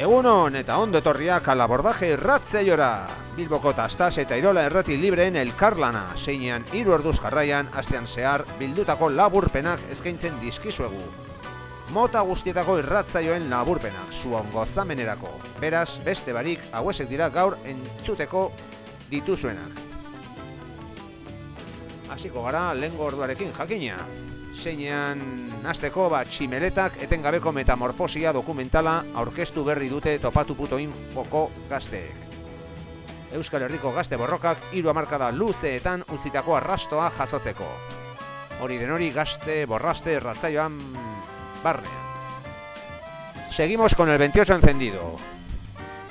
Egunon eta ondo etorriak alabordaje irratzeiora. Bilboko tastas eta irola errati libreen elkarlana, zeinean hiru orduz jarraian, astean zehar, bildutako laburpenak eskaintzen dizkizuegu. Mota guztietako irratzaioen laburpenak, zuon gozamenerako. Beraz, beste barik, hauesek dira gaur entzuteko dituzuenak. Hasiko gara, lehengo orduarekin jakina zeinean hasteko ba tximeletak etengabeko metamorfosia dokumentala aurkeztu berri dute topatu.infoko gazteek. Euskal Herriko gazte borrokak hiru hamarkada luzeetan utzitako arrastoa jasotzeko. Hori den hori gazte borraste ratzaioan barnean. Seguimos con el 28 encendido.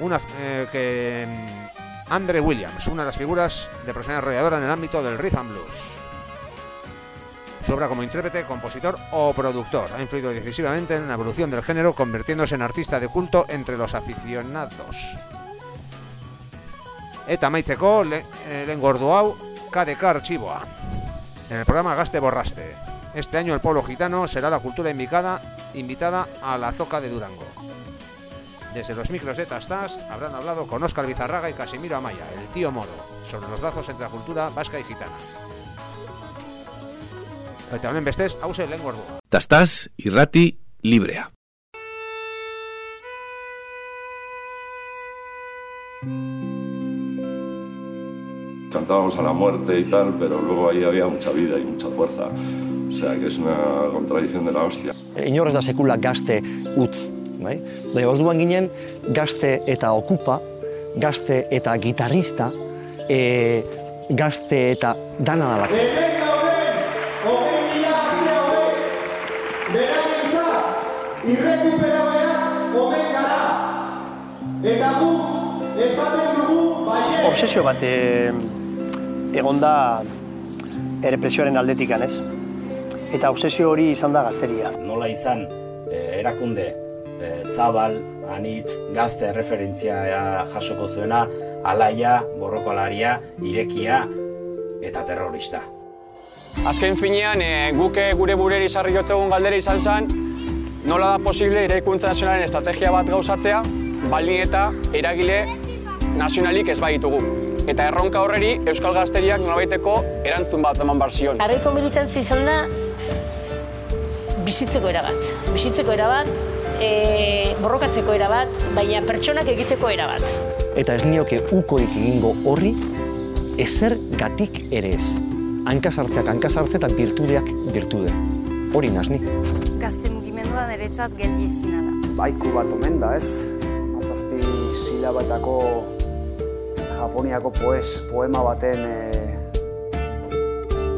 Una eh, que mm, Andre Williams, una de las figuras de personalidad arrolladora en el ámbito del rhythm blues. Su obra como intérprete, compositor o productor ha influido decisivamente en la evolución del género, convirtiéndose en artista de culto entre los aficionados. Eta maitzeko le, eh, lengordu hau. En el programa Gaste Borraste. Este año el pueblo gitano será la cultura invitada, invitada a la Zoca de Durango. Desde los micros de Tastas habrán hablado con Óscar Bizarraga y Casimiro Amaya, el tío Moro, sobre los lazos entre la cultura vasca y gitana. Eta hemen bestez, hause lehen gordu. Tastaz, irrati, librea. Cantábamos a la muerte y tal, pero luego ahí había mucha vida y mucha fuerza. O sea, que es una contradicción de la hostia. Inor ez da sekula gazte utz, bai? Da, orduan ginen gazte eta okupa, gazte eta gitarrista, e, gazte eta dana dalako. Irrekuperabeak omen gara. Eta guk esaten dugu baiet. obsesio bat e, egon da errepresioaren aldetikan, ez? Eta obsesio hori izan da gazteria. nola izan eh, erakunde eh, zabal, anitz, gazte referentzia jasoko zuena, alaia, borrokolaria, irekia eta terrorista. Azken finean, e, guke gure bureri sarri jotzegun galdera izan zen, nola da posible eraikuntza nazionalen estrategia bat gauzatzea, baldin eta eragile nazionalik ez baditugu. Eta erronka horreri Euskal Gazteriak nolabaiteko erantzun bat eman bar zion. Garraiko militantzia izan da bizitzeko erabat. Bizitzeko erabat, e, borrokatzeko erabat, baina pertsonak egiteko erabat. Eta ez nioke ukorik egingo horri, ezer gatik ere ez. Hanka sartzeak hanka sartze eta birtudeak birtude. Hori nazni. Gazte mugimendua niretzat geldi ezina da. Baiku bat omen da, ez? Mazazpi silabatako Japoniako poes, poema baten e,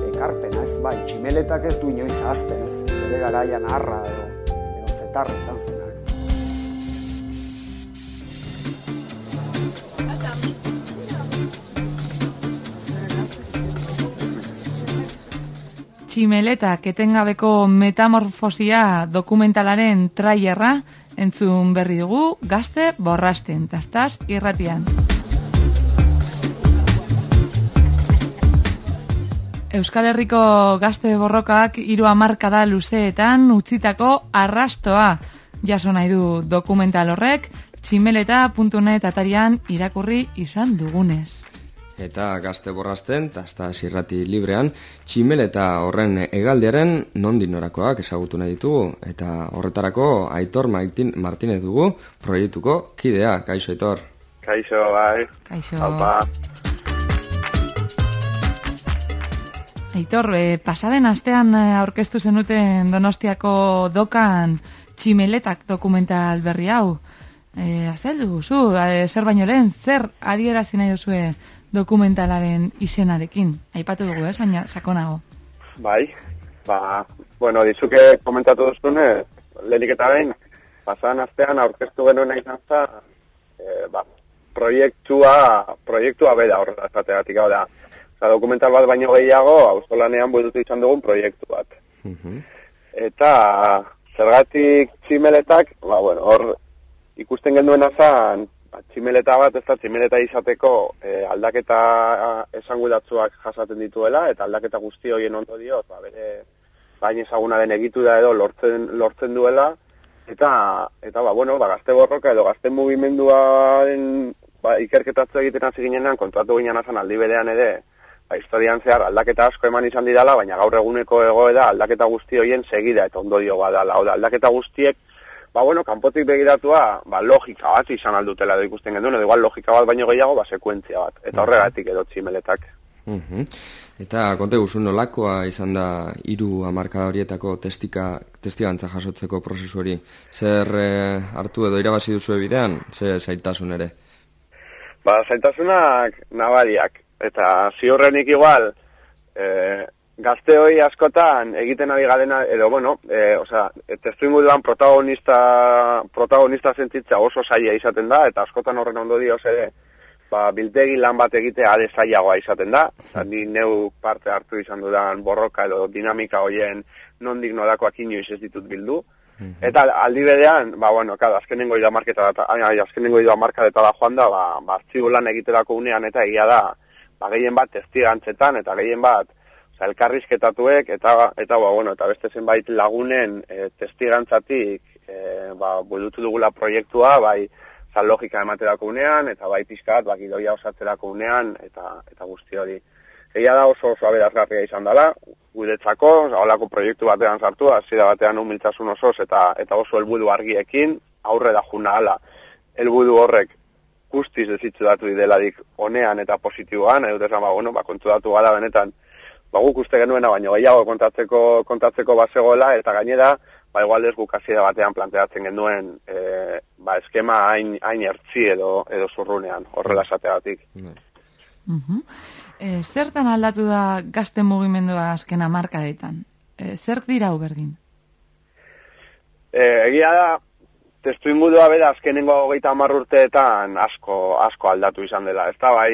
ekarpena, ez? Bai, tximeletak ez du inoiz azten, ez? Bere garaian harra edo, edo zetarra izan zena, Tximeletak etengabeko metamorfosia dokumentalaren trailerra entzun berri dugu gazte borrasten, tastaz irratian. Euskal Herriko gazte borrokak hiru hamarkada luzeetan utzitako arrastoa jaso nahi du dokumental horrek tximeleta.net atarian irakurri izan dugunez. Eta gazte borrasten, eta ez da zirrati librean, tximeleta horren egaldearen nondi norakoak ezagutu nahi ditugu. Eta horretarako Aitor Martin, Martinez dugu, proiektuko kidea, kaixo Aitor. Kaixo, bai. Kaixo. Alpa. Aitor, e, pasaden astean eh, aurkeztu zenuten Donostiako dokan tximeletak dokumental berri hau. E, azeldu, zu, e, zer baino lehen, zer adierazi nahi duzue dokumentalaren izenarekin. Aipatu dugu, ez? Baina sakonago. Bai, ba, bueno, dizuke komentatu duzune, lehenik eta behin, pasadan astean aurkeztu genuen izan za, e, ba, proiektua, proiektua beda horrela esategatik hau da. Oza, dokumental bat baino gehiago, auzolanean buetutu izan dugun proiektu bat. Eta zergatik tximeletak, ba, bueno, hor ikusten genduena zan, ba, tximeleta bat, ez da, tximeleta izateko e, aldaketa esangudatzuak jasaten dituela, eta aldaketa guzti horien ondo dio, ba, bere bain ezaguna den egitu da edo lortzen, lortzen duela, Eta, eta ba, bueno, ba, gazte borroka edo gazte mugimenduaren ba, ikerketatzu egiten hasi ginenan, kontratu ginen azan aldi berean ere, ba, historian zehar aldaketa asko eman izan didala, baina gaur eguneko egoera aldaketa guzti horien segida eta ondorio badala. Da, aldaketa guztiek, ba, bueno, kanpotik begiratua, ba, logika bat izan aldutela edo ikusten genduen, edo igual logika bat baino gehiago, ba, sekuentzia bat. Eta horregatik edo tximeletak. Mhm. Eta konte guzu nolakoa izan da hiru hamarkada horietako testika, testigantza jasotzeko prozesu hori. Zer eh, hartu edo irabazi duzu bidean, ze zaitasun ere? Ba, zaitasunak nabariak. Eta ziurrenik igual, e, gazte hoi askotan egiten ari galena, edo, bueno, e, osea, testu inguruan protagonista, protagonista sentitza oso saia izaten da, eta askotan horren ondo dio ere, ba, bildegi lan bat egitea ade zailagoa izaten da. Osa, ni neu parte hartu izan dudan borroka edo dinamika hoien nondik nodakoak inoiz ez ditut bildu. Eta aldi berean, ba, bueno, kada, azkenengo ida marketa da, ai, azkenengo ida marka da joan da, ba, ba, lan egiterako unean, eta egia da, ba, gehien bat testigantzetan, eta gehien bat, elkarrizketatuek, eta, eta, ba, bueno, eta beste zenbait lagunen e, testigantzatik, e, ba, budutu dugula proiektua, bai, za logika ematerako unean, eta bai pixkat, ba, gidoia osatzerako unean, eta, eta guzti hori. Egia da oso oso aberazgarria izan dela, guretzako, holako proiektu batean sartu, hasiera batean humiltasun osoz eta eta oso helburu argiekin aurre da juna hala. Helburu horrek guztiz desitzu datu ideladik onean eta positiboan, edo esan ba, bueno, ba, kontu datu gara benetan, ba, guk uste genuena, baino gehiago kontatzeko, kontatzeko basegoela, eta gainera, ba, igual ez guk hasiera batean planteatzen genuen, e, ba, eskema hain, hain ertzi edo, edo zurrunean, horrela esateagatik. Mhm. E, zertan aldatu da gazte mugimendua azken hamarkadetan? E, zer dira hau berdin? E, egia da, testu ingudua bera azkenengo hogeita hamar urteetan asko, asko aldatu izan dela. Ez da, bai,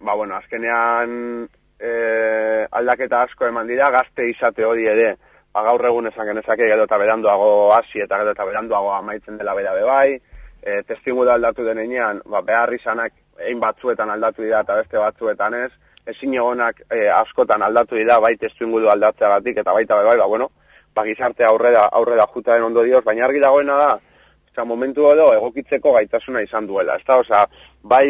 ba, bueno, azkenean e, aldaketa asko eman dira, gazte izate hori ere, ba, gaur egun esan genezake gero eta beranduago hasi eta gero eta beranduago amaitzen dela bera bebai, e, testu ingudua aldatu denean, ba, behar izanak egin batzuetan aldatu dira eta beste batzuetan ez, ezin egonak e, askotan aldatu dira bai testu ingudu aldatzeagatik eta baita bai, ba, bueno, ba, gizarte aurrera, aurrera jutaren ondo dioz, baina argi dagoena da, oza, momentu edo egokitzeko gaitasuna izan duela, ez da, oza, bai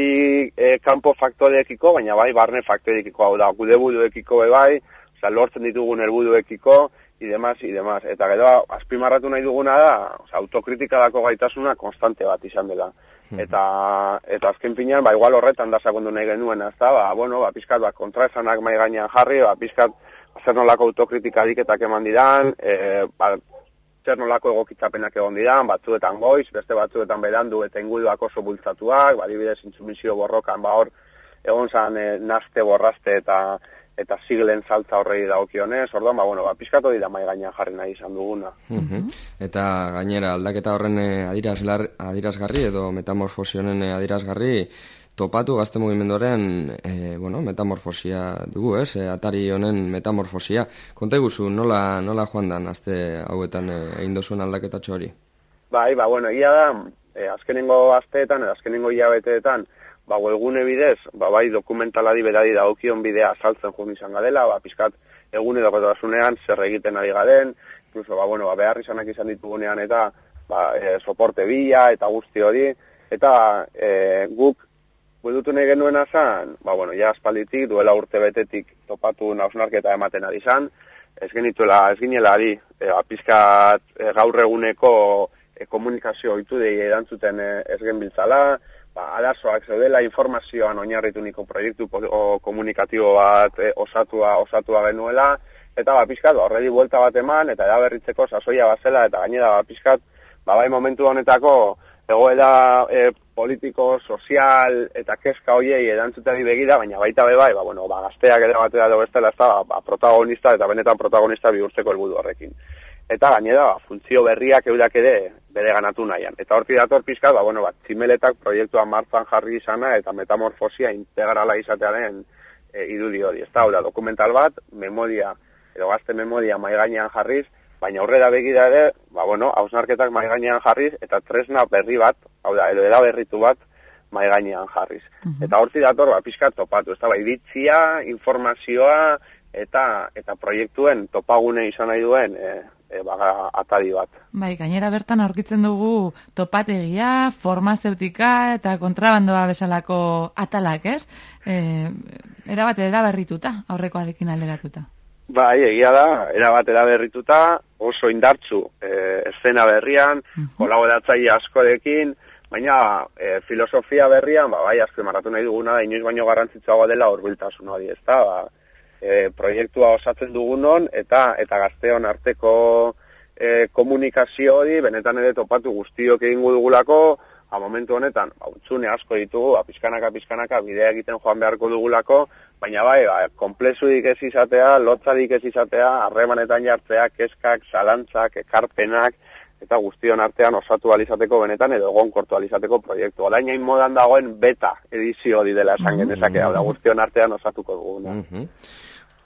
e, kanpo faktoreekiko, baina bai barne faktoreekiko, hau da, gude buduekiko bai, oza, lortzen ditugun helbuduekiko, y demás, y demás. Eta gero, azpimarratu nahi duguna da, oza, autokritika dako gaitasuna konstante bat izan dela. Eta, eta azken pinean, ba, igual horretan da sakondu nahi genuen, ez da, ba, bueno, ba, pizkat, ba, kontraesanak mai gainean jarri, ba, pizkat, zer nolako autokritika diketak eman didan, e, ba, zer nolako egokitzapenak egon didan, batzuetan goiz, beste batzuetan berandu eta inguduak oso bultzatuak, ba, dibidez, intsumizio borrokan, ba, hor, egon zan, e, naste borraste eta, eta siglen saltza horrei dagokionez, orduan, ba, bueno, ba, pizkatu dira mai gainean jarri nahi izan duguna. Mhm. Eta gainera, aldaketa horren eh, adirazlar, adirazgarri edo metamorfosionen eh, adirazgarri, topatu gazte mugimenduaren e, bueno, metamorfosia dugu, ez? E, atari honen metamorfosia. Konta guzu, nola, nola joan dan azte hauetan e, egin dozuen aldaketatxo hori? Bai, ba, bueno, egia da, e, azkenengo asteetan, edo azkenengo hilabeteetan, ba, webgune bidez, ba, bai dokumentalari berari dagokion bidea azaltzen joan izan gadela, ba, pizkat egune dokotasunean zer egiten ari garen, incluso, ba, bueno, ba, behar izanak izan ditugunean eta ba, e, soporte bila eta guzti hori, eta e, guk budutu nahi genuen azan, ba, bueno, ja aspalditik, duela urte betetik topatu nausnarketa ematen ari zan, ez genituela, ez ginela ari, e, ba, pizkat e, gaur eguneko e, komunikazio oitu dei erantzuten e, ez genbiltzala, ba, arazoak zeudela informazioan oinarritu niko proiektu o, komunikatibo bat e, osatua, osatua genuela, eta ba, pizkat, ba, horredi buelta bat eman, eta eraberritzeko sasoia bazela, eta gainera, ba, pizkat, ba, bai momentu honetako, egoera e, politiko, sozial, eta kezka hoiei erantzutari begira, baina baita be bai, ba, bueno, ba, gazteak ere batera bestela, ez da, ba, protagonista, eta benetan protagonista bihurtzeko helburu horrekin. Eta gainera, ba, funtzio berriak eurak ere bere ganatu nahian. Eta horti dator pizkat, ba, bueno, ba, tximeletak proiektua martzan jarri izana eta metamorfosia integrala izatearen e, irudi hori. Ez da, dokumental bat, memoria, edo gazte memoria mai gainean jarriz, baina aurrera begira ere, ba, bueno, hausnarketak mai gainean jarriz, eta tresna berri bat, hau da, edo berritu bat, mai gainean jarriz. Eta horti dator, ba, pizkat topatu, ez da, ba, iritzia, informazioa, eta eta proiektuen topagune izan nahi duen e, e, ba, atari bat. Bai, gainera bertan aurkitzen dugu topategia, formazeutika eta kontrabandoa bezalako atalak, ez? E, era bat eraberrituta, aurrekoarekin alderatuta. Bai, egia da, erabat eraberrituta, oso indartzu e, eszena berrian, uh -huh. kolaboratzaile askorekin, baina e, filosofia berrian, ba, bai, azke marratu nahi duguna da, inoiz baino garrantzitsuagoa dela horbiltasun hori, ez da, ba, e, proiektua osatzen dugunon, eta eta gazteon arteko e, komunikazio hori, benetan ere topatu guztiok egingo dugulako, a momentu honetan, ba, utzune asko ditugu, ba, pizkanaka, pizkanaka, bidea egiten joan beharko dugulako, baina bai, ba, komplezudik ez izatea, lotzadik ez izatea, harremanetan jartzea, keskak, zalantzak, ekarpenak, eta guztion artean osatu alizateko benetan edo egon kortu alizateko proiektu. Olain hain modan dagoen beta edizio hori dela esan genezake, mm -hmm. da guztion artean osatuko dugu. Mm -hmm.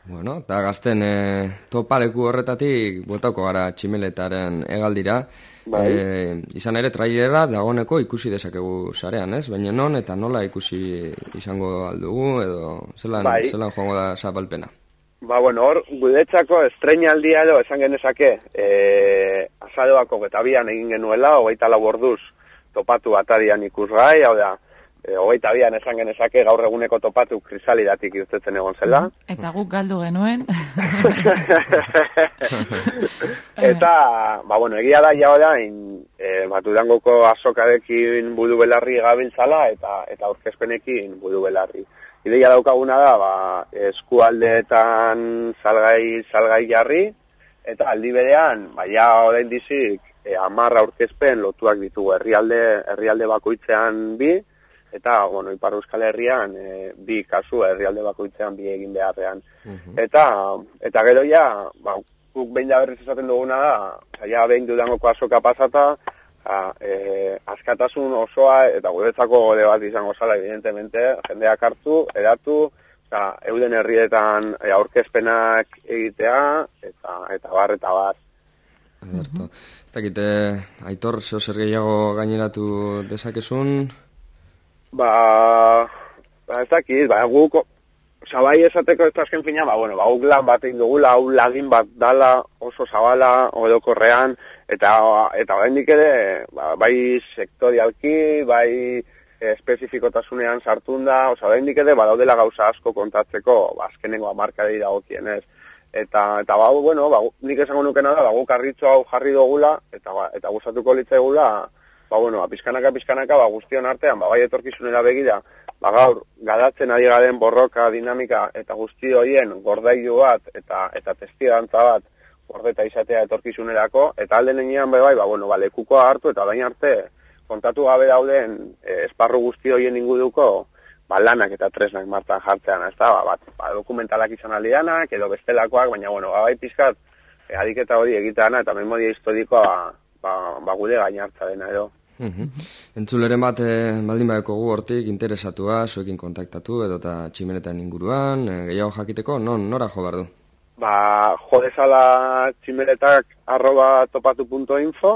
Bueno, eta gazten e, topaleku horretatik botako gara tximeletaren egaldira. Bai. E, izan ere trailera dagoneko ikusi dezakegu sarean, ez? Baina non eta nola ikusi izango aldugu edo zelan, Bai. zelan joango da zapalpena. Ba, bueno, hor, gudetzako estreinaldia edo esan genezake, e, azadoako eta bian egin genuela, hogeita lau orduz topatu atarian ikusgai, hau da, e, hogeita bian esan genezake gaur eguneko topatu krisalidatik irtetzen egon zela. Eta guk galdu genuen. eta, ba, bueno, egia da, jau da, in, e, batudangoko azokarekin budu belarri gabiltzala, eta eta aurkezpenekin budu belarri. Ideia daukaguna da, ba, eskualdeetan salgai, salgai jarri, eta aldi berean, ba, ja orain dizik, e, amarra aurkezpen lotuak ditugu herrialde, herrialde bakoitzean bi, eta, bueno, Ipar Euskal Herrian, e, bi kasu herrialde bakoitzean bi egin beharrean. Eta, eta gero ja, ba, guk behin da berriz esaten duguna da, ja behin dudangoko azoka pasata, a, e, askatasun osoa eta guretzako gode bat izango zala, evidentemente, jendeak hartu, edatu, oza, euden herrietan e, aurkezpenak egitea, eta, eta bar, eta bar. Ederto. Ez dakite, aitor, zeo zer gehiago gaineratu dezakezun? Ba, ba ez dakit, ba, guk, oza, bai esateko ez azken fina, ba, bueno, ba, guk lan bat egin dugula, hau lagin bat dala, oso zabala, odokorrean, eta eta oraindik ere ba, bai sektorialki, bai espezifikotasunean sartunda, osea oraindik ere badaudela gauza asko kontatzeko, ba azkenengo 10 dagokienez. Eta eta ba bueno, ba nik esango nukena da, ba guk hau jarri dugula eta ba, eta gustatuko litzaigula, ba bueno, ba pizkanaka pizkanaka ba guztion artean, ba bai etorkizunera begira, ba gaur gadatzen ari garen borroka, dinamika eta guzti horien gordailu bat eta eta testigantza bat gordeta izatea etorkizunerako, eta alde nenean bai, bai, ba, bueno, ba, lekukoa hartu, eta bain arte, kontatu gabe dauden e, esparru guzti horien inguduko, ba, lanak eta tresnak martan jartzean, ez da, ba, bat, ba, dokumentalak izan aldeanak, edo bestelakoak, baina, bueno, ba, bai pizkat, e, adiketa hori egiteana, eta memoria historikoa, ba, ba, gude gainartza dena, edo. Mm Entzuleren bat eh, baldin badeko gu hortik interesatua, zuekin kontaktatu edo eta tximenetan inguruan, eh, gehiago jakiteko, non, nora jo behar du? ba, jodezala tximeletak arroba topatu.info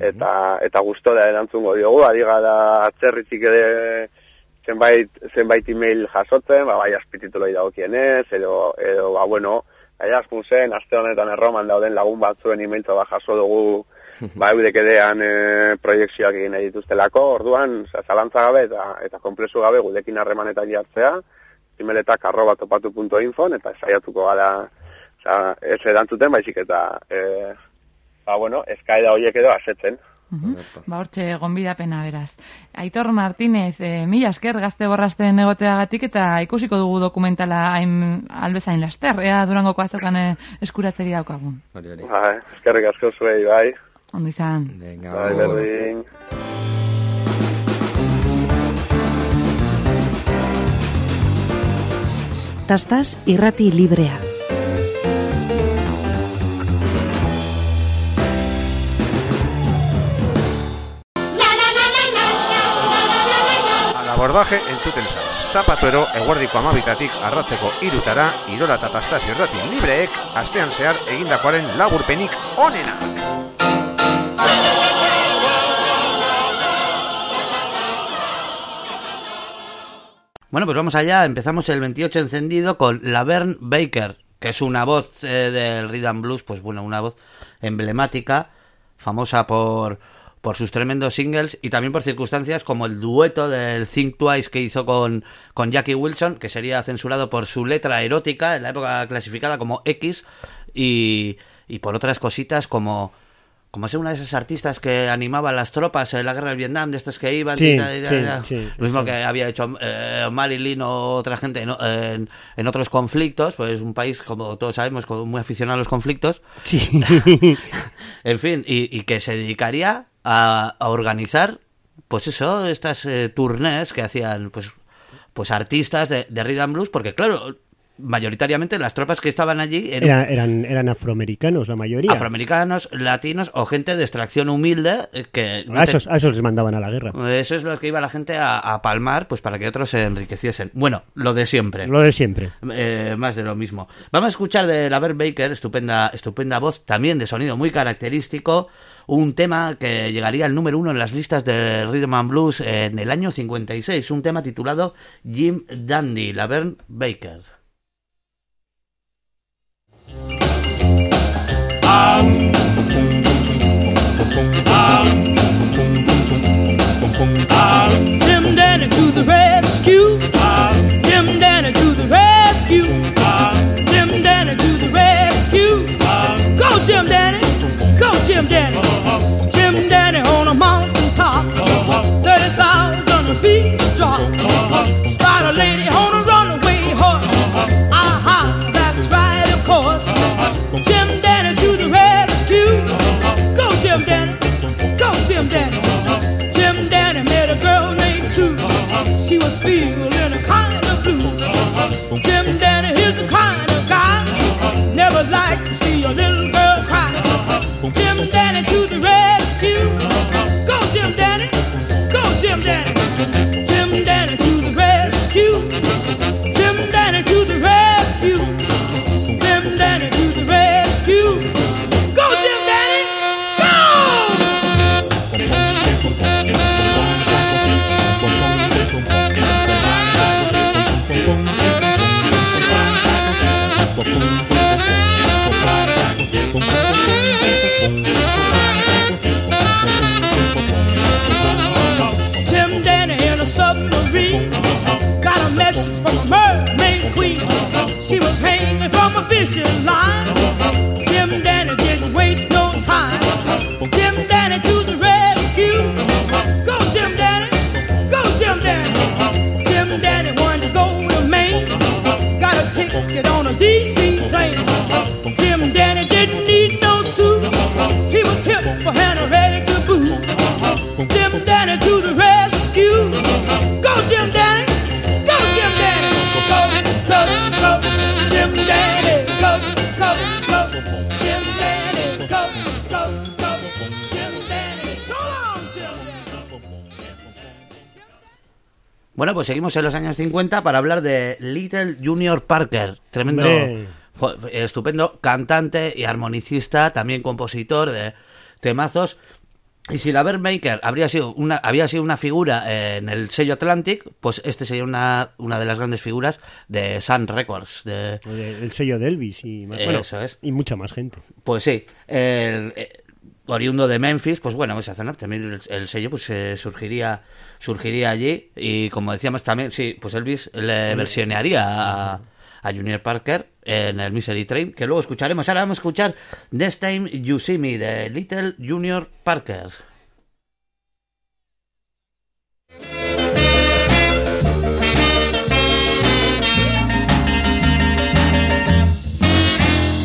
eta, eta gustora erantzungo diogu, ari gara atzerritik ere zenbait, zenbait email jasotzen, ba, bai azpitituloi dagokienez, edo, edo ba, bueno, bai azkun zen, aste honetan erroman dauden lagun batzuen emailtza ba, jaso dugu ba, eudek edean e, proiektzioak egin nahi dituztelako, orduan, zalantza gabe eta, eta komplezu gabe gudekin harremanetan jartzea, tximeletak arroba topatu.info, eta saiatuko gara Osa, ez erantzuten, baizik eta, e, ba, bueno, eskaida horiek edo asetzen. Uh Ba, hortxe, gonbidapena beraz. Aitor Martínez, e, mila esker gazte borrasten egoteagatik eta ikusiko dugu dokumentala hain albezain laster, ea durangoko azokan e, eskuratzeri daukagun. Ba, eskerrik asko zuei, bai. Ondo izan. Venga, bai, berdin. Tastaz irrati librea. abordaje entzuten zauz. Zapatuero eguerdiko amabitatik arratzeko irutara, irola eta tastaz irrati libreek, astean zehar egindakoaren laburpenik onenak. Bueno, pues vamos allá. Empezamos el 28 encendido con Laverne Baker. que es una voz eh, del rhythm blues, pues bueno, una voz emblemática, famosa por por sus tremendos singles y también por circunstancias como el dueto del Think Twice que hizo con, con Jackie Wilson, que sería censurado por su letra erótica en la época clasificada como X y, y por otras cositas como como ser una de esas artistas que animaba a las tropas en la guerra del Vietnam, de estos que iban, Sí, y sí, sí, lo mismo sí. que había hecho eh, Marilyn o otra gente en, en- en otros conflictos, pues un país, como todos sabemos, muy aficionado a los conflictos. en fin, y, y que se dedicaría a, a organizar, pues eso, estas eh, tournées que hacían, pues, pues artistas de, de rhythm blues, porque claro, mayoritariamente las tropas que estaban allí eran Era- eran, eran afroamericanos la mayoría. afroamericanos, latinos o gente de extracción humilde eh, que no A te- esos, a esos les mandaban a la guerra. eso es lo que iba la gente a, a palmar, pues para que otros se enriqueciesen. Bueno, lo de siempre. Lo de siempre. Eh, más de lo mismo. Vamos a escuchar de la Bert Baker, estupenda, estupenda voz, también de sonido muy característico, un tema que llegaría al número uno en las listas de Rhythm and Blues en el año 56, un tema titulado Jim Dandy, la Bert Baker. Jim Danny to the rescue. Jim Danny to the rescue. Jim Danny to the rescue. Go Jim Danny. Go Jim Danny. She was feeling a kind of blue. Jim Danny is the kind of guy never like to see a little girl cry. Jim from a Bueno, pues seguimos en los años 50 para hablar de Little Junior Parker, tremendo, estupendo cantante y armonicista, también compositor de temazos. Y si la Baker habría sido una, había sido una figura en el sello Atlantic, pues este sería una, una de las grandes figuras de Sun Records. De, El sello de Elvis y, más- bueno, Eso es. y mucha más gente. Pues sí, el, eh, oriundo de Memphis, pues bueno, esa zona también el, el sello pues eh, surgiría surgiría allí y como decíamos también, sí, pues Elvis le versionearía a, a Junior Parker en el Misery Train, que luego escucharemos. Ahora vamos a escuchar This Time You See Me de Little Junior Parker.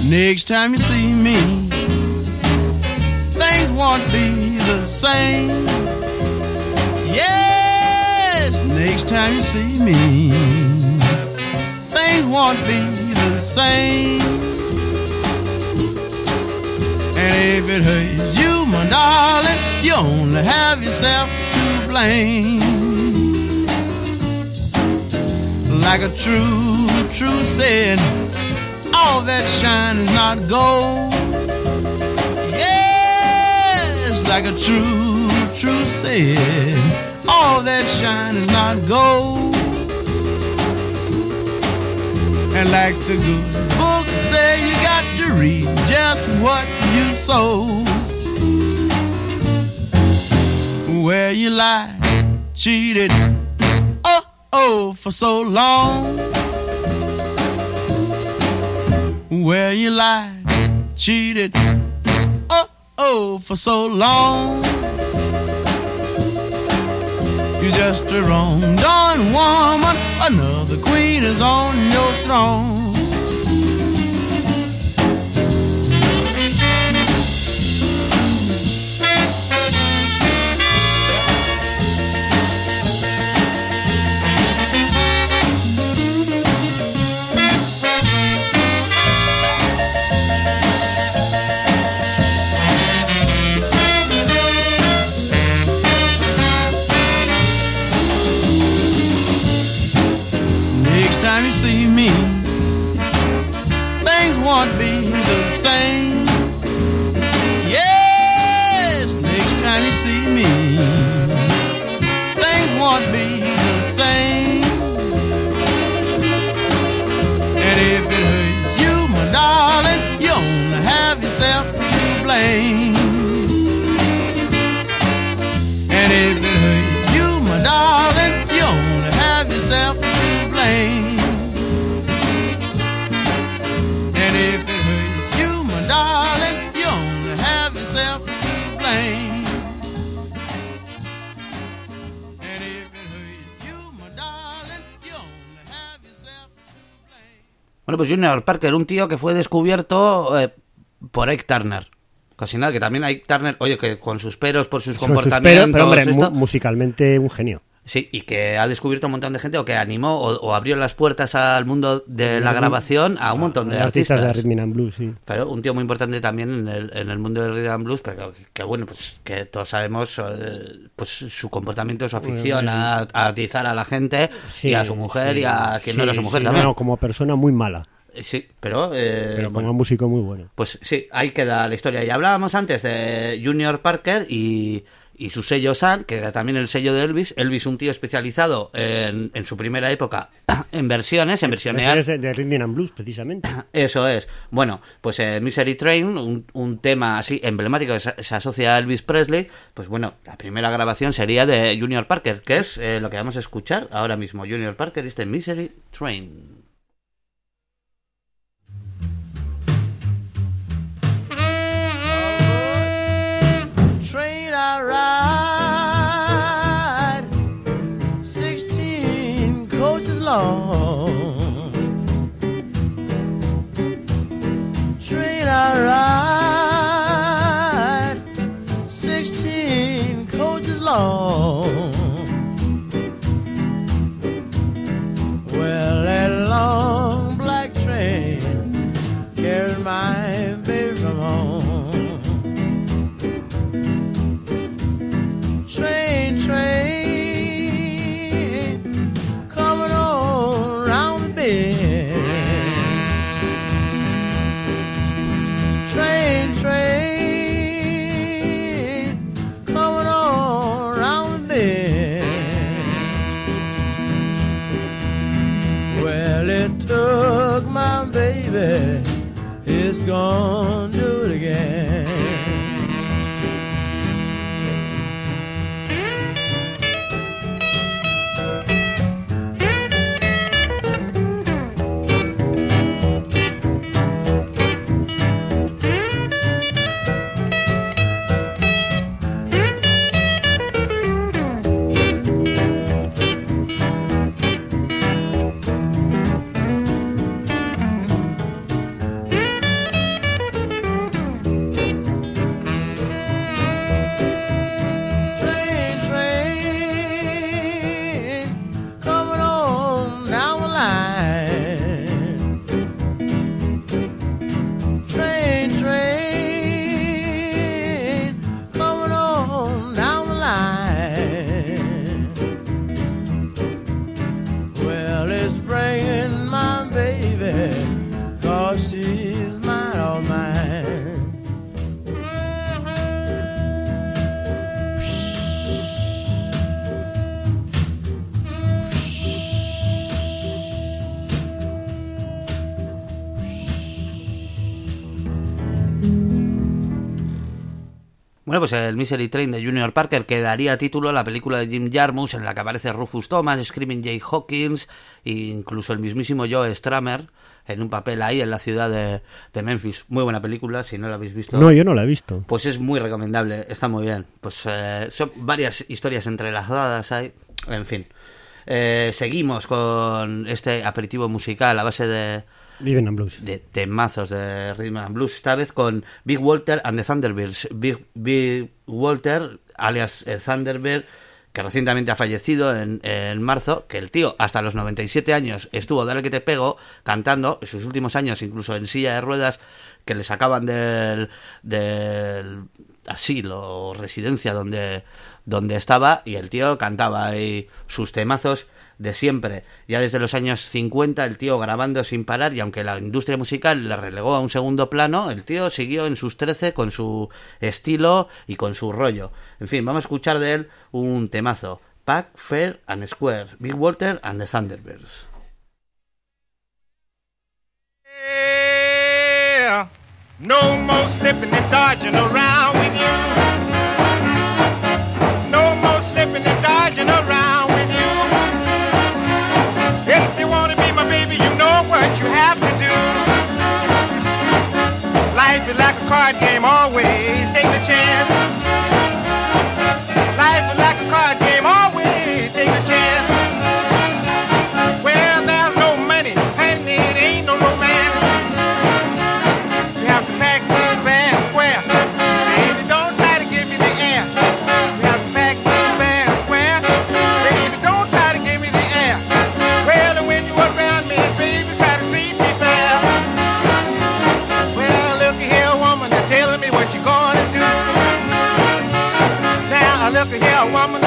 Next time you see me, things won't be the same. Yes, next time you see me, things won't be the same. And if it hurts you, my darling, you only have yourself to blame. Like a true, true said, all that shine is not gold. Yes, like a true, true said, all that shine is not gold. And like the good book read just what you sow. Where you lied, cheated, oh, oh, for so long. Where you lied, cheated, oh, oh, for so long. You're just a wrong done woman. Another queen is on your throne. Bueno, pues Junior Parker, un tío que fue descubierto eh, por Ike Turner. Casi nada, que también Ike Turner, oye, que con sus peros por sus comportamientos. peros, pero hombre, esto- mu- musicalmente un genio. Sí, y que ha descubierto un montón de gente o que animó o, o abrió las puertas al mundo de la grabación a un montón de artistas artistas. de rhythm and blues, sí. Claro, un tío muy importante también en el, en el mundo del rhythm and blues, pero que, que bueno, pues que todos sabemos eh, pues su comportamiento, su afición a, a atizar a la gente Sí, y a su mujer sí, y a quien no era su mujer también. no, como persona muy mala, Eh, Sí, pero... eh, pero bueno, como músico muy bueno. pues sí, ahí queda la historia. Y hablábamos antes de Junior Parker y, y su sello Sun, que era también el sello de Elvis. Elvis, un tío especializado en, en su primera época en versiones, en versionear. Versiones de, de rhythm and blues, precisamente. Eso es. Bueno, pues eh, Misery Train, un, un tema así emblemático que se, se asocia a Elvis Presley, pues bueno, la primera grabación sería de Junior Parker, que es eh, lo que vamos a escuchar ahora mismo. Junior Parker, este Misery Train. Train I ride, 16 coaches long. Train I ride, 16 coaches long. Pues el Misery Train de Junior Parker que daría título a la película de Jim Jarmusch en la que aparece Rufus Thomas, Screaming Jay Hawkins e incluso el mismísimo Joe Stramer en un papel ahí en la ciudad de, de Memphis. Muy buena película, si no la habéis visto. No, yo no la he visto. Pues es muy recomendable, está muy bien. Pues eh, son varias historias entrelazadas ahí, en fin. Eh, seguimos con este aperitivo musical a base de, Blues. de temazos de Rhythm and Blues, esta vez con Big Walter and the Thunderbirds. Big, Big Walter, alias eh, Thunderbird, que recientemente ha fallecido en, en marzo, que el tío hasta los 97 años estuvo Dale que te pego cantando, sus últimos años incluso en silla de ruedas, que le sacaban del, del asilo o residencia donde, donde estaba y el tío cantaba ahí sus temazos de siempre. Ya desde los años 50 el tío grabando sin parar y aunque la industria musical le relegó a un segundo plano, el tío siguió en sus 13 con su estilo y con su rollo. En fin, vamos a escuchar de él un temazo. Pack, Fair and Square, Big Walter and the Thunderbirds. Card game, always take the chance. Woman,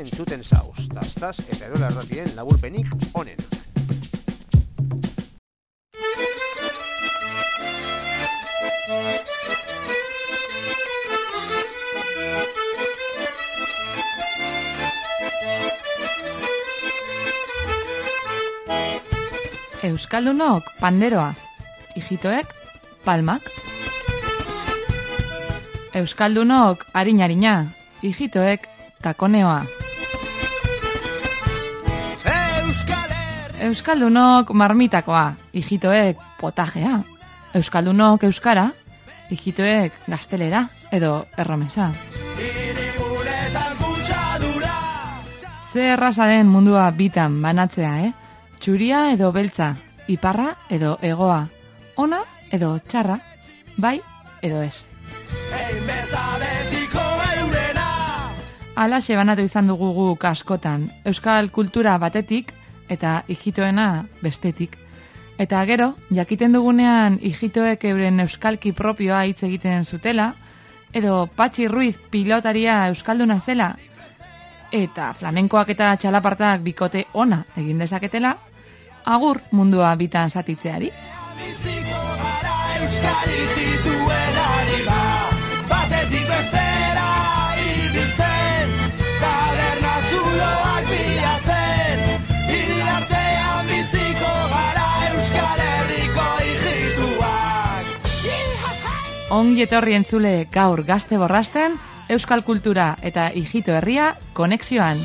entzuten zauz, tastaz eta erola erratien laburpenik onen. Euskaldunok panderoa, ijitoek palmak. Euskaldunok harina-harina, ijitoek takoneoa. Euskaldunok marmitakoa, ijitoek potajea. Euskaldunok euskara, ijitoek gaztelera edo erromesa. Ze erraza den mundua bitan banatzea, eh? Txuria edo beltza, iparra edo egoa, ona edo txarra, bai edo ez. Alaxe banatu izan dugu guk askotan, euskal kultura batetik eta ijitoena bestetik. Eta gero, jakiten dugunean ijitoek euren euskalki propioa hitz egiten zutela, edo Patxi Ruiz pilotaria euskalduna zela, eta flamenkoak eta txalapartak bikote ona egin dezaketela, agur mundua bitan zatitzeari. Euskal ijituen Ongi etorri entzule gaur gazte borrasten, euskal kultura eta hijito herria konexioan.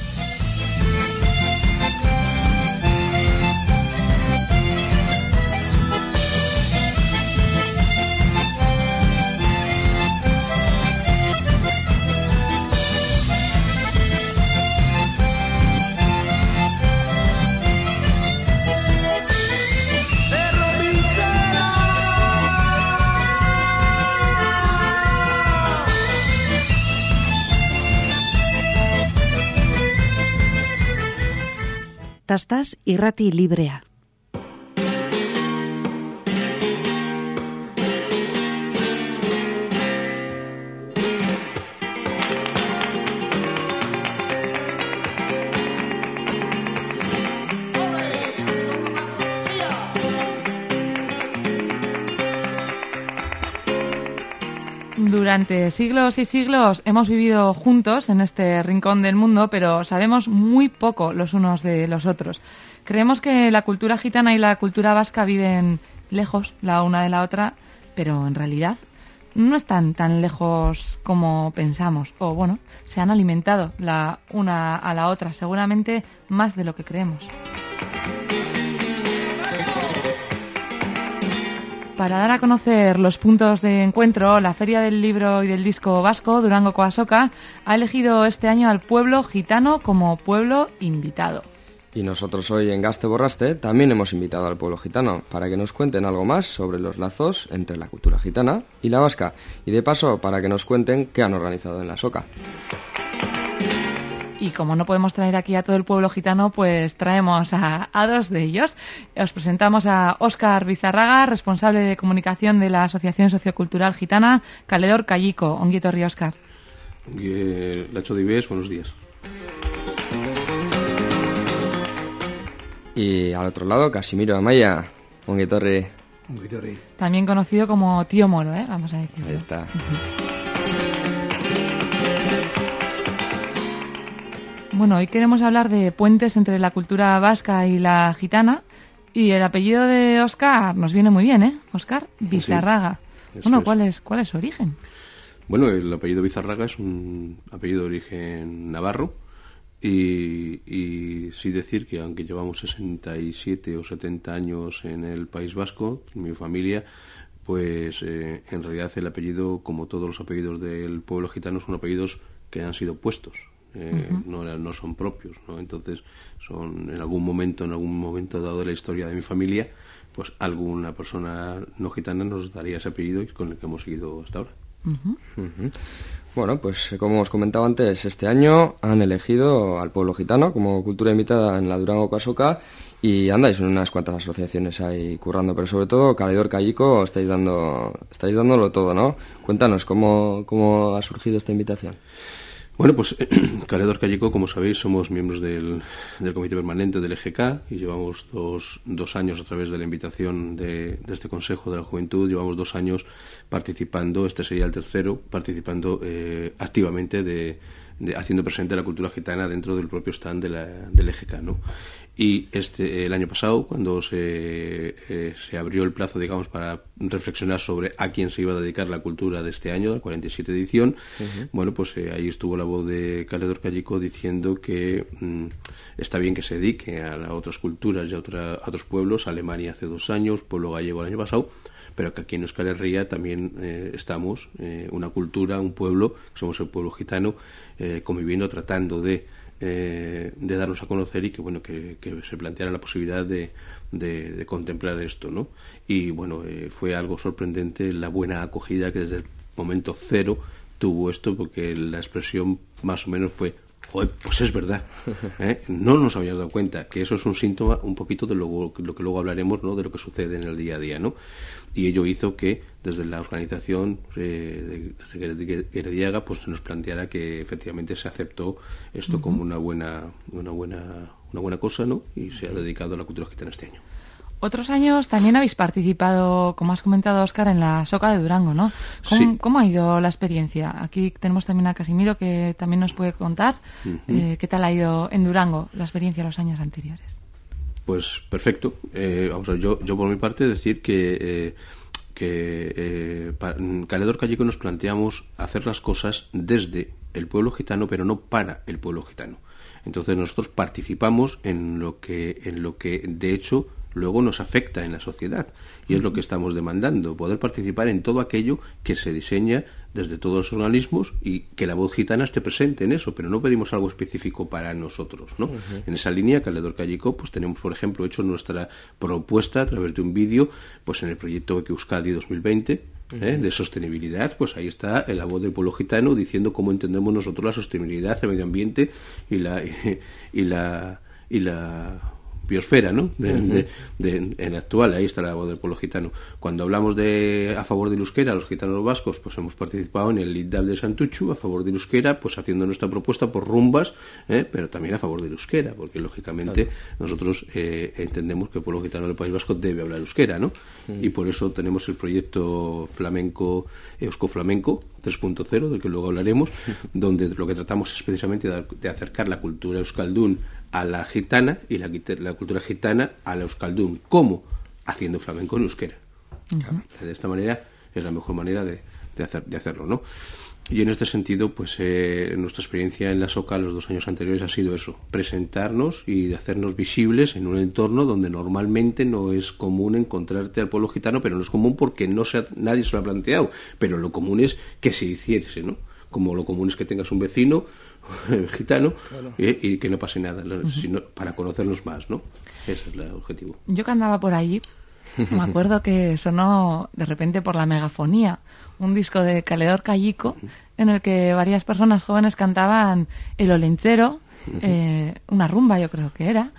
Tastaz irrati librea. Durante siglos y siglos hemos vivido juntos en este rincón del mundo, pero sabemos muy poco los unos de los otros. Creemos que la cultura gitana y la cultura vasca viven lejos la una de la otra, pero en realidad no están tan lejos como pensamos. O bueno, se han alimentado la una a la otra, seguramente más de lo que creemos. Para dar a conocer los puntos de encuentro, la Feria del Libro y del Disco Vasco, Durango Coasoca, ha elegido este año al pueblo gitano como pueblo invitado. Y nosotros hoy en Gaste Borraste también hemos invitado al pueblo gitano para que nos cuenten algo más sobre los lazos entre la cultura gitana y la vasca. Y de paso para que nos cuenten qué han organizado en la Soca. Y como no podemos traer aquí a todo el pueblo gitano, pues traemos a, a dos de ellos. Os presentamos a Óscar Bizarraga, responsable de comunicación de la Asociación Sociocultural Gitana, Caledor Callico. Onguietorri, Óscar. Eh, Lacho Dives, buenos días. Y al otro lado, Casimiro Amaya, Onguietorri. También conocido como Tío Moro, ¿eh? vamos a decirlo. Ahí está. Bueno, hoy queremos hablar de puentes entre la cultura vasca y la gitana. Y el apellido de Óscar nos viene muy bien, ¿eh? Óscar Bizarraga. Bueno. ¿cuál es, ¿cuál es su origen? Bueno, el apellido Bizarraga es un apellido de origen navarro y, y sí decir que aunque llevamos 67 o 70 años en el País Vasco, mi familia, pues eh, en realidad el apellido, como todos los apellidos del pueblo gitano, son apellidos que han sido puestos. Eh, no, no son propios, ¿no? Entonces, son en algún momento, en algún momento dado de la historia de mi familia, pues alguna persona no gitana nos daría ese apellido y con el que hemos seguido hasta ahora. Bueno, pues eh, como os comentaba antes, este año han elegido al pueblo gitano como cultura invitada en la Durango Casoca y andáis en unas cuantas asociaciones ahí currando, pero sobre todo Caledor Callico estáis dando, estáis dándolo todo, ¿no? Cuéntanos cómo, cómo ha surgido esta invitación. Bueno, pues Caledor Callico, como sabéis, somos miembros del, del Comité Permanente del EGK y llevamos dos, dos años a través de la invitación de, este Consejo de la Juventud, llevamos dos años participando, este sería el tercero, participando eh, activamente de, de- haciendo presente la cultura gitana dentro del propio stand de la- del EGK, ¿no? Y este, el año pasado, cuando se, eh, se abrió el plazo, digamos, para reflexionar sobre a quién se iba a dedicar la cultura de este año, la 47 edición, Ujú. bueno, pues eh, ahí estuvo la voz de Caledor Callico diciendo que mm, está bien que se dedique a, otras culturas y a, otra- a otros pueblos, Alemania hace dos años, pueblo gallego el año pasado, pero que aquí en Euskal Herria también eh, estamos, una cultura, un pueblo, somos el pueblo gitano, conviviendo, tratando de, eh, de darnos a conocer y que bueno que, se planteara la posibilidad de contemplar esto, ¿no? Y bueno, eh, fue algo sorprendente la buena acogida que desde el momento cero tuvo esto, porque la expresión más o menos fue Joder, pues es verdad. ¿eh? No nos habíamos dado cuenta que eso es un síntoma un poquito de lo, lo que luego hablaremos, ¿no? De lo que sucede en el día a día, ¿no? Y ello hizo que desde la organización eh, de, de Herediaga, pues se nos planteara que efectivamente se aceptó esto como una buena, una buena, una buena cosa, ¿no? Y se ha dedicado a la cultura gitana este año. Otros años también habéis participado, como has comentado, Óscar, en la Soca de Durango, ¿no? ¿Cómo, Sí. cómo ha ido la experiencia? Aquí tenemos también a Casimiro, que también nos puede contar eh, qué tal ha ido en Durango la experiencia los años anteriores. Pues perfecto. Eh, vamos a ver, yo, yo por mi parte decir que eh, que eh, Caledor Calleco nos planteamos hacer las cosas desde el pueblo gitano, pero no para el pueblo gitano. Entonces nosotros participamos en lo que, en lo que de hecho luego nos afecta en la sociedad y es lo que estamos demandando, poder participar en todo aquello que se diseña desde todos los organismos y que la voz gitana esté presente en eso, pero no pedimos algo específico para nosotros, ¿no? En esa línea, Caledor Calleco, pues tenemos, por ejemplo, hecho nuestra propuesta a través de un vídeo, pues en el proyecto Euskadi 2020, ¿eh? De sostenibilidad, pues ahí está la voz del pueblo gitano diciendo cómo entendemos nosotros la sostenibilidad, el medio ambiente y la y, y la y la biosfera, ¿no? De, de- de- en el actual, ahí está la voz del pueblo gitano. Cuando hablamos de a favor del euskera, los gitanos vascos, pues hemos participado en el IDAB de Santuchu, a favor del euskera, pues haciendo nuestra propuesta por rumbas, ¿eh? pero también a favor del euskera, porque lógicamente nosotros eh, entendemos que el pueblo gitano del País Vasco debe hablar euskera, ¿no? Y por eso tenemos el proyecto flamenco, Eusko Flamenco 3.0, del que luego hablaremos, donde lo que tratamos es precisamente de, de acercar la cultura euskaldún a la gitana y la, cultura gitana a la euskaldún. ¿Cómo? Haciendo flamenco en euskera. De esta manera es la mejor manera de, de hacer, de hacerlo, ¿no? Y en este sentido, pues eh, nuestra experiencia en la SOCA los dos años anteriores ha sido eso, presentarnos y de hacernos visibles en un entorno donde normalmente no es común encontrarte al pueblo gitano, pero no es común porque no se ha- nadie se lo ha planteado, pero lo común es que se hiciese, ¿no? Como lo común es que tengas un vecino gitano Claro. y, y que no pase nada, sino para conocernos más, ¿no? Ese es el objetivo. Yo que andaba por allí, me acuerdo que sonó de repente por la megafonía un disco de Caledor Callico en el que varias personas jóvenes cantaban el olenchero, eh, una rumba yo creo que era,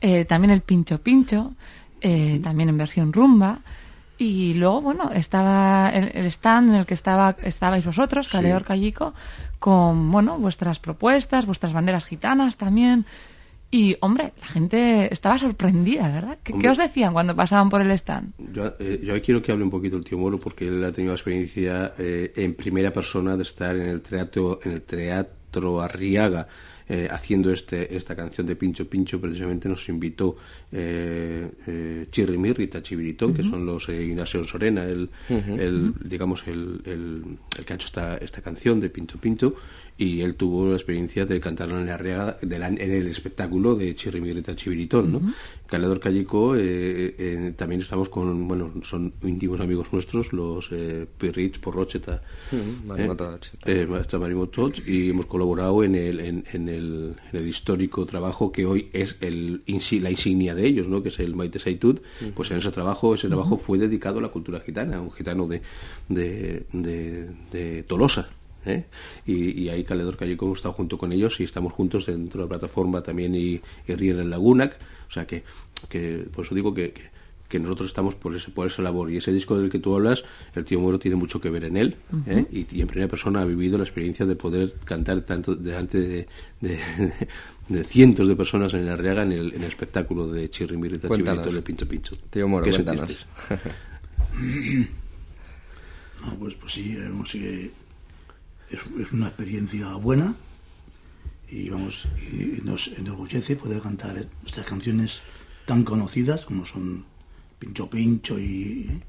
eh, también el pincho pincho, eh, también en versión rumba. Y luego, bueno, estaba el, el stand en el que estaba, estabais vosotros, Caledor Callico, con, bueno, vuestras propuestas, vuestras banderas gitanas también. Y, hombre, la gente estaba sorprendida, ¿verdad? ¿Qué, os decían cuando pasaban por el stand? Yo, eh, yo quiero que hable un poquito el tío Moro porque él ha tenido la experiencia eh, en primera persona de estar en el teatro, en el teatro Arriaga eh, haciendo este, esta canción de Pincho Pincho. Precisamente nos invitó eh, eh, Chirrimir y Tachibiritón, que son los eh, Ignacio Sorena, el, el, digamos el, el, el que ha hecho esta, esta canción de Pincho Pincho. Y él tuvo la experiencia de cantarla en, la Arriaga, de la- en el espectáculo de Chirrimir y Tachibiritón, ¿no? Ujú. Calador Callico, eh, eh, también estamos con, bueno, son íntimos amigos nuestros, los eh, Pirrich, Porrocheta, eh, está Marimoto, y hemos colaborado en el, en, en el, en el histórico trabajo que hoy es el, la insignia de ellos, ¿no? que es el Maite Saitud, pues en ese trabajo, ese trabajo fue dedicado a la cultura gitana, un gitano de, de, de, de Tolosa. ¿Eh? Y, y ahí Caledor Calleco hemos estado junto con ellos y estamos juntos dentro de la plataforma también y, y Ríen en Lagunac. O sea que, que por eso digo que, que, que nosotros estamos por, ese, por esa labor. Y ese disco del que tú hablas, el tío Moro tiene mucho que ver en él. ¿eh? Y, y en primera persona ha vivido la experiencia de poder cantar tanto delante de, de, de cientos de personas en la Arriaga en el, en el espectáculo de Chirrimir y Cuéntanos. Tachibirito de Pincho Pincho. Tío Moro, ¿Qué cuéntanos. No, pues, pues sí, eh, vamos, que es, es una experiencia buena y vamos y nos enorgullece poder cantar estas canciones tan conocidas como son Pincho Pincho y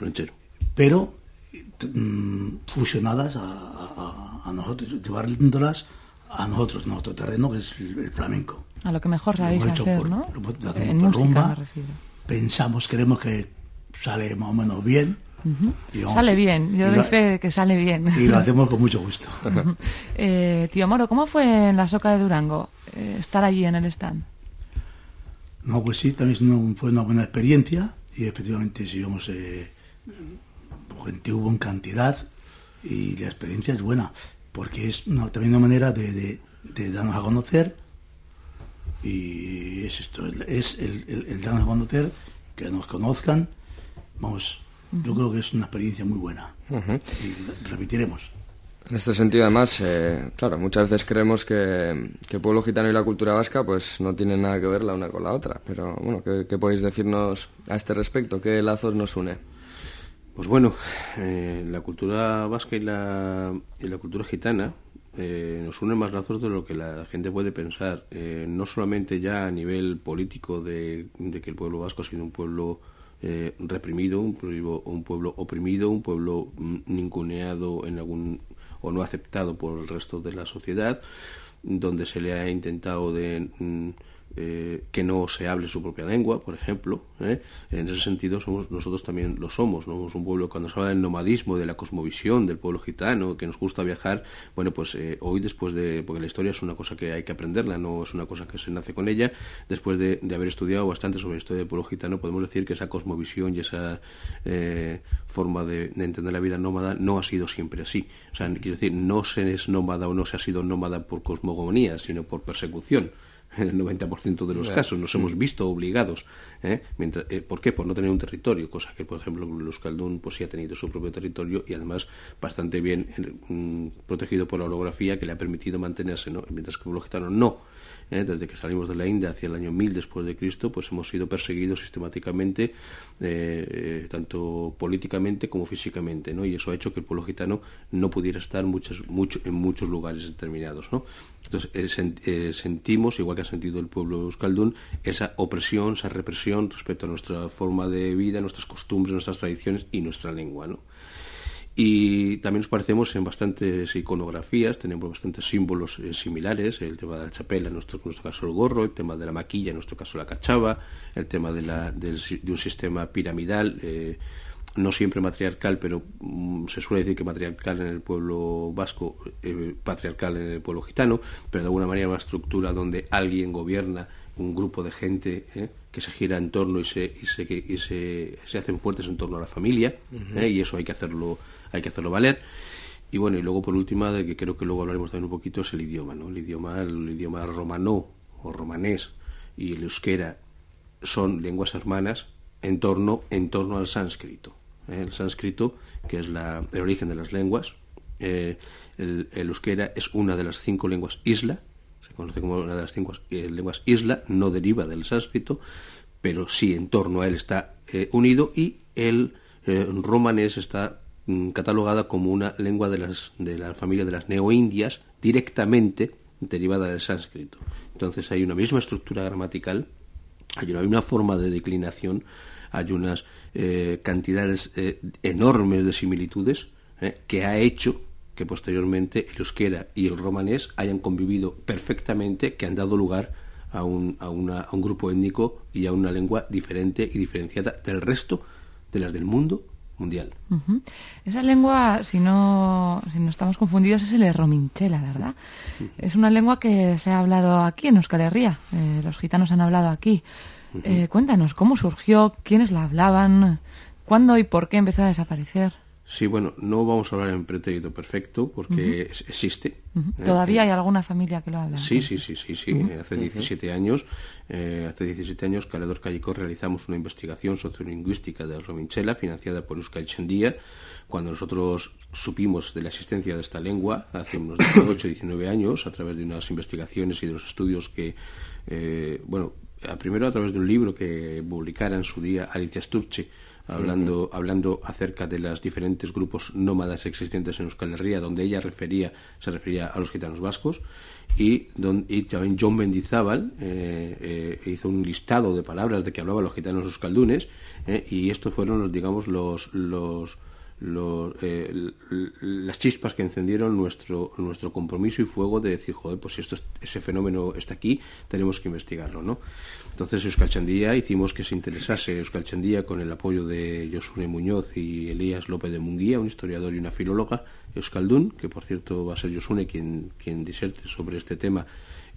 Ranchero. pero mm, fusionadas a, a- a nosotros, llevándolas a nosotros, nuestro terreno que es el, el flamenco. A lo que mejor sabéis hacer, por- ¿no? lo En por música rumba. me refiero. Pensamos, creemos que sale más o menos bien. Sale bien, yo doy fe de que sale bien. Y lo hacemos con mucho gusto. eh, tío Moro, ¿cómo fue en la Soca de Durango eh, estar allí en el stand? No, pues sí, también fue una buena experiencia y efectivamente sí, vamos, eh, gente hubo en cantidad y la experiencia es buena porque es una- también una manera de, de- de darnos a conocer y es esto, es el, el- el darnos a conocer, que nos conozcan, vamos, yo creo que es una experiencia muy buena y repetiremos. En este sentido, además, eh, claro, muchas veces creemos que, que el pueblo gitano y la cultura vasca pues no tienen nada que ver la una con la otra. Pero, bueno, ¿qué, qué podéis decirnos a este respecto? ¿Qué lazos nos une? Pues bueno, eh, la cultura vasca y la, y la cultura gitana eh, nos unen más lazos de lo que la gente puede pensar. Eh, no solamente ya a nivel político de, de que el pueblo vasco ha sido un pueblo eh, reprimido, un pueblo, un pueblo oprimido, un pueblo mm, ninguneado en algún o no aceptado por el resto de la sociedad, donde se le ha intentado de mm, eh, que no se hable su propia lengua, por ejemplo. ¿eh? En ese sentido, somos nosotros también lo somos. ¿no? Somos un pueblo, cuando se habla del nomadismo, de la cosmovisión del pueblo gitano, que nos gusta viajar, bueno, pues eh, hoy después de, porque la historia es una cosa que hay que aprenderla, no es una cosa que se nace con ella, después de, haber estudiado bastante sobre la historia del pueblo gitano, podemos decir que esa cosmovisión y esa eh, forma de, de entender la vida nómada no ha sido siempre así. O sea, quiero decir, no se es nómada o no se ha sido nómada por cosmogonía, sino por persecución en el 90% de los casos. Nos hemos visto obligados. ¿eh? Mientras, eh, ¿Por qué? Por no tener un territorio, cosa que, por ejemplo, el Euskaldun pues, sí ha tenido su propio territorio y además bastante bien eh, mm, protegido por la orografía que le ha permitido mantenerse, ¿no? mientras que el pueblo gitano no. ¿Eh? Desde que salimos de la India hacia el año 1000 después de Cristo, pues hemos sido perseguidos sistemáticamente, eh, eh, tanto políticamente como físicamente, ¿no? Y eso ha hecho que el pueblo gitano no pudiera estar en muchos lugares determinados, ¿no? Entonces sen- sentimos, igual que ha sentido el pueblo euskaldun, esa opresión, esa represión respecto a nuestra forma de vida, nuestras costumbres, nuestras tradiciones y nuestra lengua, ¿no? Y también nos parecemos en bastantes iconografías, tenemos bastantes símbolos eh, similares, el tema de la chapela, en nuestro, en nuestro caso el gorro, el tema de la maquilla, en nuestro caso la cachava, el tema de, la, del de un sistema piramidal, eh, no siempre matriarcal, pero mm, se suele decir que matriarcal en el pueblo vasco, eh, patriarcal en el pueblo gitano, pero de alguna manera una estructura donde alguien gobierna un grupo de gente ¿eh? que se gira en torno y se y se, y se, se hacen fuertes en torno a la familia. ¿eh? y eso hay que hacerlo hay que hacerlo valer y bueno y luego por última de que creo que luego hablaremos también un poquito es el idioma no el idioma el idioma romano o romanés y el euskera son lenguas hermanas en torno en torno al sánscrito ¿eh? el sánscrito que es la, el origen de las lenguas eh, el, euskera es una de las cinco lenguas isla se conoce como una de las cinco eh, lenguas isla, no deriva del sánscrito, pero sí en torno a él está unido y el romanés está catalogada como una lengua de, las, de la familia de las neoindias directamente derivada del sánscrito. Entonces hay una misma estructura gramatical, hay una misma forma de declinación, hay unas eh, cantidades eh, enormes de similitudes eh, que ha hecho que posteriormente el euskera y el romanés hayan convivido perfectamente, que han dado lugar a un, a, una- a un grupo étnico y a una lengua diferente y diferenciada del resto de las del mundo mundial. Esa lengua, si no, si no estamos confundidos, es el rominchela, ¿verdad? Es una lengua que se ha hablado aquí en Euskal Herria. eh, los gitanos han hablado aquí. Eh, cuéntanos, ¿cómo surgió? ¿Quiénes la hablaban? ¿Cuándo y por qué empezó a desaparecer? Sí, bueno, no vamos a hablar en pretérito perfecto porque existe. ¿eh? ¿Todavía hay alguna familia que lo habla? Sí, sí, sí, sí, sí. Hace 17 años, eh, hace 17 años, Caledor Callicó realizamos una investigación sociolingüística de Rominchela financiada por Euskal Chendía. Cuando nosotros supimos de la existencia de esta lengua, hace unos 18, 19 años, a través de unas investigaciones y de los estudios que, eh, bueno, primero a través de un libro que publicara en su día Alicia Sturche, hablando, hablando acerca de los diferentes grupos nómadas existentes en Euskal Herria, donde ella refería, se refería a los gitanos vascos, y, don- también John Mendizábal eh, eh, hizo un listado de palabras de que hablaban los gitanos euskaldunes, eh, y estos fueron, los, digamos, los, los, las chispas que encendieron nuestro, nuestro compromiso y fuego de decir, joder, pues si esto, es- ese fenómeno está aquí, tenemos que investigarlo, ¿no? Entonces Euskal Chandía hicimos que se interesase Euskal Chandía con el apoyo de Josune Muñoz y Elías López de Munguía, un historiador y una filóloga, Euskaldun, que por cierto va a ser Josune quien, quien diserte sobre este tema,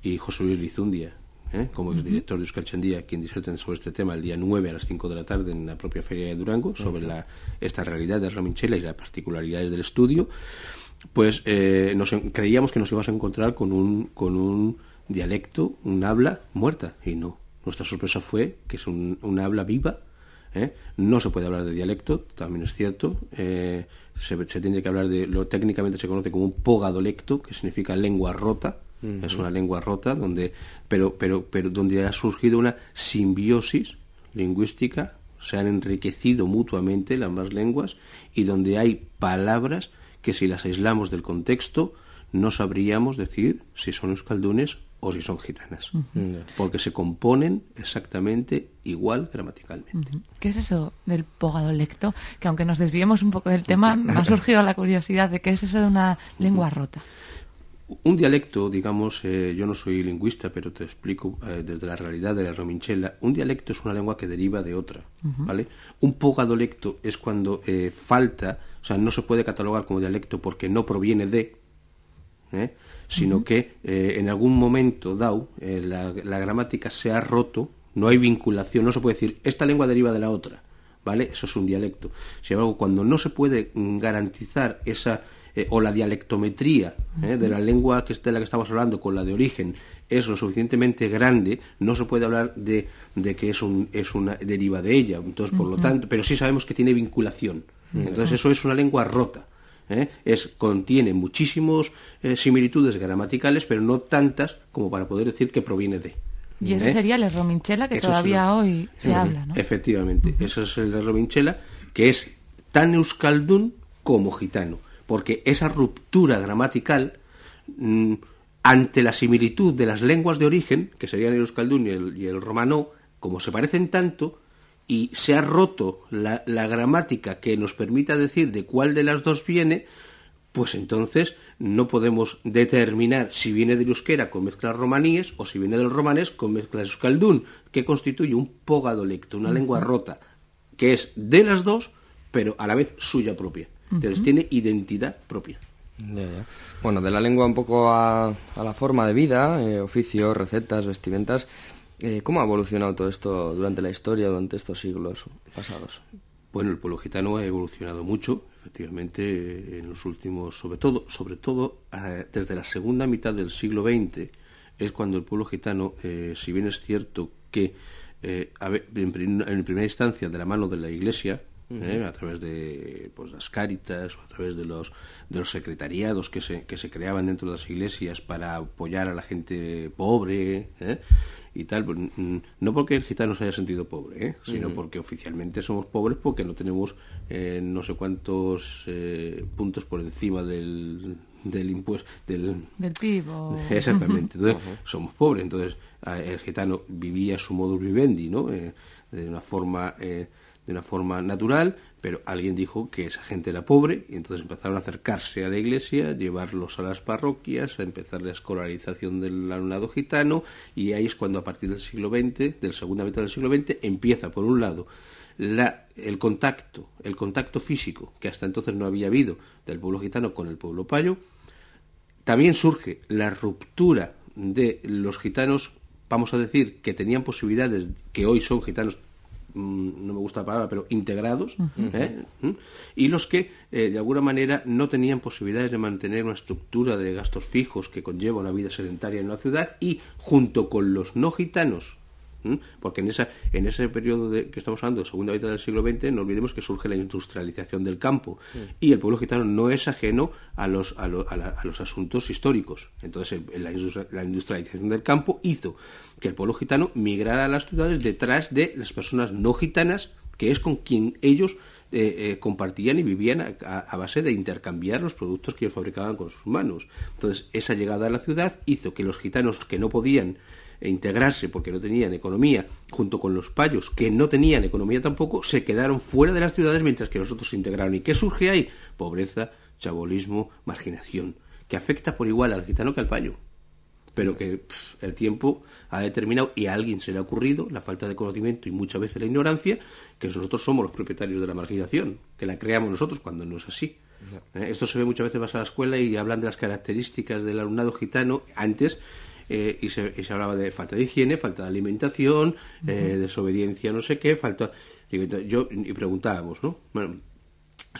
y José Luis Lizundia, ¿eh? como exdirector de Euskal Chandía, quien diserten sobre este tema el día 9 a las 5 de la tarde en la propia Feria de Durango, sobre la, esta realidad de Raminchela y las particularidades del estudio, pues eh, nos creíamos que nos íbamos a encontrar con un, con un dialecto, un habla muerta, y no. Nuestra sorpresa fue que es un, un habla viva, ¿eh? no se puede hablar de dialecto, también es cierto, eh, se, se tiene que hablar de, lo técnicamente se conoce como un pogadolecto, que significa lengua rota, es una lengua rota, donde, pero, pero, pero donde ha surgido una simbiosis lingüística, se han enriquecido mutuamente las más lenguas y donde hay palabras que si las aislamos del contexto no sabríamos decir si son euskaldunes o si son gitanas. Ujú. Porque se componen exactamente igual gramaticalmente. ¿Qué es eso del pogadolecto? Que aunque nos desviemos un poco del tema, me ha surgido la curiosidad de qué es eso de una lengua rota. Un dialecto, digamos, eh, yo no soy lingüista, pero te explico eh, desde la realidad de la rominchela, un dialecto es una lengua que deriva de otra. ¿vale? Un pogadolecto es cuando eh, falta, o sea, no se puede catalogar como dialecto porque no proviene de, ¿eh? Sino que eh, en algún momento dado eh, la, la gramática se ha roto, no hay vinculación, no se puede decir, esta lengua deriva de la otra, ¿vale? Eso es un dialecto. Sin embargo, cuando no se puede mm, garantizar esa, eh, o la dialectometría de la lengua que de la que estamos hablando con la de origen es lo suficientemente grande, no se puede hablar de, de que es, un, es una deriva de ella. Entonces, por lo tanto, pero sí sabemos que tiene vinculación. Entonces, eso es una lengua rota. ¿Eh? Es, contiene muchísimos eh, similitudes gramaticales, pero no tantas como para poder decir que proviene de. Y eso ¿eh? sería el rominchela que Eso todavía lo- hoy se habla, ¿no? Efectivamente, eso es el rominchela, que es tan euskaldun como gitano, porque esa ruptura gramatical mm, ante la similitud de las lenguas de origen, que serían el euskaldun y el, y el romano, como se parecen tanto, y se ha roto la, la gramática que nos permita decir de cuál de las dos viene, pues entonces no podemos determinar si viene del euskera con mezclas romaníes o si viene del romanés con mezclas euskaldun, que constituye un pogadolecto, una lengua rota, que es de las dos, pero a la vez suya propia. Entonces Ujú. tiene identidad propia. Ya, ya. Bueno, de la lengua un poco a, a la forma de vida, eh, oficios, recetas, vestimentas. Eh, ¿Cómo ha evolucionado todo esto durante la historia, durante estos siglos pasados? Bueno, el pueblo gitano ha evolucionado mucho, efectivamente, eh, en los últimos, sobre todo, sobre todo eh, desde la segunda mitad del siglo XX, es cuando el pueblo gitano, eh, si bien es cierto que en, prim- en primera instancia de la mano de la Iglesia, a través de pues, las cáritas o a través de los de los secretariados que se, que se creaban dentro de las iglesias para apoyar a la gente pobre ¿eh? Y tal pues, no porque el gitano se haya sentido pobre ¿eh? sino porque oficialmente somos pobres porque no tenemos eh, no sé cuántos eh, puntos por encima del del impuesto del Del PIB o... Exactamente. Entonces, somos pobres. Entonces, el gitano vivía su modus vivendi, ¿no? De una forma eh, de una forma natural, pero alguien dijo que esa gente era pobre y entonces empezaron a acercarse a la iglesia, llevarlos a las parroquias, a empezar la escolarización del alumnado gitano y ahí es cuando a partir del siglo XX, del segunda mitad del siglo XX, empieza por un lado la, el contacto, el contacto físico que hasta entonces no había habido del pueblo gitano con el pueblo payo, también surge la ruptura de los gitanos, vamos a decir, que tenían posibilidades, que hoy son gitanos, no me gusta la palabra, pero integrados. ¿eh? ¿Mm? y los que eh, de alguna manera no tenían posibilidades de mantener una estructura de gastos fijos que conlleva una vida sedentaria en una ciudad, y junto con los no gitanos, ¿Mm? Porque en, esa, en ese periodo de, que estamos hablando, segunda mitad del siglo XX, no olvidemos que surge la industrialización del campo. Y el pueblo gitano no es ajeno a los, a, lo- a la- a los asuntos históricos. Entonces, el- la, la industrialización del campo hizo que el pueblo gitano migrara a las ciudades detrás de las personas no gitanas, que es con quien ellos eh, eh, compartían y vivían a, base de intercambiar los productos que ellos fabricaban con sus manos. Entonces, esa llegada a la ciudad hizo que los gitanos que no podían integrarse porque no tenían economía, junto con los payos que no tenían economía tampoco, se quedaron fuera de las ciudades mientras que los otros se integraron. ¿Y qué surge ahí? Pobreza, chabolismo, marginación, que afecta por igual al gitano que al payo. Pero que pff, el tiempo ha determinado y a alguien se le ha ocurrido la falta de conocimiento y muchas veces la ignorancia, que nosotros somos los propietarios de la marginación, que la creamos nosotros cuando no es así. ¿Eh? Esto se ve muchas veces vas a la escuela y hablan de las características del alumnado gitano antes eh, y, se, y se hablaba de falta de higiene, falta de alimentación, eh, desobediencia, no sé qué, falta. Yo, y preguntábamos, ¿no? Bueno,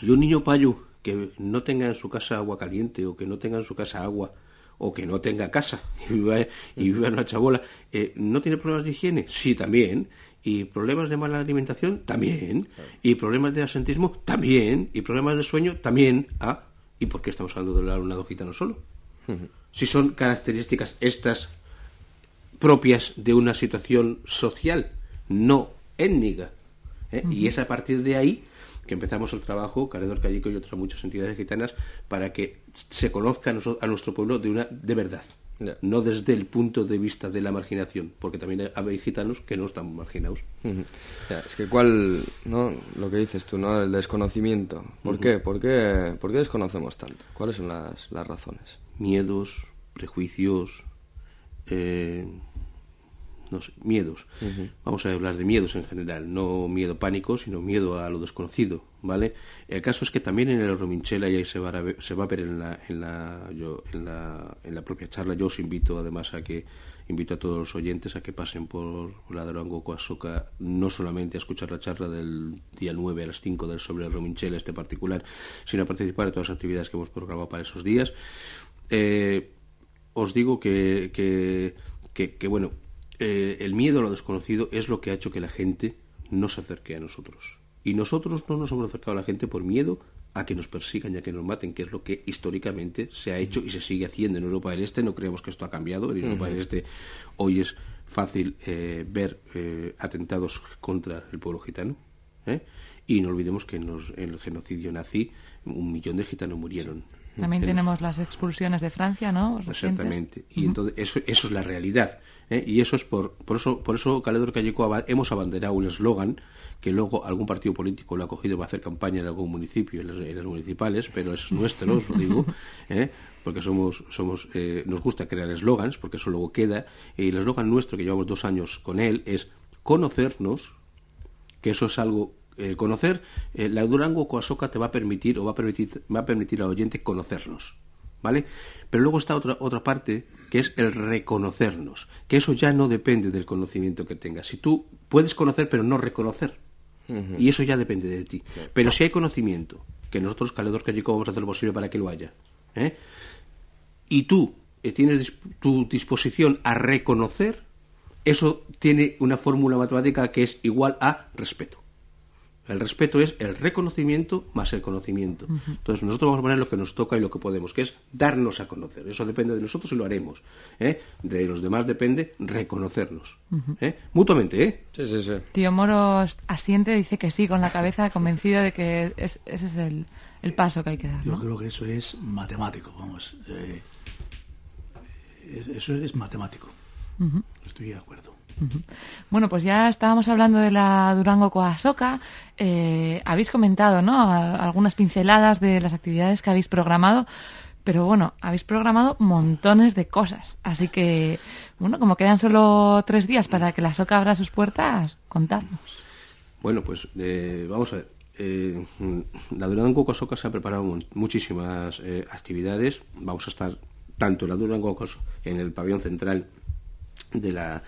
y un niño payo que no tenga en su casa agua caliente o que no tenga en su casa agua o que no tenga casa y viva, y viva en una chabola, eh, ¿no tiene problemas de higiene? Sí, también. ¿Y problemas de mala alimentación? También. ¿Y problemas de asentismo? También. ¿Y problemas de sueño? También. Ah, ¿y por qué estamos hablando del alumnado gitano solo? Si son características estas propias de una situación social, no étnica. ¿eh? Y es a partir de ahí que empezamos el trabajo, Caredor Callico y otras muchas entidades gitanas, para que se conozca a, nuestro pueblo de, una, de verdad. no desde el punto de vista de la marginación, porque también hay gitanos que no están marginados. Es que cuál, ¿no? Lo que dices tú, ¿no? El desconocimiento. ¿Por qué? ¿Por qué? ¿Por qué desconocemos tanto? ¿Cuáles son las, las razones? Miedos, prejuicios, eh, no sé, miedos. Vamos a hablar de miedos en general, no miedo pánico, sino miedo a lo desconocido, ¿vale? El caso es que también en el Eurominchela, y ahí se va a ver, se va a ver en, la, en, la, yo, en, la, en la propia charla, yo os invito además a que invito a todos los oyentes a que pasen por la Durango Coasoca, no solamente a escuchar la charla del día 9 a las 5 del sobre el Rominchela este particular, sino a participar de todas las actividades que hemos programado para esos días. Eh, os digo que, que, que- que, bueno, eh, el miedo a lo desconocido es lo que ha hecho que la gente no se acerque a nosotros. Y nosotros no nos hemos acercado a la gente por miedo a que nos persigan y a que nos maten, que es lo que históricamente se ha hecho y se sigue haciendo en Europa del Este. No creemos que esto ha cambiado. En Europa del Este hoy es fácil eh, ver eh, atentados contra el pueblo gitano. ¿eh? Y no olvidemos que en, los- en el genocidio nazi un millón de gitanos murieron. También En- tenemos las expulsiones de Francia, ¿no? Recientes. Exactamente. Y entonces eso, eso es la realidad. ¿Eh? Y eso es por, por eso, por eso Caledor Calleco hemos abanderado un eslogan que luego algún partido político lo ha cogido para hacer campaña en algún municipio, en las, en las municipales, pero es nuestro, os lo digo, ¿eh? porque somos, somos, eh, nos gusta crear eslogans, porque eso luego queda. Y el eslogan nuestro, que llevamos dos años con él, es conocernos, que eso es algo eh, conocer la Durango Coasoca te va a permitir o va a permitir va a permitir al oyente conocernos vale pero luego está otra otra parte que es el reconocernos que eso ya no depende del conocimiento que tengas. Si tú puedes conocer pero no reconocer y eso ya depende de ti. Pero si hay conocimiento que nosotros Caledor Callico vamos a hacer lo posible para que lo haya ¿eh? y tú eh, tienes tu disposición a reconocer eso tiene una fórmula matemática que es igual a respeto. El respeto es el reconocimiento más el conocimiento. Entonces nosotros vamos a poner lo que nos toca y lo que podemos, que es darnos a conocer. Eso depende de nosotros y lo haremos. ¿eh? De los demás depende reconocernos. ¿eh? Mutuamente, ¿eh? Sí, sí, sí. Tío Moro asiente, dice que sí, con la cabeza, convencido de que es- ese es el, el paso que hay que dar. Yo creo que eso es matemático, vamos. eh, es- eso es matemático. Estoy de acuerdo. Bueno, pues ya estábamos hablando de la Durango Coasoca. Eh, habéis comentado, ¿no? Algunas pinceladas de las actividades que habéis programado. Pero bueno, habéis programado montones de cosas. Así que, bueno, como quedan solo tres días para que la Soca abra sus puertas, contadnos. Bueno, pues eh, vamos a ver. Eh, la Durango Cosoca se ha preparado mu- muchísimas eh, actividades. Vamos a estar tanto en la Durango Cos- en el pabellón central de la,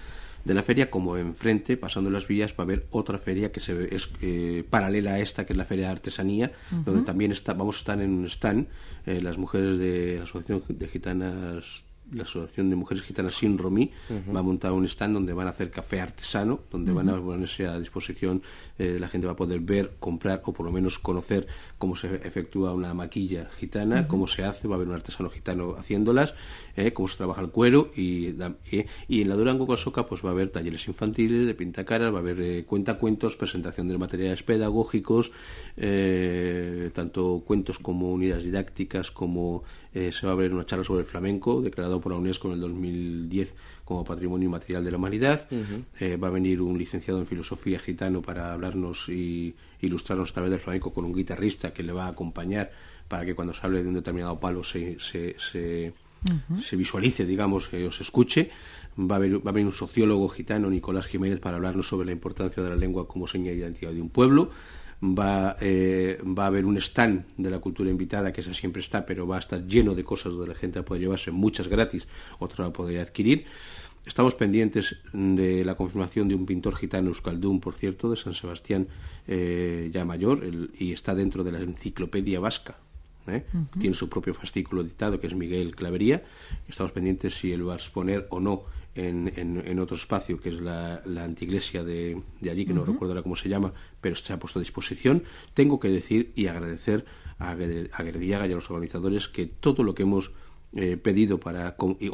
de la feria como enfrente, pasando las vías, va a haber otra feria que se ve- es eh, paralela a esta, que es la feria de artesanía, donde también está, vamos a estar en un stand, eh, las mujeres de la Asociación de Gitanas la Asociación de Mujeres Gitanas Sin Romí va a montar un stand donde van a hacer café artesano, donde van a ponerse a disposición, eh, la gente va a poder ver, comprar o por lo menos conocer cómo se efectúa una maquilla gitana, cómo se hace, va a haber un artesano gitano haciéndolas, eh, cómo se trabaja el cuero y, eh, y en la Durango Cosoca pues va a haber talleres infantiles de pintacaras, va a haber cuentacuentos, presentación de materiales pedagógicos, tanto cuentos como unidades didácticas, como eh, se va a ver una charla sobre el flamenco, declarado por la UNESCO en el 2010 como Patrimonio Inmaterial de la Humanidad. Eh, va a venir un licenciado en filosofía gitano para hablarnos y ilustrarnos a través del flamenco con un guitarrista que le va a acompañar para que cuando se hable de un determinado palo se, se, se, se visualice, digamos, que os escuche. Va a, haber, va a venir un sociólogo gitano, Nicolás Jiménez, para hablarnos sobre la importancia de la lengua como seña de identidad de un pueblo. Va, eh, va a haber un stand de la cultura invitada, que esa siempre está, pero va a estar lleno de cosas donde la gente va a poder llevarse, muchas gratis, otra la podría adquirir. Estamos pendientes de la confirmación de un pintor gitano euskaldún, por cierto, de San Sebastián, eh, ya mayor, el- y está dentro de la enciclopedia vasca. ¿eh? Tiene su propio fascículo editado, que es Miguel Clavería. Estamos pendientes si él va a exponer o no en, en- en otro espacio, que es la, la antiglesia de, de allí, que no recuerdo ahora cómo se llama, pero se ha puesto a disposición. Tengo que decir y agradecer a a y a los organizadores que todo lo que hemos eh, pedido para com- y-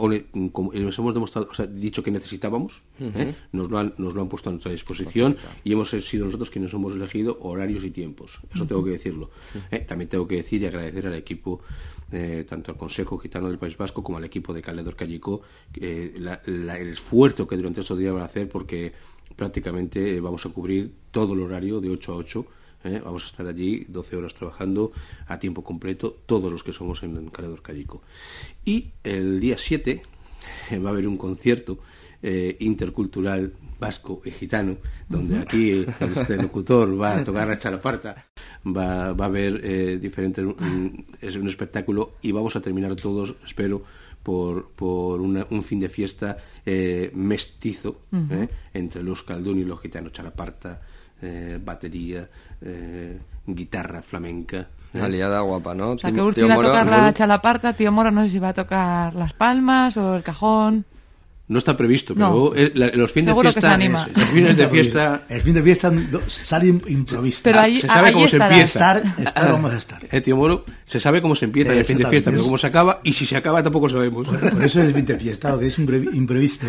les hemos demostrado, o sea, dicho que necesitábamos. ¿eh? nos, lo han, nos lo han puesto a nuestra disposición y hemos sido nosotros quienes hemos elegido horarios y tiempos. Eso tengo que decirlo. ¿eh? También tengo que decir y agradecer al equipo, tanto al Consejo Gitano del País Vasco como al equipo de Caledor Callicó, eh, el esfuerzo que durante estos días van a hacer porque prácticamente eh, vamos a cubrir todo el horario de 8 a 8. ¿eh? Vamos a estar allí 12 horas trabajando a tiempo completo, todos los que somos en, en Caledor Callico. Y el día 7 eh, va a haber un concierto eh, intercultural vasco y gitano, donde aquí este locutor va a tocar la chalaparta, va, va a haber eh, diferentes, es un espectáculo y vamos a terminar todos, espero, por, por una- un fin de fiesta eh, mestizo. ¿eh? entre los caldún y los gitanos, chalaparta, eh, batería, eh, guitarra flamenca. Una liada guapa, ¿no? O sea, Tío- que tío va a tocar la chalaparta, tío Moro no sé si va a tocar las palmas o el cajón. No está previsto, No. pero los fines Seguro de que fiesta, se anima. es- los fines de fiesta El fin de fiesta sale im- improvisto. Pero ahí- se sabe ahí cómo se empieza. Estar- estar vamos a estar. Eh, tío Moro, se sabe cómo se empieza el fin de fiesta, pero cómo se acaba, y si se acaba tampoco sabemos. Por eso es fin de fiesta, que es imprevi- imprevisto.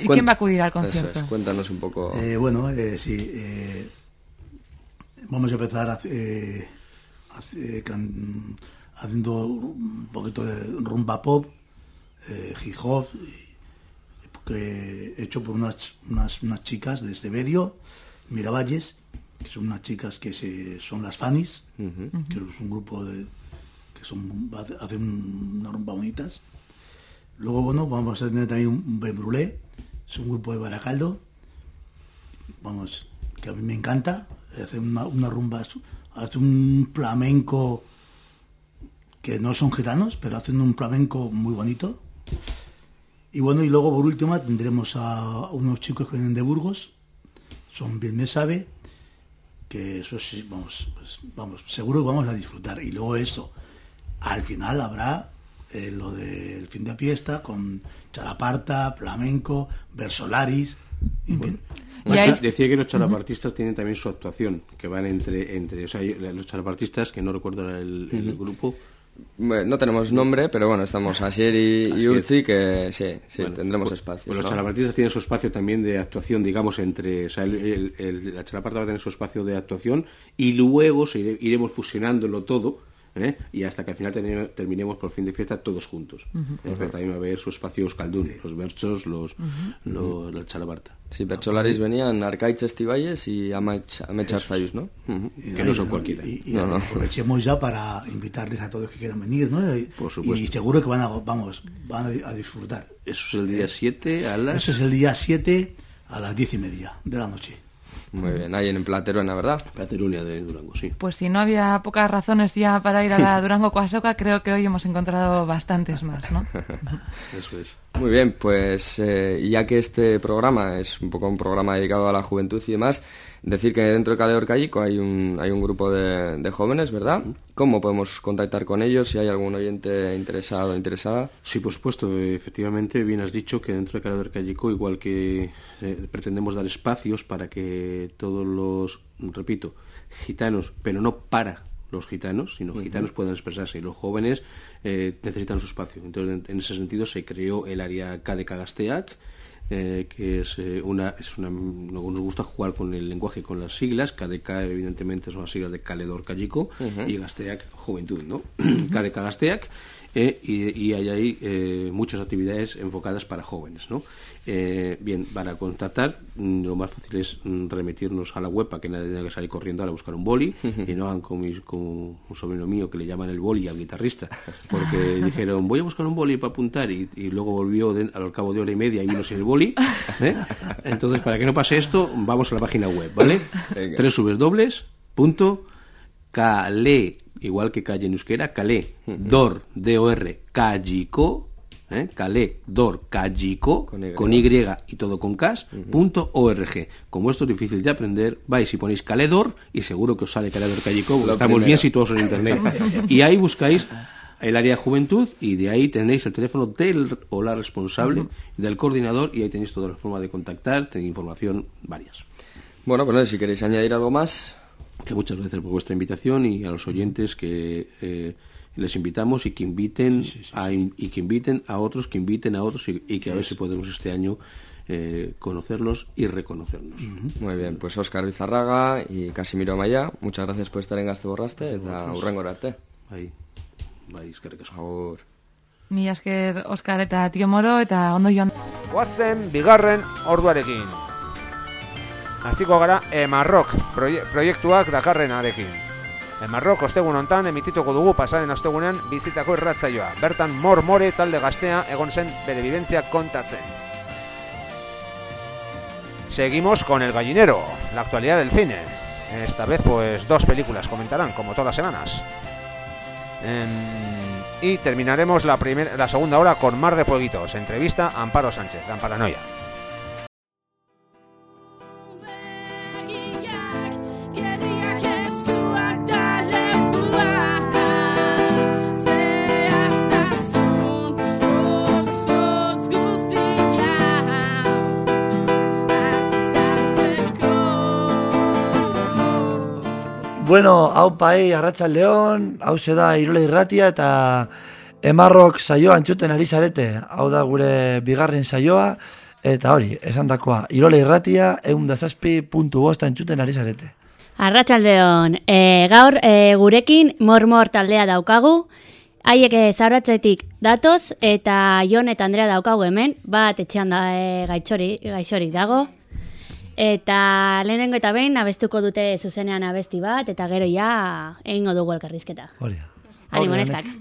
¿Y quién va a acudir al concierto? Es, cuéntanos un poco. Eh, bueno, eh, sí. eh, vamos a empezar a- eh, haciendo un poquito de rumba pop, eh, hip hop, y- que hecho por unas, unas, unas chicas de Severio, Miravalles, que son unas chicas que se, son las Fanis, que es un grupo de, que son, hacen unas rumba bonitas. Luego, bueno, vamos a tener también un, Brulé, es un grupo de Baracaldo, vamos, que a mí me encanta, hace una, una rumba, hace un flamenco que no son gitanos, pero hacen un flamenco muy bonito. Y bueno, y luego por último tendremos a unos chicos que vienen de Burgos, son bien me sabe, que eso sí, vamos, pues, vamos, seguro que vamos a disfrutar. Y luego eso, al final habrá eh, lo del fin de fiesta con chalaparta, flamenco, versolaris, en fin. Bueno, Decía que los chalapartistas tienen también su actuación, que van entre, entre o sea, los chalapartistas, que no recuerdo el, grupo. No tenemos nombre, pero bueno, estamos Asier y, y. Urchi, que sí, sí, Bueno, tendremos pues- espacio. Pues los chalapartistas tienen su espacio también de actuación, digamos, entre. O sea, el, el- el- la chalaparta va a tener su espacio de actuación y luego se iremos fusionándolo todo. ¿Eh? Y hasta que al final terminemos por fin de fiesta todos juntos. Ujú. ¿eh? Pero también va a haber su espacio euskaldun, los versos, los, los- la chalaparta. Sí, Bercholaris venían Arcaich Estivalles y Amech Arzayus, ¿no? Que no son cualquiera. Y, y No, no. aprovechemos ya para invitarles a todos que quieran venir, ¿no? Y, Por supuesto. y seguro que van a, vamos, van a, a disfrutar. Eso es el día 7 a las. Eso es el día 7 a las 10 y media de la noche. Muy bien, ahí en Plateruena, ¿verdad? Plateruena de Durango, sí. Pues si no había pocas razones ya para ir a la Durango Coasoca, creo que hoy hemos encontrado bastantes más, ¿no? Eso es. Muy bien, pues eh, ya que este programa es un poco un programa dedicado a la juventud y demás, decir que dentro de Caledor Callico hay un, hay un grupo de, de jóvenes, ¿verdad? ¿Cómo podemos contactar con ellos si hay algún oyente interesado o interesada? Sí, por supuesto, efectivamente, bien has dicho que dentro de Calador Callico, igual que eh, pretendemos dar espacios para que todos los, repito, gitanos, pero no para los gitanos, sino Ujú. gitanos puedan expresarse y los jóvenes eh, necesitan su espacio. Entonces, en, ese sentido, se creó el área KDK Gasteac, eh, que es eh, una, es una no- nos gusta jugar con el lenguaje con las siglas. KDK evidentemente son las siglas de Caledor Callico Ujú. y Gasteac Juventud no KDK Gasteac eh, y, y hay ahí eh, muchas actividades enfocadas para jóvenes no Eh, bien para contactar mm, lo más fácil es mm, remitirnos a la web para que nadie tenga que salir corriendo a buscar un boli y no hagan como, mis- como un sobrino mío que le llaman el boli al guitarrista porque dijeron voy a buscar un boli para apuntar y, y luego volvió de- al cabo de hora y media y vino sin el boli ¿eh? entonces para que no pase esto vamos a la página web ¿vale? Venga. www.cale igual que calle en euskera cale dor d o r callico ¿eh? Calé, Dor, Callico, con y, y todo con cas, punto org. Como esto es difícil de aprender, vais y ponéis Caledor y seguro que os sale porque Lo estamos primero. bien situados en internet. y ahí buscáis el área de juventud y de ahí tenéis el teléfono del o la responsable, del coordinador y ahí tenéis toda la forma de contactar, tenéis información varias. Bueno, pues no sé si queréis añadir algo más. Que muchas gracias por vuestra invitación y a los oyentes que eh, les invitamos y que inviten a y que inviten a otros, que inviten a otros y, y que a ver si podemos este año eh, conocerlos y reconocernos. Muy bien, pues Óscar Bizarraga y Casimiro Amaya, muchas gracias por estar en Gazte Borraste eta hurrengora arte. Bai, bai, eskerrik asko. Agur. Mi esker Oskar eta Tio Moro eta ondo joan. Guazen bigarren orduarekin. Hasiko gara Emarrok proie proiektuak dakarrenarekin. Emarrok ostegun hontan emitituko dugu pasaren ostegunean bizitako irratzaioa. Bertan Mor More talde gaztea egon zen bere bidentzia kontatzen. Seguimos con El Gallinero, la actualidad del cine. Esta vez pues dos películas comentarán, como todas las semanas. Em, y terminaremos la, primer- la segunda hora con Mar de Fueguitos, entrevista a Amparo Sánchez, Amparanoia. Bueno, hau pai, arratsaldeon, hau da irole irratia eta emarrok saioa entzuten ari zarete. Hau da gure bigarren saioa, eta hori, esan dakoa, irole irratia, egun da zazpi puntu bosta entzuten ari zarete. Arratsaldeon, e, gaur e, gurekin mormor taldea daukagu, haiek e, zauratzetik datoz eta Jon eta Andrea daukagu hemen, bat etxean da e, gaitxori, gaixorik dago. Eta lehenengo eta behin abestuko dute zuzenean abesti bat, eta gero ja egingo dugu elkarrizketa. Hori. Animo Hori,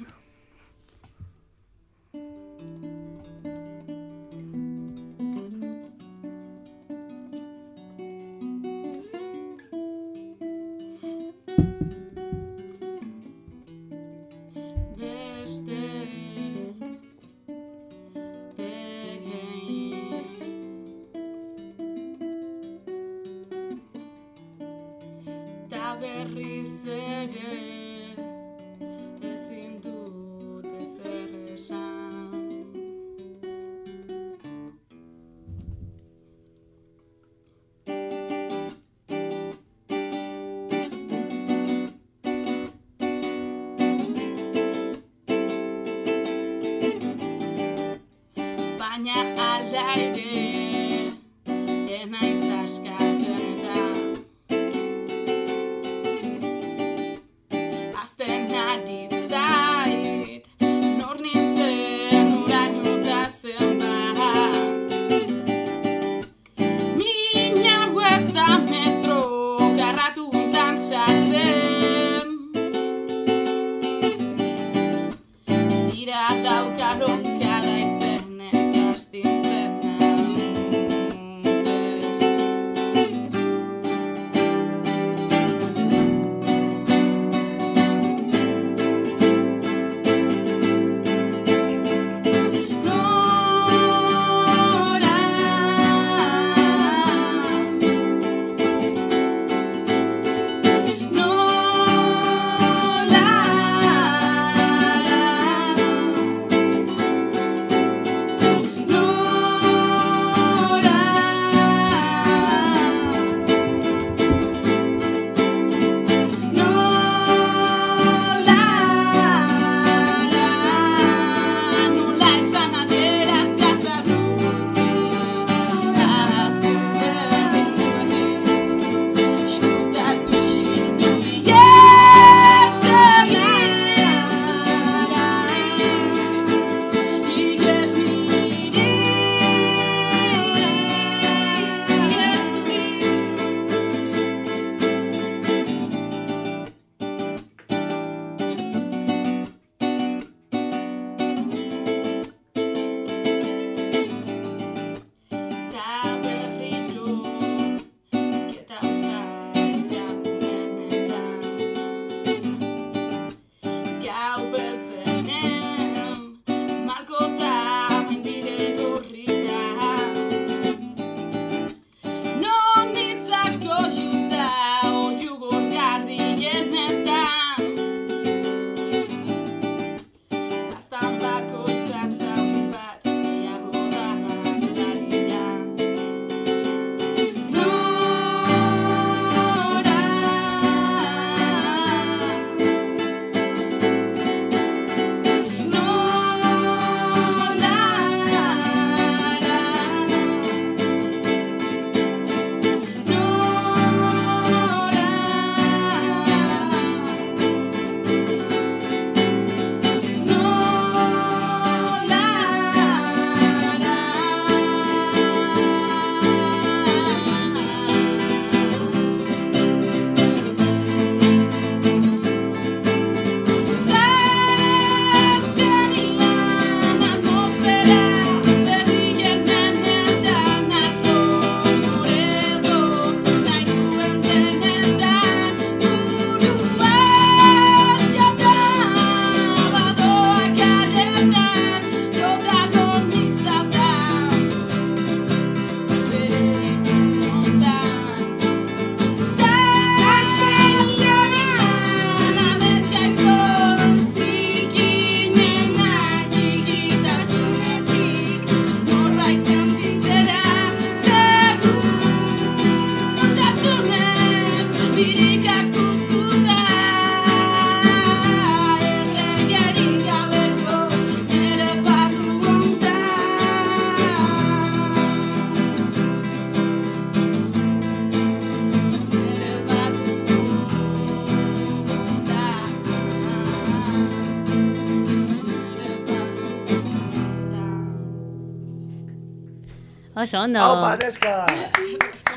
Oso ondo. Aupa, neska!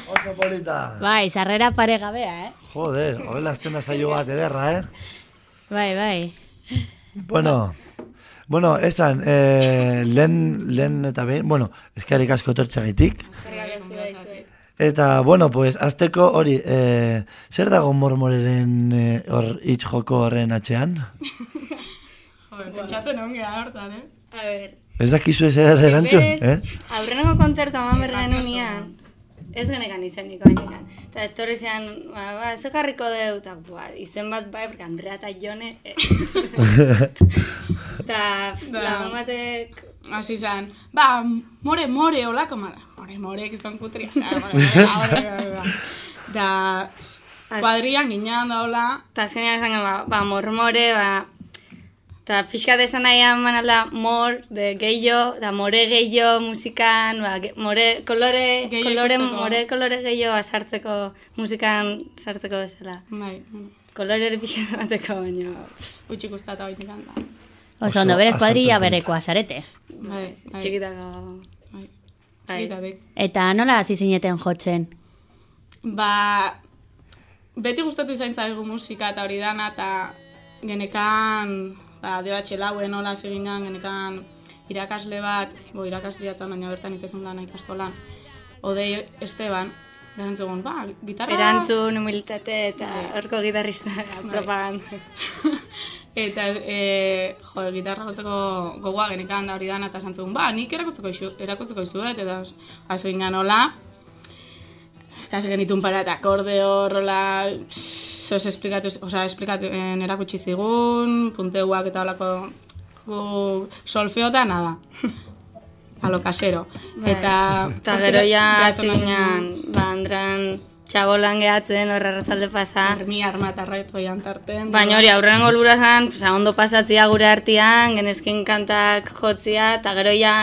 Oso polita. Bai, sarrera paregabea, eh? Joder, horrela azten da saio bat ederra, eh? Bai, bai. Bueno, bueno, esan, eh, lehen, lehen eta behin, bueno, eskerrik asko tortxagaitik. Eta, bueno, pues, azteko hori, eh, zer dago mormoreren eh, hor hitz joko horren atxean? Joder, pentsatzen egon gara hortan, eh? A ver. Ez dakizu ez ere erantzun, eh? Aurreneko kontzertu aman bergen unian, ez genekan izenik bainikan. Eta etorri zean, ba, ba, ze jarriko deu, eta ba, izen bat bai, porque Andrea eta Jone, eh. Eta lagun batek, Hasi zan, ba, more, more, olako mada. More, more, kiston kutria. Osa, more, more, more, more, more. Da, kuadrian ginean daula. eta azkenean esan, ba, ba, mormore, ba, eta pixka desan nahi eman alda mor, de gehiago, da more gehiago musikan, ba, ge- more, kolore, Gehiago kolore, ikusteko. more kolore gehiago sartzeko, musikan sartzeko bezala. Bai, Kolore pixka bateko, baina... Utsi gustata hoitik handa. Oso ondo, berez kuadrilla berekoa zarete. Bai, bai. Txikitako... Bai. Bai. Txikitatik. Eta nola hasi zineten jotzen? Ba, beti gustatu izan zaigu musika eta hori dana, eta genekan, ba, DH lauen nola seginan, genekan irakasle bat, bo irakasle bat baina bertan itezen lana ikastolan, Odei Esteban, da entzugun, ba, gitarra... Erantzun, humilitate eta Bai. horko gitarrista propaganda. Eta, e, jo, gitarra gotzeko gogoa genekan da hori dana, eta zugun, ba, nik erakutzeko izu, erakutzeko izuet, eta hasi ginen hola, kasi genitun para eta akordeo, rola, zos esplikatu, oza, esplikatu, en, erakutsi zigun, punteuak eta holako, gu, solfeo eta nada. A lo casero. Bai. Eta, Eta gero ja zinean, ba, andran txabolan gehatzen horra ratzalde pasa. Armi armatarreto jantarten. Baina hori, aurrean golbura zan, pues, ondo pasatzia gure artean, genezkin kantak jotzia, eta gero ja,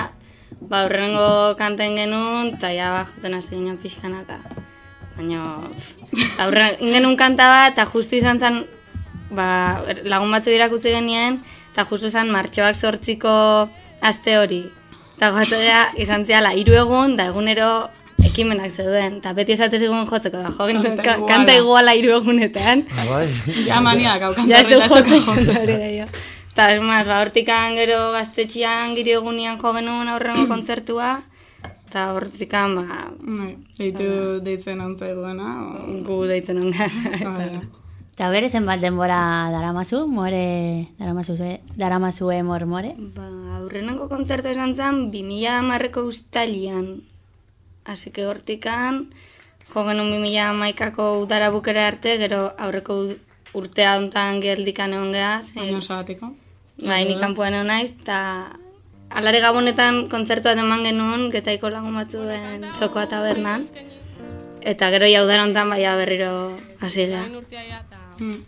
ba, aurrengo kanten genuen, eta ja, ba, jotzen hasi ginen pixkanaka. Baina, pff, aurren, ingenun kanta bat, eta justu izan zen, ba, lagun batzu irakutzi genien, eta justu zen martxoak sortziko aste hori. Eta goatzea izan ziala, hiru egun, da egunero ekimenak zeuden. Eta beti esate zigun jotzeko da, jo, Kanta kanta, iguala. kanta iguala hiru egunetan. Bai. Ja maniak hau Ja ez jotzen dugu jotzen. hori gehiago. Eta ez maz, ba, hortikan gero gaztetxian giri egunian jo genuen aurrengo kontzertua, eta hortikan, ba... Bai, deitu deitzen ontzeguena. Gu deitzen onga. Eta bere zenbat denbora daramazu, more, daramazu, daramazue mormore? Ba, aurrenengo kontzertu izan zen, 2000 amarreko ustalian. Así que hortikan, jo genuen 2000 amaikako udara bukera arte, gero aurreko urtea hontan geldikan egon geha. Baina sabatiko. Bai, ni kanpoan egon naiz, eta alare gabonetan kontzertua eman genuen, getaiko lagun batzuen sokoa tabernan. Eta gero ja udara hontan baia berriro hasi. Hmm.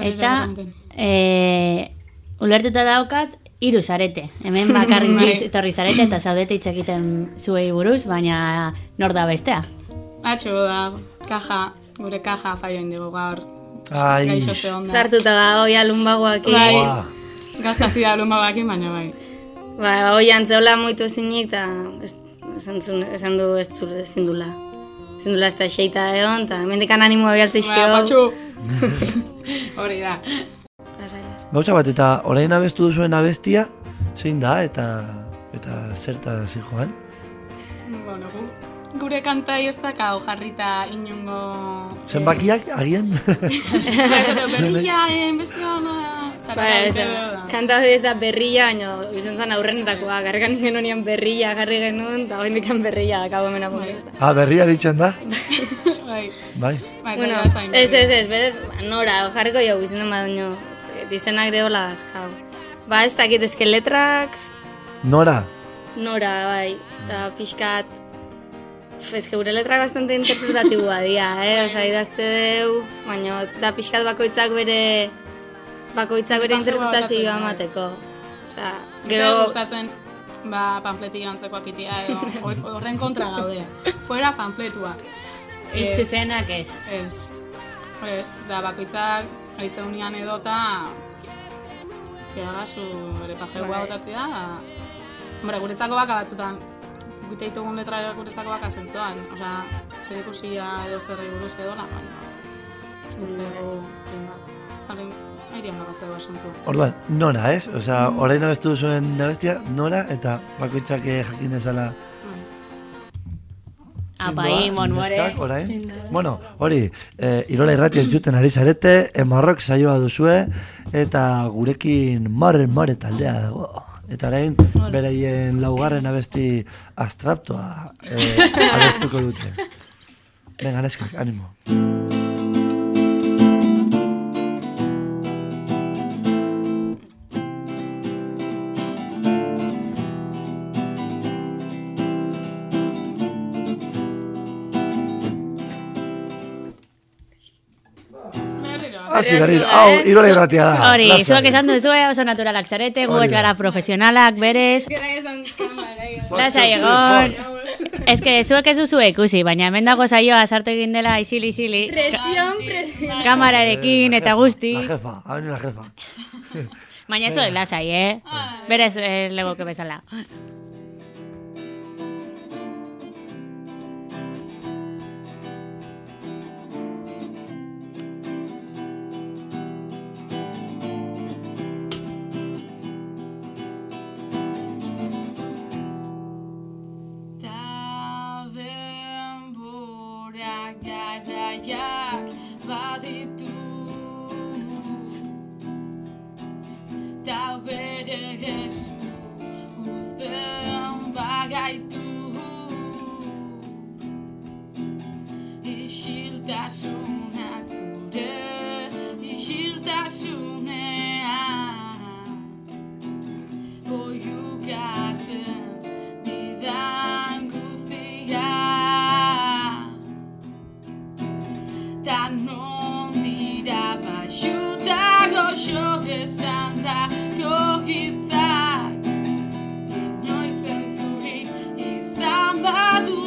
Eta, e, ulertuta daukat, hiru zarete. Hemen bakarrik Bai. etorri zarete eta zaudete hitz egiten zuei buruz, baina nor da bestea. Atxo da, kaja, gure kaja faio indigo gaur. Ai. Sartuta da, oia lumbagoakin. Bai, gaztazi da lumba bakin, baina bai. Ba, oian zeola moitu zinik, eta esan, esan du ez zure ezin dula. Ezin dula ez da xeita egon, eta mendikan animoa bialtze Ba, patxu. Hori da. Gauza bat, eta orain abestu duzuen abestia, zein da, eta eta zerta zijoan? Bueno, gu- gure kantai ez dakau jarrita inungo... Zenbakiak, agian? Ba, berria, eh, beste ona... Ba, ez kanta hori ez da berria, baina izan zen aurrenetakoa, garrikan genuen berria jarri genuen, eta hori indikan berria dakau hemen. Ah, berria ditzen da? Bai. Bai. Bai, Bueno, ez ez, ez, ez, berez, ba, nora, jarriko jau, izanen baino, dizenak ere hola dazkau. Ba, ez dakit eske letrak, Nora? nora, bai, da pixkat, F, eske gure letrak bastante interpretatiboa dira, eh? Osa, idazte deu, baina da pixkat bakoitzak bere, bakoitzak bere interpretazioa emateko. Osa, Gero gustatzen ba, panfleti antzekoak itia edo hor- horren kontra gaude. Fuera panfletua. Hitz zuzenak ez. Ez. Ez, da bakoitzak aitze unian edota que haga su ere pajeua Bai. botatzea. da. Hombre, guretzako baka batzutan Gute ditugun letra irakurtzako baka zentuan. Osea, zer ikusia edo zer buruz edo baina... Zego... Halen, airian bakatzeko asuntu. Orduan, nora, ez? Osea, orain abestu zuen abestia, nora, eta bakoitzak eh, jakin dezala Apai, monmore. orain. Bueno, hori, eh, Irola irrati entzuten ari zarete, emarrok saioa duzue, eta gurekin mare mare taldea dago. Eta orain, beraien laugarren abesti astraptoa eh, abestuko dute. Venga, neskak, animo. Hasi berriro, hau, Irola irratia da. Hori, zuek esan duzue oso naturalak zarete, gu ez gara profesionalak, berez. Lasa egon. Ez que zuek ez duzu ikusi, baina hemen dago saioa sartu egin dela isili isili. Presión, presión. Kamararekin eta guzti. La jefa, ha venido la jefa. Baina zuek lasai, eh? Berez eh, legoke bezala. Ta bere esku uzten bagaitu. Isiltasuna zure isiltasunean Oiukatzen didan guztia Ta non dira baxuta goxo esan da perturbado.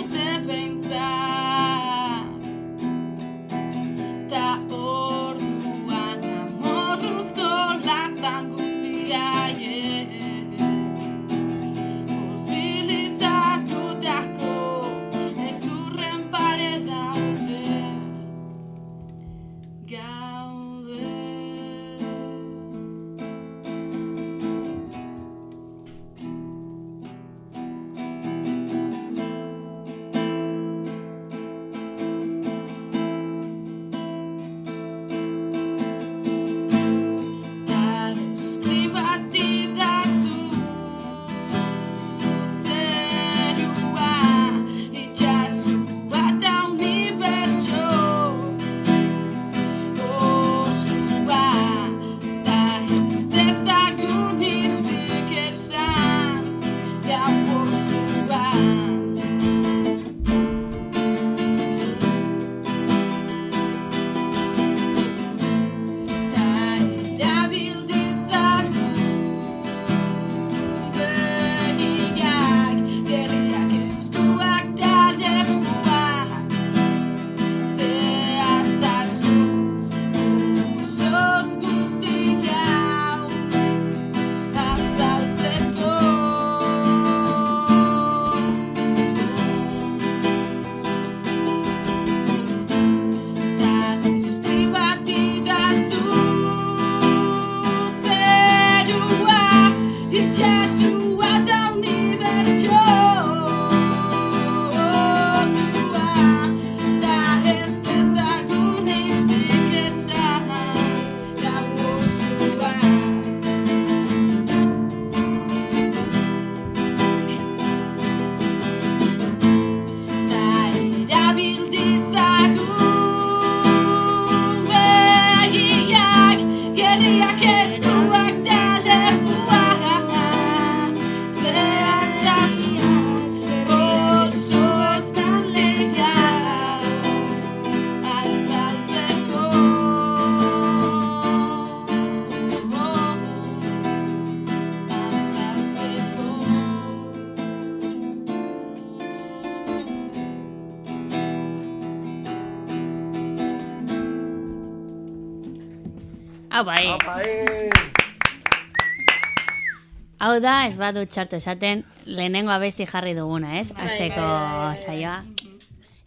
Hau da, ez badu txarto esaten, lehenengo abesti jarri duguna, ez? Bai, Azteko bai, bai, bai. saioa.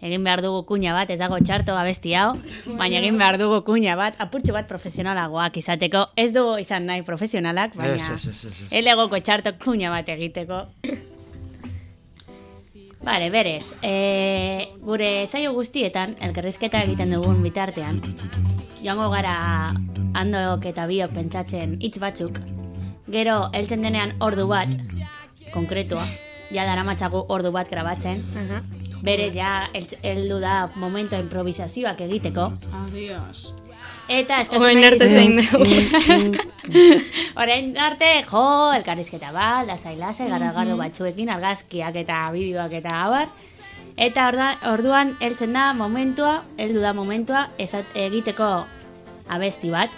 Egin behar dugu kuña bat, ez dago txarto abesti hau, baina egin behar dugu kuña bat, apurtxo bat profesionalagoak izateko. Ez dugu izan nahi profesionalak, baina ez, ez, ez, ez. elegoko txarto kuña bat egiteko. Vale, berez, e, gure saio guztietan, elkarrizketa egiten dugun bitartean, joango gara handok eta biok pentsatzen hitz batzuk, gero heltzen denean ordu bat, konkretua, ja daramatzagu ordu bat grabatzen, berez ja hel- heldu da momento improvisazioak egiteko, Adiós. Eta eskatu Orain nahi arte zein dugu. Orain arte, jo, elkarrizketa bat, lasai lasai, garragardo batzuekin, argazkiak eta bideoak eta abar. Eta orduan, orduan heltzen da momentua, heldu da momentua, esat, egiteko abesti bat,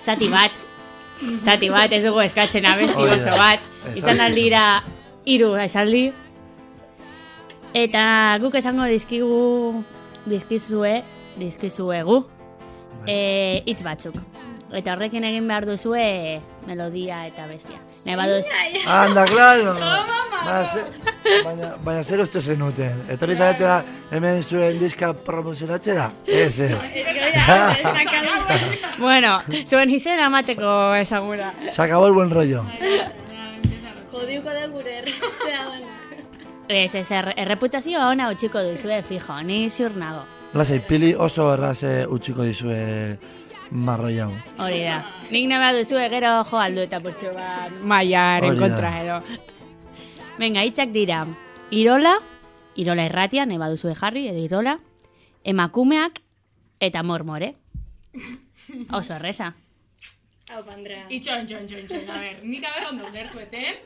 zati bat, zati bat, ez dugu eskatzen abesti oso bat, izan aldira hiru esaldi. Eta guk esango dizkigu, dizkizue, dizkizuegu, e, hitz batzuk. Eta horrekin egin behar duzue melodia eta bestia. Nahi baduz... Anda, claro. Baina, ze- baina, baina zer uste zenuten? Etorri zaretela hemen zuen diska promozionatzera? Ez, ez. bueno, zuen izena amateko ezagura. Se acabó el buen rollo. Jodiuko da gure errezea Ez, ez, erre- erreputazioa ona utxiko duzue, fijo, ni ziur nago. Lasai, pili oso erraz eh, utziko dizue marroiago. Hori da. Nik nabe duzu egero eh, jo aldu eta burtsu bat maiaren kontra edo. Venga, hitzak dira. Irola, Irola irratian, eba duzu jarri, edo Irola, emakumeak eta mormore. Oso erresa. Hau, Pandrea. Itxon, itxon, itxon, itxon. A ber, nik haber ondo ulertu eten.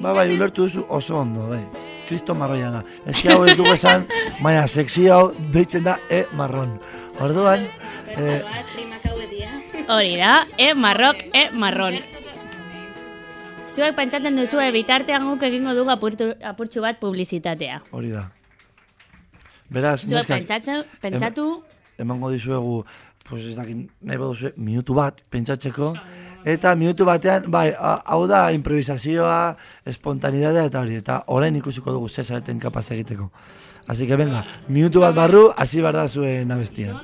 Ba, bai, ulertu duzu oso ondo, bai. Kristo marroia da. Ez ki hau ez dugu esan, baina sekzio hau deitzen da E marron. Orduan, eh, hauetia. Hori da, e marrok, e marron. Zuek pentsatzen duzue bitartean guk egingo dugu apurtu, apurtxu bat publizitatea. hori da. Beraz, Zuek pentsatze, pentsatu, emango dizuegu, pues ez dakit, nahi baduzu, minutu bat pentsatzeko, eta minutu batean, bai, hau da improvisazioa, espontanidadea eta hori, eta orain ikusiko dugu zesareten kapaz egiteko. Así que venga, minutu bat barru, hasi behar da zuen abestia.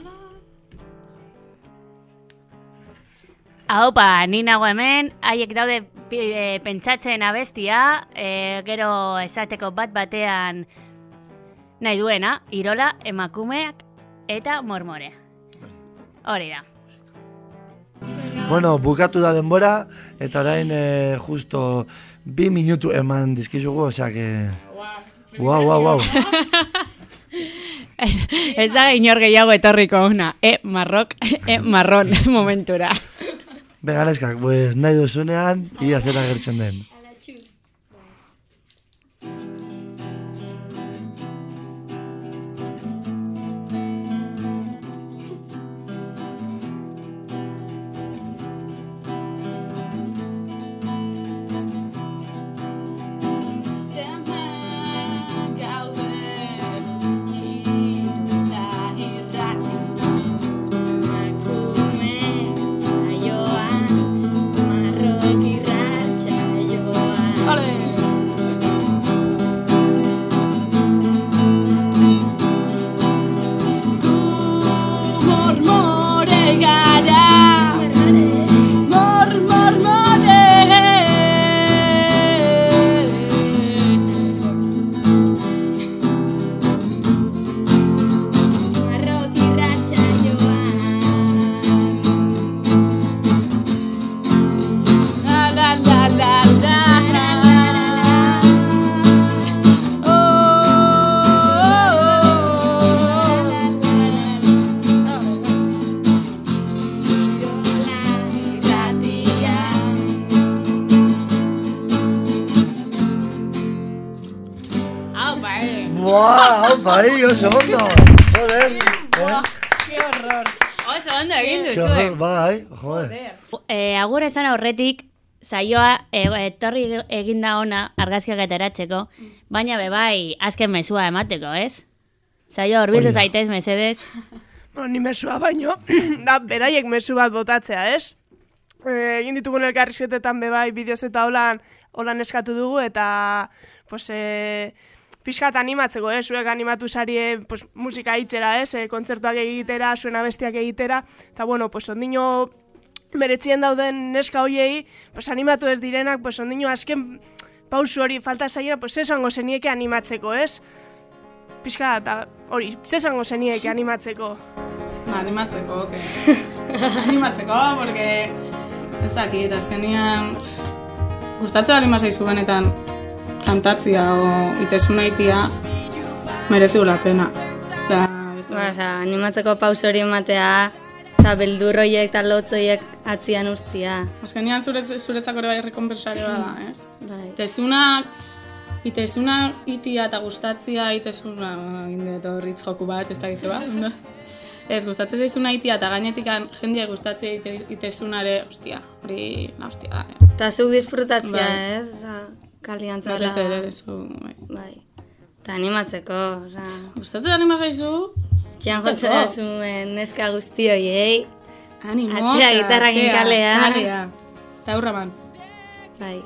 Haupa, ni nago hemen, haiek daude pi- e, pentsatzen abestia, e, gero esateko bat batean nahi duena, irola, emakumeak eta mormore. Hori da. Bueno, bukatu da denbora, eta orain eh, justo bi minutu eman dizkizugu, osea que... Guau, guau, guau. Ez, ez da inor gehiago etorriko una, e marrok, e marron momentura. Venga, neskak, pues nahi duzunean, ia zera gertzen den. Hau bai, oso ondo. Joder. Buah, Qué horror. Oso ondo egin duzu, bai, joder. Eh, agur esan aurretik, saioa e, etorri eginda ona argazkiak ateratzeko, baina be bai azken mezua emateko, ez? Saio horbildu Hori da. zaitez, mesedez. Bueno, ni mesua baino, da beraiek mesu bat botatzea, ez? e, egin ditugun elkarrizketetan be bai bideoz eta holan holan eskatu dugu eta pues e, pixkat animatzeko, eh, zuek animatu sarie pues, musika itxera, ez, e, kontzertuak egitera, zuen abestiak egitera, eta bueno, pues ondino meretzien dauden neska hoiei, pues animatu ez direnak, pues ondino azken pausu hori falta zaiena, pues esango zenieke animatzeko, ez? Pixka, eta hori, zesango zenieke animatzeko. Ba, animatzeko, que... animatzeko, porque ez dakit, azkenian gustatzen bali mazaizu benetan kantatzia o itesuna itia merezi gula pena. Da, Ba, oza, animatzeko paus hori ematea, eta beldurroiek eta lotzoiek atzian ustia. Azkenian zuretz, zuretzako ere bai rekonpensario da, ez? Bai. Itesuna, itesuna itia eta gustatzia itesuna, inde eto ritz joku bat, ez da gizu bat? Ez, gustatzen zaizuna itia eta gainetik jendia gustatzea ite, itesunare, ostia, hori, na, ostia da. eh. Eta zuk disfrutatzia, Bai. ez? Oza, kalian zara. Batez ere, zu, bai. Bai. Eta animatzeko, oza. Gustatzen anima zaizu? Txian jotzen da zuen neska guzti hoiei. Animo, Atea gitarrakin kalean. Atea, eta hurra man. Bai.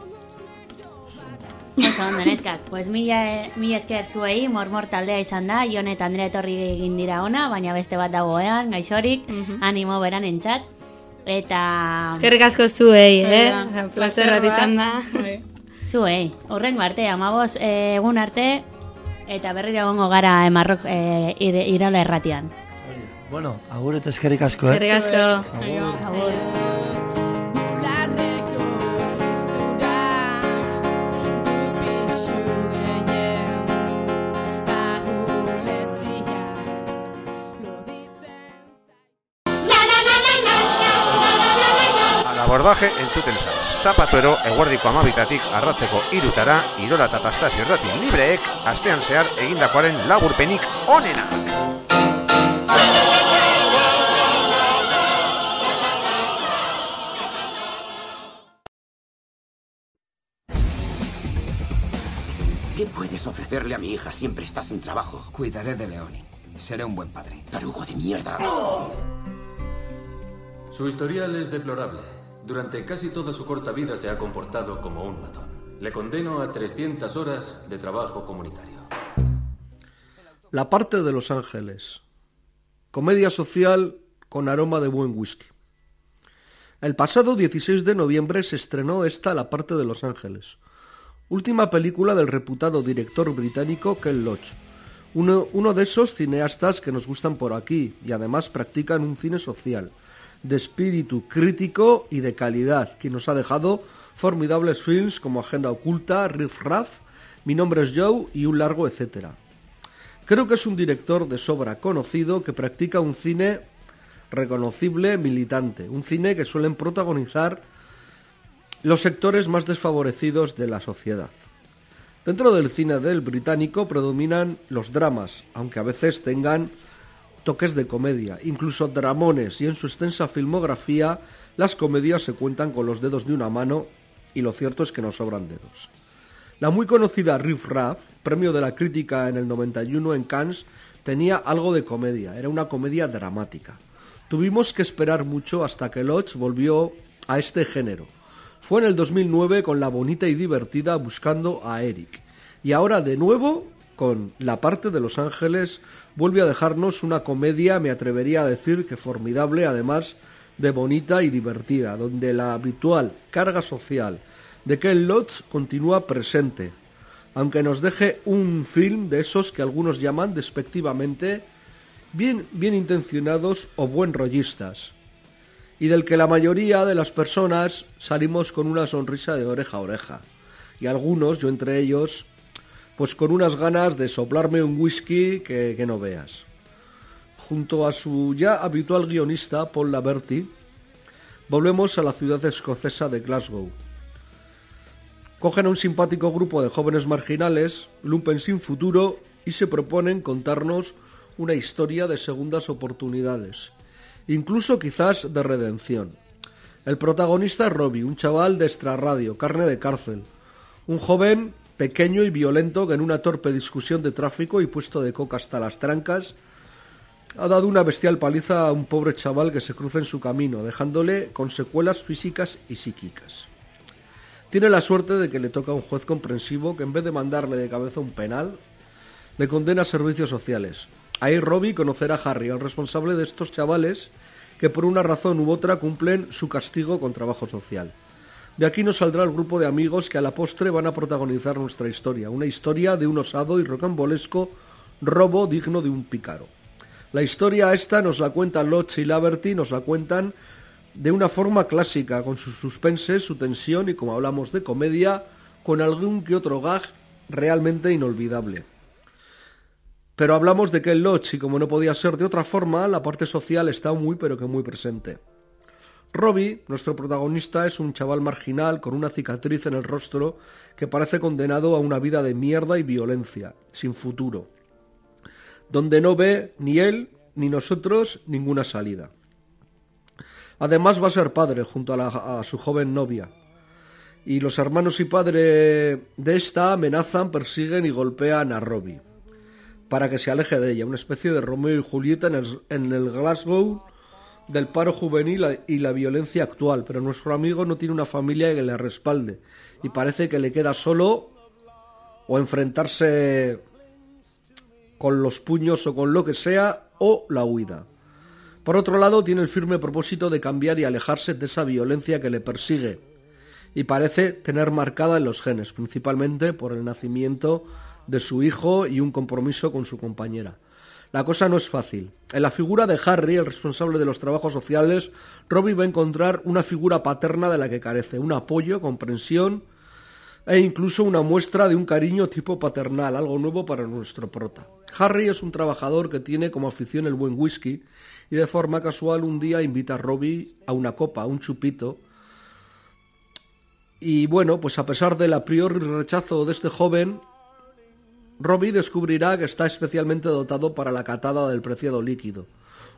Oso ondo, neskak. Pues mila, mila esker zuei, mormor taldea izan da, Jon eta Andre etorri egin dira ona, baina beste bat dagoean, gaixorik, animo beran entzat. Eta... Eskerrik asko zuei, eh? Bai da. Oza, Plazer bat izan da. Zuei, horrengo arte, amabos egun arte, eta berriro egongo gara emarrok e, ire, irola erratian. Bueno, agur eta eskerrik asko, eh? Eskerrik asko. Agur. Agur. Al abordaje entzuten zauz. Zapatuero eguerdiko amabitatik arratzeko irutara, irola eta tastaz irratin libreek, astean zehar egindakoaren laburpenik onenak. ¿Qué puedes ofrecerle a mi hija? Siempre está sin trabajo. Cuidaré de Leoni. Seré un buen padre. Tarugo de mierda. Su historial es deplorable. Durante casi toda su corta vida se ha comportado como un matón. Le condeno a 300 horas de trabajo comunitario. La parte de Los Ángeles. Comedia social con aroma de buen whisky. El pasado 16 de noviembre se estrenó esta La parte de Los Ángeles, última película del reputado director británico Ken Loach, uno, uno de esos cineastas que nos gustan por aquí y además practican un cine social, de espíritu crítico y de calidad, que nos ha dejado formidables films como Agenda Oculta, Riff Raff, Mi nombre es Joe y un largo etcétera. Creo que es un director de sobra conocido que practica un cine reconocible, militante, un cine que suelen protagonizar los sectores más desfavorecidos de la sociedad. Dentro del cine del británico predominan los dramas, aunque a veces tengan toques de comedia, incluso dramones, y en su extensa filmografía las comedias se cuentan con los dedos de una mano y lo cierto es que no sobran dedos. La muy conocida Riff Raff, premio de la crítica en el 91 en Cannes, tenía algo de comedia, era una comedia dramática. Tuvimos que esperar mucho hasta que Lodge volvió a este género. Fue en el 2009 con la bonita y divertida Buscando a Eric. Y ahora de nuevo con La parte de Los Ángeles vuelve a dejarnos una comedia, me atrevería a decir que formidable, además de bonita y divertida, donde la habitual carga social de Ken Loach continúa presente, aunque nos deje un film de esos que algunos llaman despectivamente bien, bien intencionados o buen rollistas, y del que la mayoría de las personas salimos con una sonrisa de oreja a oreja, y algunos, yo entre ellos, pues con unas ganas de soplarme un whisky que, no veas. Junto a su ya habitual guionista, Paul Laverty, volvemos a la ciudad escocesa de Glasgow. Cogen a un simpático grupo de jóvenes marginales, lumpen sin futuro, y se proponen contarnos una historia de segundas oportunidades, incluso quizás de redención. El protagonista es Robbie, un chaval de extrarradio, carne de cárcel, un joven pequeño y violento que en una torpe discusión de tráfico y puesto de coca hasta las trancas ha dado una bestial paliza a un pobre chaval que se cruza en su camino, dejándole con secuelas físicas y psíquicas. Tiene la suerte de que le toca a un juez comprensivo que en vez de mandarle de cabeza un penal, le condena a servicios sociales. Ahí Robbie conocerá a Harry, el responsable de estos chavales que por una razón u otra cumplen su castigo con trabajo social. De aquí nos saldrá el grupo de amigos que a la postre van a protagonizar nuestra historia, una historia de un osado y rocambolesco robo digno de un pícaro. La historia esta nos la cuentan Lodge y Laverty, nos la cuentan de una forma clásica, con sus suspenses, su tensión y, como hablamos de comedia, con algún que otro gag realmente inolvidable. Pero hablamos de Ken Loach y como no podía ser de otra forma, la parte social está muy pero que muy presente. Robbie, nuestro protagonista, es un chaval marginal con una cicatriz en el rostro que parece condenado a una vida de mierda y violencia, sin futuro, donde no ve ni él ni nosotros ninguna salida. Además va a ser padre junto a, su joven novia. Y los hermanos y padre de esta amenazan, persiguen y golpean a Robbie para que se aleje de ella, una especie de Romeo y Julieta en el Glasgow del paro juvenil y la violencia actual, pero nuestro amigo no tiene una familia que le respalde y parece que le queda solo o enfrentarse con los puños o con lo que sea o la huida. Por otro lado, tiene el firme propósito de cambiar y alejarse de esa violencia que le persigue y parece tener marcada en los genes, principalmente por el nacimiento de su hijo y un compromiso con su compañera. La cosa no es fácil. En la figura de Harry, el responsable de los trabajos sociales, Robbie va a encontrar una figura paterna de la que carece, un apoyo, comprensión e incluso una muestra de un cariño tipo paternal, algo nuevo para nuestro prota. Harry es un trabajador que tiene como afición el buen whisky y de forma casual un día invita a Robbie a una copa, a un chupito, y bueno, pues a pesar del a priori rechazo de este joven, Robbie descubrirá que está especialmente dotado para la catada del preciado líquido.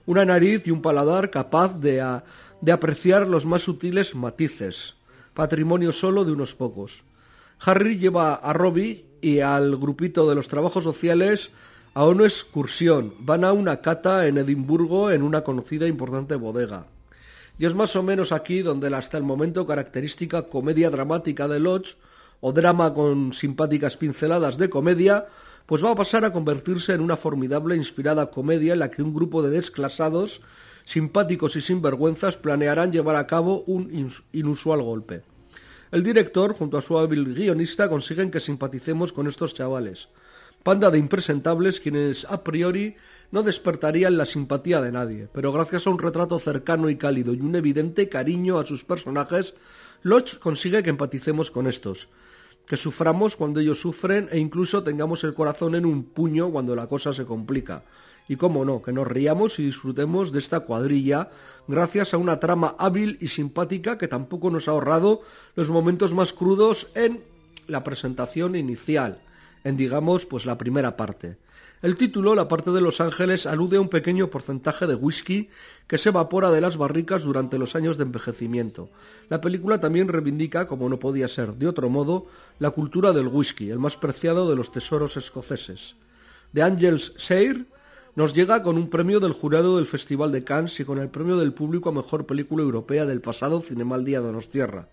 Una nariz y un paladar capaz de, de apreciar los más sutiles matices, patrimonio solo de unos pocos. Harry lleva a Robbie y al grupito de los trabajos sociales a una excursión. Van a una cata en Edimburgo en una conocida e importante bodega. Y es más o menos aquí donde la hasta el momento característica comedia dramática de Lodge, o drama con simpáticas pinceladas de comedia, pues va a pasar a convertirse en una formidable e inspirada comedia en la que un grupo de desclasados, simpáticos y sinvergüenzas planearán llevar a cabo un inusual golpe. El director, junto a su hábil guionista, consiguen que simpaticemos con estos chavales. Panda de impresentables quienes a priori no despertarían la simpatía de nadie, pero gracias a un retrato cercano y cálido y un evidente cariño a sus personajes, Lodge consigue que empaticemos con estos, que suframos cuando ellos sufren e incluso tengamos el corazón en un puño cuando la cosa se complica. Y cómo no, que nos riamos y disfrutemos de esta cuadrilla gracias a una trama hábil y simpática que tampoco nos ha ahorrado los momentos más crudos en la presentación inicial, en digamos pues la primera parte. El título, la parte de Los Ángeles, alude a un pequeño porcentaje de whisky que se evapora de las barricas durante los años de envejecimiento. La película también reivindica, como no podía ser de otro modo, la cultura del whisky, el más preciado de los tesoros escoceses. The Angels Share nos llega con un premio del jurado del Festival de Cannes y con el premio del público a mejor película europea del pasado Cinemal Día Donostierra.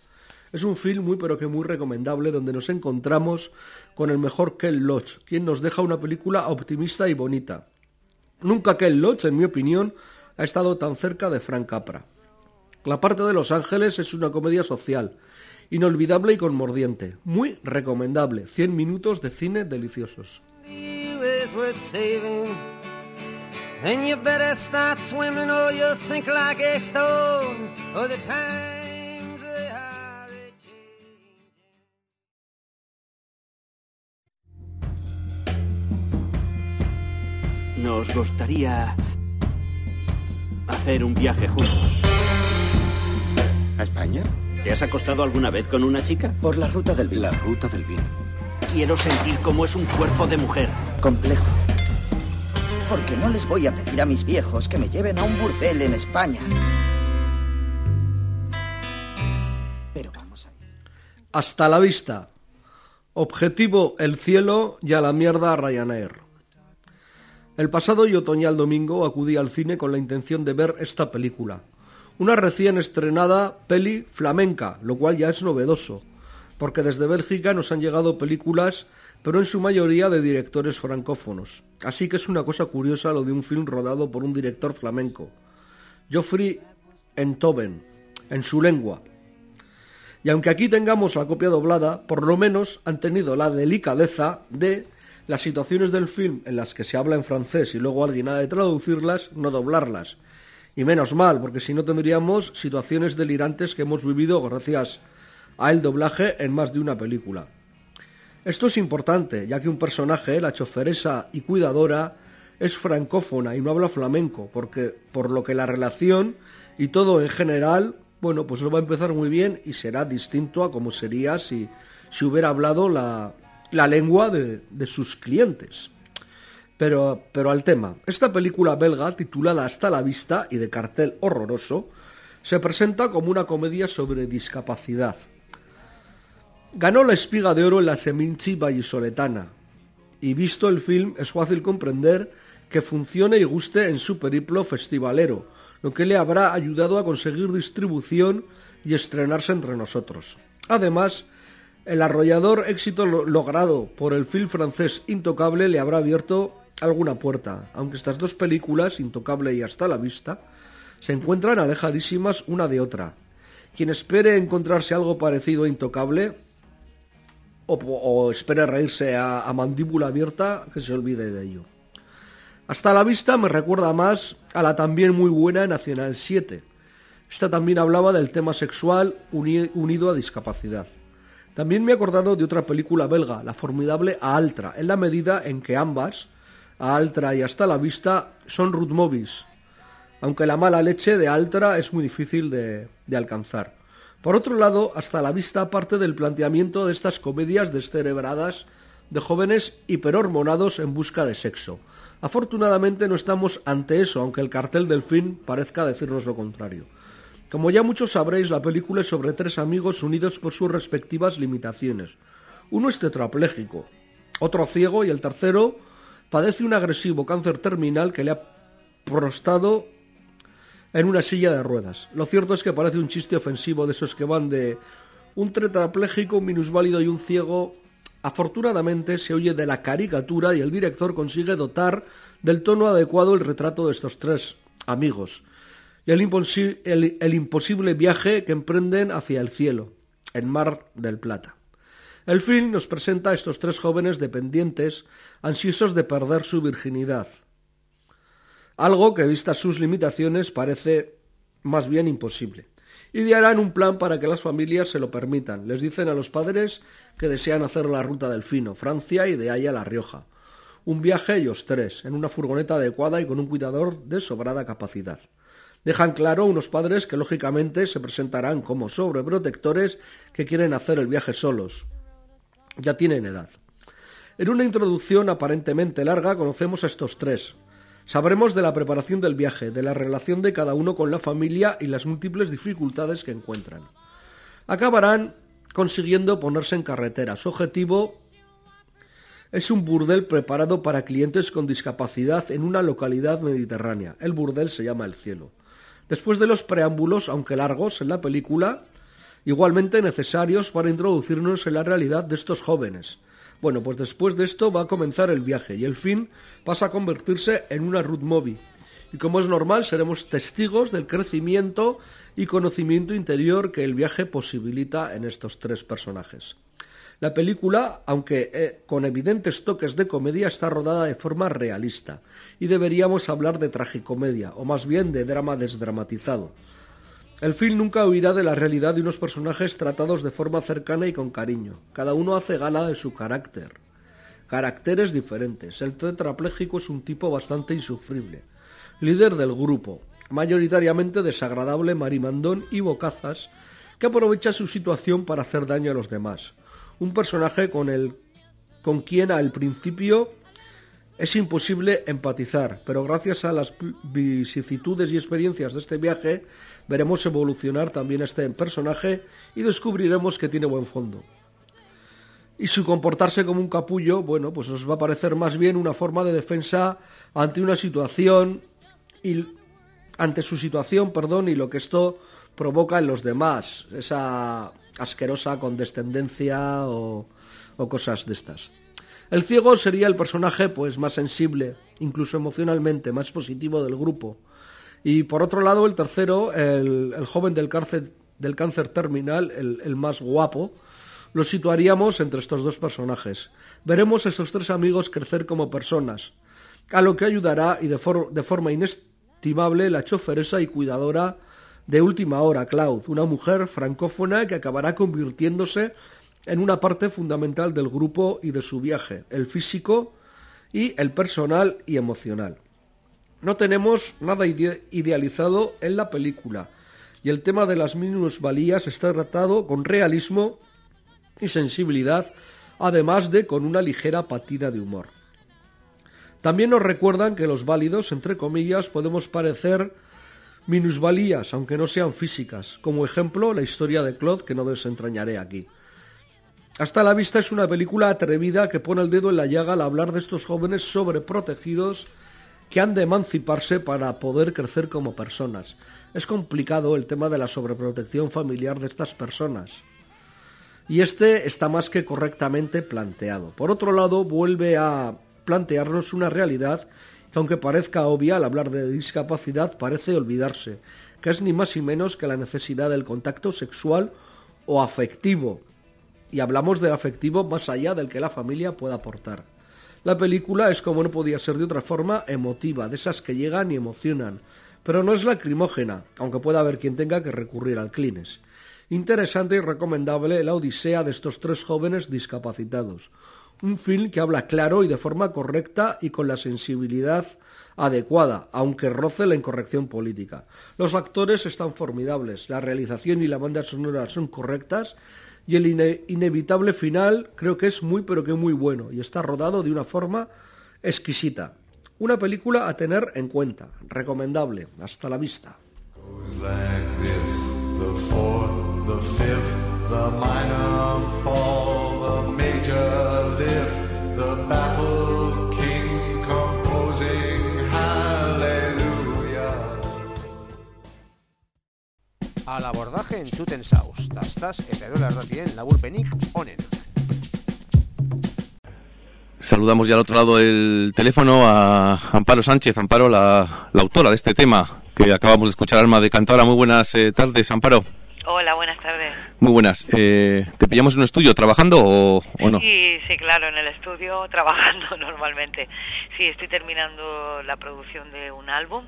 Es un film muy pero que muy recomendable donde nos encontramos con el mejor Ken Loach, quien nos deja una película optimista y bonita. Nunca Ken Loach, en mi opinión, ha estado tan cerca de Frank Capra. La parte de Los Ángeles es una comedia social, inolvidable y conmordiente, muy recomendable, 100 minutos de cine deliciosos. Nos gustaría hacer un viaje juntos. ¿A España? ¿Te has acostado alguna vez con una chica? Por la ruta del vino. La ruta del vino. Quiero sentir cómo es un cuerpo de mujer. Complejo. Porque no les voy a pedir a mis viejos que me lleven a un burdel en España. Pero vamos a... Hasta la vista. Objetivo el cielo y a la mierda Ryanair. El pasado y otoñal domingo acudí al cine con la intención de ver esta película. Una recién estrenada peli flamenca, lo cual ya es novedoso, porque desde Bélgica nos han llegado películas, pero en su mayoría de directores francófonos. Así que es una cosa curiosa lo de un film rodado por un director flamenco. Geoffrey Enthoven, en su lengua. Y aunque aquí tengamos la copia doblada, por lo menos han tenido la delicadeza de las situaciones del film en las que se habla en francés y luego alguien ha de traducirlas, no doblarlas. Y menos mal, porque si no tendríamos situaciones delirantes que hemos vivido gracias a el doblaje en más de una película. Esto es importante, ya que un personaje, la choferesa y cuidadora, es francófona y no habla flamenco, porque por lo que la relación y todo en general, bueno, pues va a empezar muy bien y será distinto a como sería si, si hubiera hablado la, la lengua de, sus clientes. Pero, pero al tema, esta película belga titulada Hasta la vista y de cartel horroroso se presenta como una comedia sobre discapacidad. Ganó la espiga de oro en la Seminci Vallisoletana y visto el film es fácil comprender que funcione y guste en su periplo festivalero, lo que le habrá ayudado a conseguir distribución y estrenarse entre nosotros. Además, el arrollador éxito lo- logrado por el film francés Intocable le habrá abierto alguna puerta, aunque estas dos películas, Intocable y Hasta la Vista, se encuentran alejadísimas una de otra. Quien espere encontrarse algo parecido a Intocable o, o espere reírse a, mandíbula abierta, que se olvide de ello. Hasta la vista me recuerda más a la también muy buena Nacional 7. Esta también hablaba del tema sexual uni- unido a discapacidad. También me he acordado de otra película belga, la formidable A Altra, en la medida en que ambas, A Altra y Hasta la Vista, son road movies, aunque la mala leche de Altra es muy difícil de, de alcanzar. Por otro lado, Hasta la Vista parte del planteamiento de estas comedias descerebradas de jóvenes hiperhormonados en busca de sexo. Afortunadamente no estamos ante eso, aunque el cartel del film parezca decirnos lo contrario. Como ya muchos sabréis, la película es sobre tres amigos unidos por sus respectivas limitaciones. Uno es tetrapléjico, otro ciego y el tercero padece un agresivo cáncer terminal que le ha prostado en una silla de ruedas. Lo cierto es que parece un chiste ofensivo de esos que van de un tetrapléjico, un minusválido y un ciego. Afortunadamente se oye de la caricatura y el director consigue dotar del tono adecuado el retrato de estos tres amigos y el, imposi- el- el imposible viaje que emprenden hacia el cielo, en Mar del Plata. El film nos presenta a estos tres jóvenes dependientes, ansiosos de perder su virginidad. Algo que, vistas sus limitaciones, parece más bien imposible. Idearán un plan para que las familias se lo permitan. Les dicen a los padres que desean hacer la ruta del Fino, Francia y de ahí a La Rioja. Un viaje ellos tres, en una furgoneta adecuada y con un cuidador de sobrada capacidad. Dejan claro unos padres que lógicamente se presentarán como sobreprotectores que quieren hacer el viaje solos. Ya tienen edad. En una introducción aparentemente larga conocemos a estos tres. Sabremos de la preparación del viaje, de la relación de cada uno con la familia y las múltiples dificultades que encuentran. Acabarán consiguiendo ponerse en carretera. Su objetivo es un burdel preparado para clientes con discapacidad en una localidad mediterránea. El burdel se llama El Cielo. Después de los preámbulos, aunque largos en la película, igualmente necesarios para introducirnos en la realidad de estos jóvenes. Bueno, pues después de esto va a comenzar el viaje y el fin pasa a convertirse en una road movie. Y como es normal, seremos testigos del crecimiento y conocimiento interior que el viaje posibilita en estos tres personajes. La película, aunque eh, con evidentes toques de comedia, está rodada de forma realista y deberíamos hablar de tragicomedia, o más bien de drama desdramatizado. El film nunca huirá de la realidad de unos personajes tratados de forma cercana y con cariño. Cada uno hace gala de su carácter. Caracteres diferentes. El tetrapléjico es un tipo bastante insufrible. Líder del grupo, mayoritariamente desagradable, marimandón y bocazas, que aprovecha su situación para hacer daño a los demás. Un personaje con el con quien al principio es imposible empatizar, pero gracias a las vicisitudes y experiencias de este viaje veremos evolucionar también este personaje y descubriremos que tiene buen fondo. y su comportarse como un capullo, bueno, pues nos va a parecer más bien una forma de defensa ante una situación y ante su situación, perdón, y lo que esto provoca en los demás, esa asquerosa condescendencia o, o cosas de estas. El ciego sería el personaje pues más sensible, incluso emocionalmente, más positivo del grupo. Y por otro lado, el tercero, el, joven del cáncer, del cáncer terminal, el, el más guapo, lo situaríamos entre estos dos personajes. Veremos a estos tres amigos crecer como personas, a lo que ayudará y de, for- de forma inestimable la choferesa y cuidadora de última hora, Cloud, una mujer francófona que acabará convirtiéndose en una parte fundamental del grupo y de su viaje, el físico y el personal y emocional. No tenemos nada ide- idealizado en la película y el tema de las minusvalías está tratado con realismo y sensibilidad, además de con una ligera patina de humor. También nos recuerdan que los válidos, entre comillas, podemos parecer minusvalías, aunque no sean físicas. Como ejemplo, la historia de Claude, que no desentrañaré aquí. Hasta la vista es una película atrevida que pone el dedo en la llaga al hablar de estos jóvenes sobreprotegidos que han de emanciparse para poder crecer como personas. Es complicado el tema de la sobreprotección familiar de estas personas. Y este está más que correctamente planteado. Por otro lado, vuelve a plantearnos una realidad que aunque parezca obvia al hablar de discapacidad, parece olvidarse, que es ni más ni menos que la necesidad del contacto sexual o afectivo. Y hablamos del afectivo más allá del que la familia pueda aportar. La película es como no podía ser de otra forma emotiva, de esas que llegan y emocionan, pero no es lacrimógena, aunque pueda haber quien tenga que recurrir al clines. Interesante y recomendable la odisea de estos tres jóvenes discapacitados. Un film que habla claro y de forma correcta y con la sensibilidad adecuada, aunque roce la incorrección política. Los actores están formidables, la realización y la banda sonora son correctas y el ine- inevitable final creo que es muy pero que muy bueno y está rodado de una forma exquisita. Una película a tener en cuenta, recomendable, hasta la vista. The major lift, the baffled king composing hallelujah. Al abordaje entzuten zauz, tastaz eta erola erratien laburpenik onen. Saludamos ya al otro lado del teléfono a Amparo Sánchez, Amparo, la, la autora de este tema que acabamos de escuchar, Alma de Cantora. Muy buenas eh, tardes, Amparo. Hola, buenas tardes. Muy buenas. Eh, ¿Te pillamos en un estudio trabajando o, o no? Sí, sí, claro, en el estudio trabajando normalmente. Sí, estoy terminando la producción de un álbum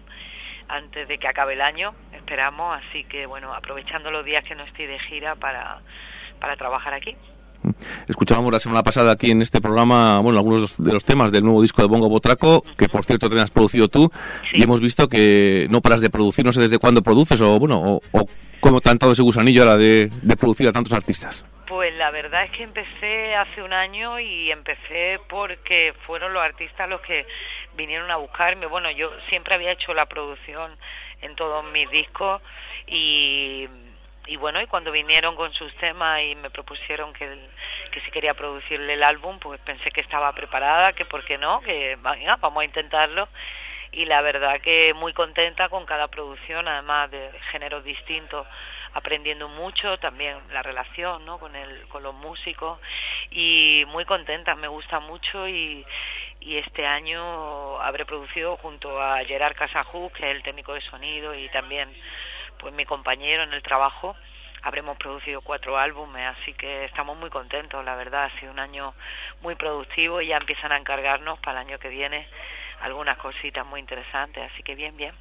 antes de que acabe el año, esperamos, así que bueno, aprovechando los días que no estoy de gira para, para trabajar aquí. Escuchábamos la semana pasada aquí en este programa, bueno, algunos de los- temas del nuevo disco de Bongo Botraco, que por cierto te has producido tú, y hemos visto que no paras de producir, no sé desde cuándo produces o, bueno, o, o cómo te ha entrado ese gusanillo ahora de, producir a tantos artistas. Pues la verdad es que empecé hace un año y empecé porque fueron los artistas los que vinieron a buscarme. Bueno, yo siempre había hecho la producción en todos mis discos y, y bueno, y cuando vinieron con sus temas y me propusieron que, que si quería producirle el álbum, pues pensé que estaba preparada, que por qué no, que venga, vamos a intentarlo. Y la verdad que muy contenta con cada producción, además de géneros distintos aprendiendo mucho también la relación ¿no? con el con los músicos y muy contenta me gusta mucho y, este año habré producido junto a Gerard Casajú que es el técnico de sonido y también pues mi compañero en el trabajo habremos producido cuatro álbumes así que estamos muy contentos la verdad ha sido un año muy productivo y ya empiezan a encargarnos para el año que viene algunas cositas muy interesantes así que bien bien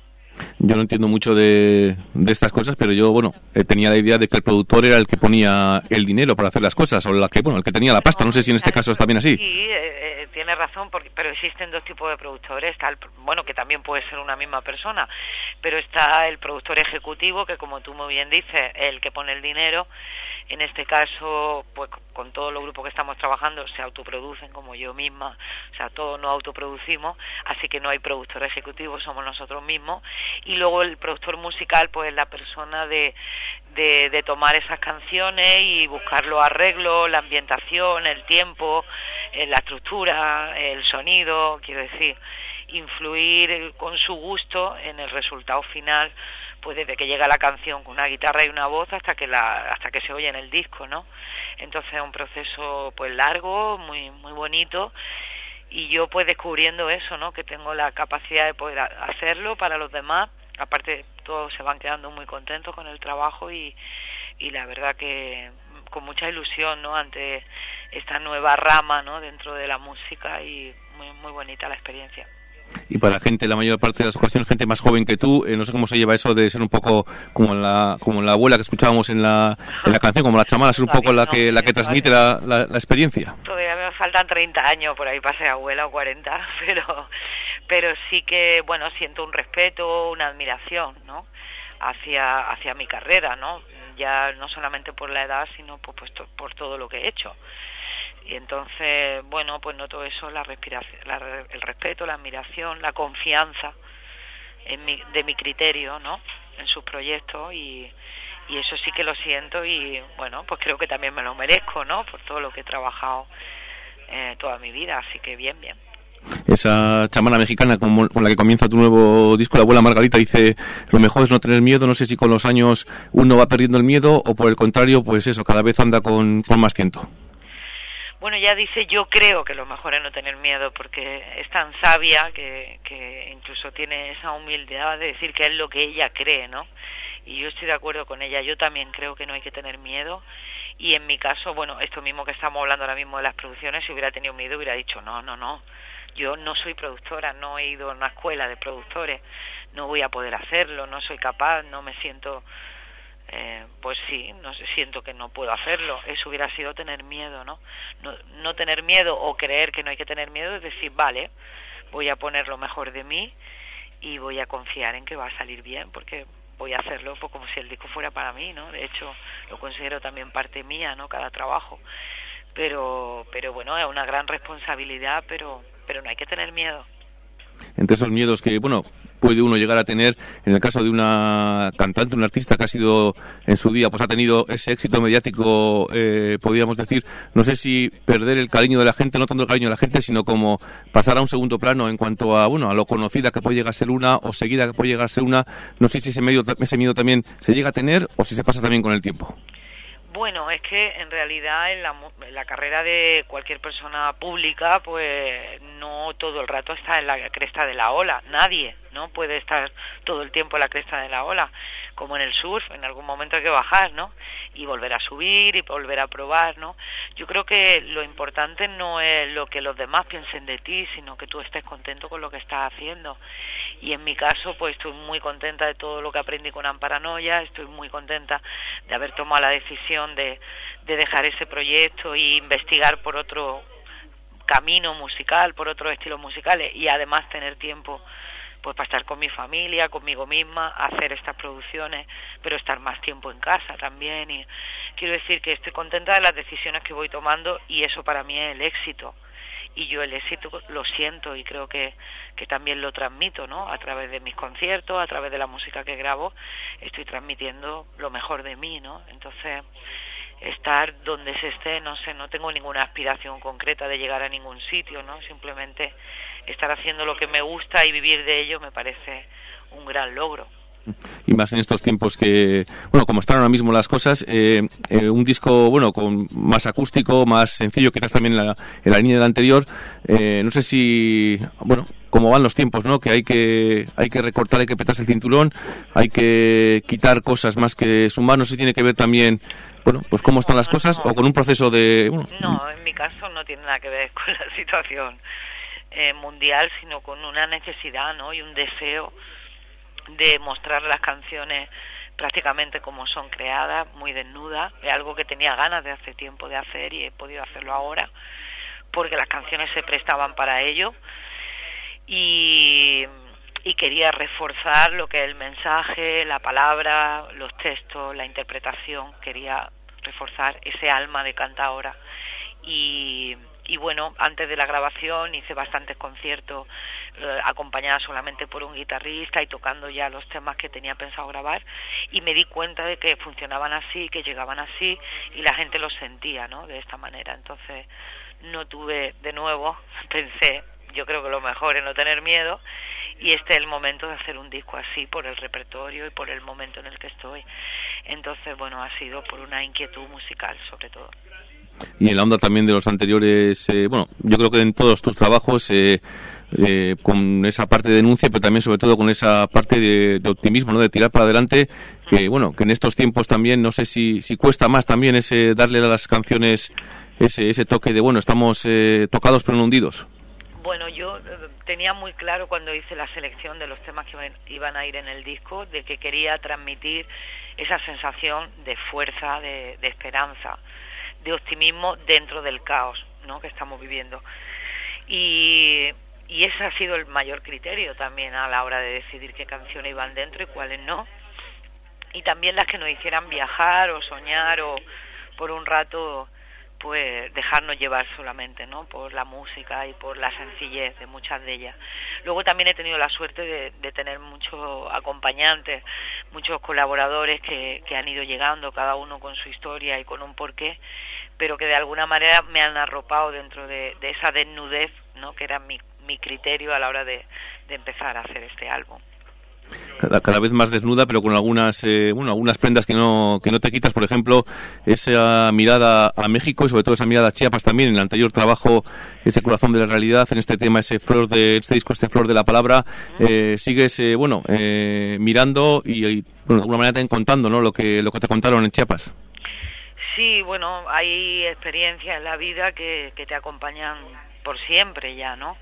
Yo no entiendo mucho de, de estas cosas, pero yo, bueno, eh, tenía la idea de que el productor era el que ponía el dinero para hacer las cosas, o la que, bueno, el que tenía la pasta. No sé si en este caso está bien así. Sí, eh, eh, tiene razón, porque, pero existen dos tipos de productores. El, bueno, que también puede ser una misma persona, pero está el productor ejecutivo, que como tú muy bien dices, el que pone el dinero. En este caso, pues con todos los grupos que estamos trabajando se autoproducen como yo misma, o sea, todos nos autoproducimos, así que no hay productor ejecutivo, somos nosotros mismos. Y luego el productor musical, pues es la persona de, de, de tomar esas canciones y buscar los arreglos, la ambientación, el tiempo, eh, la estructura, el sonido, quiero decir, influir con su gusto en el resultado final pues desde que llega la canción con una guitarra y una voz hasta que la hasta que se oye en el disco no entonces es un proceso pues largo muy muy bonito y yo pues descubriendo eso no que tengo la capacidad de poder ha- hacerlo para los demás. Aparte todos se van quedando muy contentos con el trabajo y y la verdad que con mucha ilusión no ante esta nueva rama no dentro de la música y muy muy bonita la experiencia Y para gente, la mayor parte de las ocasiones, gente más joven que tú, eh, no sé cómo se lleva eso de ser un poco como la, como la abuela que escuchábamos en la, en la canción, como la chamana, ser un poco la que, la que transmite la, la, la experiencia. todavía me faltan 30 años por ahí para ser abuela o 40 pero pero sí que bueno siento un respeto una admiración no hacia hacia mi carrera no ya no solamente por la edad sino por pues, por todo lo que he hecho y entonces bueno pues noto eso la respiración la el respeto la admiración la confianza en mi, de mi criterio no en sus proyectos y y eso sí que lo siento y bueno pues creo que también me lo merezco no por todo lo que he trabajado eh, toda mi vida así que bien bien. Esa chamana mexicana con la que comienza tu nuevo disco, la abuela Margarita, dice, lo mejor es no tener miedo, no sé si con los años uno va perdiendo el miedo o por el contrario, pues eso, cada vez anda con, con más tiento. Bueno, ya dice, yo creo que lo mejor es no tener miedo, porque es tan sabia que, que incluso tiene esa humildad de decir que es lo que ella cree, ¿no? Y yo estoy de acuerdo con ella, yo también creo que no hay que tener miedo. Y en mi caso, bueno, esto mismo que estamos hablando ahora mismo de las producciones, si hubiera tenido miedo hubiera dicho, no, no, no, yo no soy productora, no he ido a una escuela de productores, no voy a poder hacerlo, no soy capaz, no me siento eh, pues sí, no sé, siento que no puedo hacerlo. Eso hubiera sido tener miedo, ¿no? ¿no? No tener miedo o creer que no hay que tener miedo es decir, vale, voy a poner lo mejor de mí y voy a confiar en que va a salir bien, porque voy a hacerlo pues, como si el disco fuera para mí, ¿no? De hecho, lo considero también parte mía, ¿no? Cada trabajo. Pero, pero bueno, es una gran responsabilidad, pero, pero no hay que tener miedo. Entre esos miedos que, bueno, puede uno llegar a tener, en el caso de una cantante, un artista que ha sido en su día, pues ha tenido ese éxito mediático, eh, podríamos decir, no sé si perder el cariño de la gente, no tanto el cariño de la gente, sino como pasar a un segundo plano en cuanto a, bueno, a lo conocida que puede llegar a ser una o seguida que puede llegar a ser una, no sé si ese, medio, ese miedo también se llega a tener o si se pasa también con el tiempo. Bueno, es que en realidad en la, en la carrera de cualquier persona pública, pues no todo el rato está en la cresta de la ola. Nadie, ¿no? Puede estar todo el tiempo en la cresta de la ola. Como en el surf, en algún momento hay que bajar, ¿no? Y volver a subir y volver a probar, ¿no? Yo creo que lo importante no es lo que los demás piensen de ti, sino que tú estés contento con lo que estás haciendo. Y en mi caso, pues estoy muy contenta de todo lo que aprendí con Amparanoia, estoy muy contenta de haber tomado la decisión de, de dejar ese proyecto e investigar por otro camino musical, por otros estilos musicales y además tener tiempo pues para estar con mi familia, conmigo misma, hacer estas producciones, pero estar más tiempo en casa también y quiero decir que estoy contenta de las decisiones que voy tomando y eso para mí es el éxito y yo el éxito lo siento y creo que, que también lo transmito, ¿no? A través de mis conciertos, a través de la música que grabo, estoy transmitiendo lo mejor de mí, ¿no? Entonces, estar donde se esté, no sé, no tengo ninguna aspiración concreta de llegar a ningún sitio, ¿no? Simplemente estar haciendo lo que me gusta y vivir de ello me parece un gran logro. y más en estos tiempos que, bueno, como están ahora mismo las cosas, eh, eh, un disco, bueno, con más acústico, más sencillo, quizás también en la, en la línea del anterior, eh, no sé si, bueno, cómo van los tiempos, ¿no? Que hay que, hay que recortar, hay que petarse el cinturón, hay que quitar cosas más que sumar, no sé si tiene que ver también, bueno, pues cómo están las cosas o con un proceso de, bueno, No, en mi caso no tiene nada que ver con la situación eh, mundial, sino con una necesidad, ¿no? Y un deseo de mostrar las canciones prácticamente como son creadas, muy desnudas, es algo que tenía ganas de hace tiempo de hacer y he podido hacerlo ahora, porque las canciones se prestaban para ello. Y, quería reforzar lo que es el mensaje, la palabra, los textos, la interpretación, quería reforzar ese alma de cantadora y, y bueno, antes de la grabación hice bastantes conciertos eh, acompañada solamente por un guitarrista y tocando ya los temas que tenía pensado grabar y me di cuenta de que funcionaban así, que llegaban así y la gente los sentía, ¿no? De esta manera. Entonces no tuve de nuevo, pensé, yo creo que lo mejor es no tener miedo y este es el momento de hacer un disco así por el repertorio y por el momento en el que estoy. Entonces, bueno, ha sido por una inquietud musical sobre todo. Y en la onda también de los anteriores, eh, bueno, yo creo que en todos tus trabajos, eh, eh, con esa parte de denuncia, pero también sobre todo con esa parte de, optimismo, ¿no? De tirar para adelante, que bueno, que en estos tiempos también, no sé si, si cuesta más también ese darle a las canciones ese, ese toque de, bueno, estamos eh, tocados pero no hundidos. Bueno, yo tenía muy claro cuando hice la selección de los temas que iban- iban a ir en el disco, de que quería transmitir esa sensación de fuerza, de, de esperanza, de optimismo dentro del caos ¿no? que estamos viviendo. Y, y ese ha sido el mayor criterio también a la hora de decidir qué canciones iban dentro y cuáles no. Y también las que nos hicieran viajar o soñar o por un rato pues dejarnos llevar solamente no por la música y por la sencillez de muchas de ellas luego también he tenido la suerte de, de tener muchos acompañantes muchos colaboradores que, que han ido llegando cada uno con su historia y con un porqué pero que de alguna manera me han arropado dentro de, esa desnudez no que era mi, mi criterio a la hora de, empezar a hacer este álbum cada, vez más desnuda, pero con algunas, eh, bueno, algunas prendas que no, que no te quitas. Por ejemplo, esa mirada a México y sobre todo esa mirada a Chiapas también. En el anterior trabajo, ese corazón de la realidad, en este tema, ese flor de, este disco, este flor de la palabra, eh, sigues, eh, bueno, eh, mirando y, y, bueno, de alguna manera te contando, ¿no? Lo que, lo que te contaron en Chiapas. Sí, bueno, hay experiencias en la vida que, te acompañan por siempre ya, ¿no?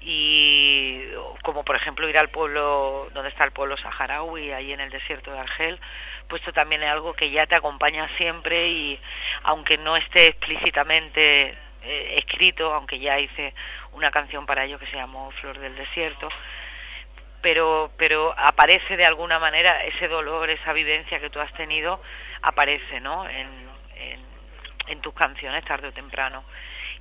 Y como por ejemplo ir al pueblo donde está el pueblo saharaui, ahí en el desierto de Argel, pues esto también es algo que ya te acompaña siempre y aunque no esté explícitamente eh, escrito, aunque ya hice una canción para ello que se llamó Flor del Desierto, pero pero aparece de alguna manera ese dolor, esa vivencia que tú has tenido, aparece, ¿no? En, en tus canciones tarde o temprano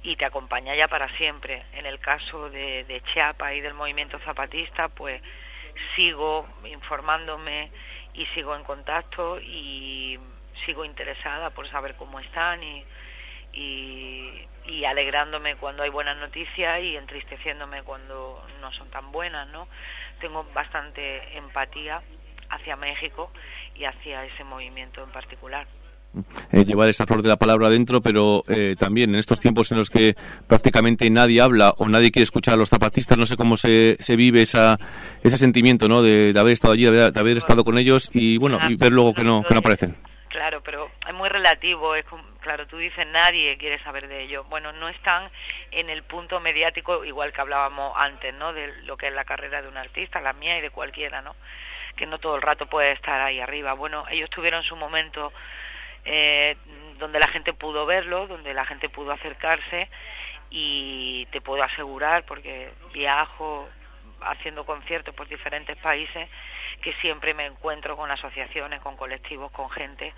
y te acompaña ya para siempre. En el caso de, de Chiapas y del movimiento zapatista, pues sigo informándome y sigo en contacto y sigo interesada por saber cómo están y, y, y alegrándome cuando hay buenas noticias y entristeciéndome cuando no son tan buenas, ¿no? Tengo bastante empatía hacia México y hacia ese movimiento en particular. Eh, llevar esa flor de la palabra adentro, pero eh, también en estos tiempos en los que prácticamente nadie habla o nadie quiere escuchar a los zapatistas, no sé cómo se, se vive esa, ese sentimiento ¿no? de, haber estado allí, de haber, de haber estado con ellos y bueno y ver luego que no, que no aparecen. Claro, pero es muy relativo. Es claro, tú dices nadie quiere saber de ello. Bueno, no están en el punto mediático, igual que hablábamos antes, ¿no? De lo que es la carrera de un artista, la mía y de cualquiera, ¿no? Que no todo el rato puede estar ahí arriba. Bueno, ellos tuvieron su momento eh, donde la gente pudo verlo, donde la gente pudo acercarse y te puedo asegurar, porque viajo haciendo conciertos por diferentes países, que siempre me encuentro con asociaciones, con colectivos, con gente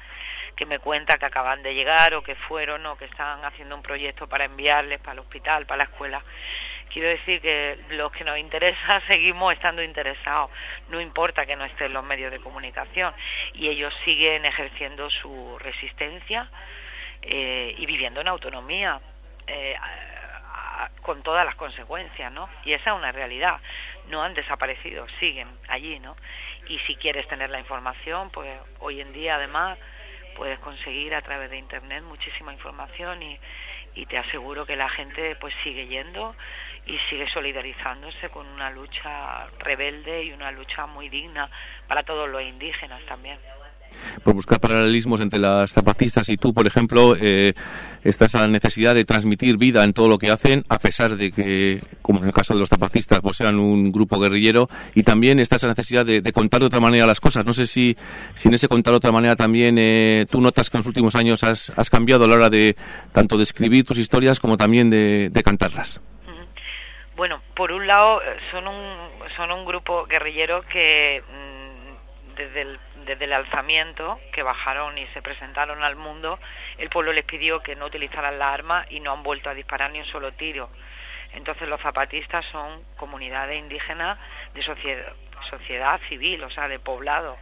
que me cuenta que acaban de llegar o que fueron o que están haciendo un proyecto para enviarles para el hospital, para la escuela. Quiero decir que los que nos interesa seguimos estando interesados, no importa que no estén los medios de comunicación y ellos siguen ejerciendo su resistencia eh, y viviendo en autonomía. eh, con todas las consecuencias, ¿no? Y esa es una realidad. No han desaparecido, siguen allí, ¿no? Y si quieres tener la información, pues hoy en día además puedes conseguir a través de internet muchísima información y, y te aseguro que la gente pues sigue yendo y sigue solidarizándose con una lucha rebelde y una lucha muy digna para todos los indígenas también. por buscar paralelismos entre las zapatistas y tú, por ejemplo, eh, está esa necesidad de transmitir vida en todo lo que hacen, a pesar de que, como en el caso de los zapatistas, pues sean un grupo guerrillero, y también está esa necesidad de, contar de otra manera las cosas. No sé si, si en ese contar de otra manera también eh, tú notas que en los últimos años has, has cambiado a la hora de tanto de escribir tus historias como también de cantarlas. Bueno, por un lado eh, son un son un grupo guerrillero que mm, desde el desde el alzamiento, que bajaron y se presentaron al mundo, el pueblo les pidió que no utilizaran las armas y no han vuelto a disparar ni un solo tiro. Entonces los zapatistas son comunidades indígenas de sociedad, sociedad civil, o sea, de poblado,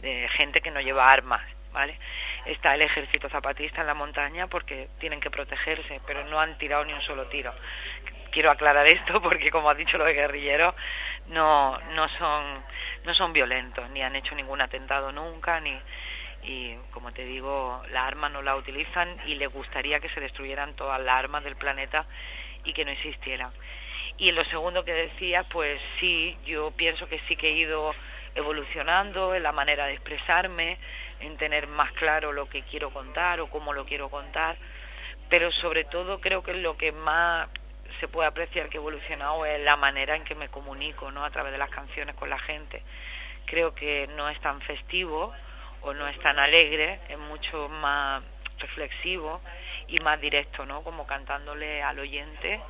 de gente que no lleva armas, ¿vale? Está el ejército zapatista en la montaña porque tienen que protegerse, pero no han tirado ni un solo tiro. Quiero aclarar esto porque, como ha dicho los guerrilleros, no, no son no son violentos, ni han hecho ningún atentado nunca, ni y como te digo, las armas no las utilizan y les gustaría que se destruyeran todas las armas del planeta y que no existieran. Y en lo segundo que decías, pues sí, yo pienso que sí que he ido evolucionando en la manera de expresarme, en tener más claro lo que quiero contar o cómo lo quiero contar, pero sobre todo creo que lo que más se puede apreciar que he evolucionado es la manera en que me comunico, ¿no? A través de las canciones con la gente. Creo que no es tan festivo o no es tan alegre, es mucho más reflexivo y más directo, ¿no? Como cantándole al oyente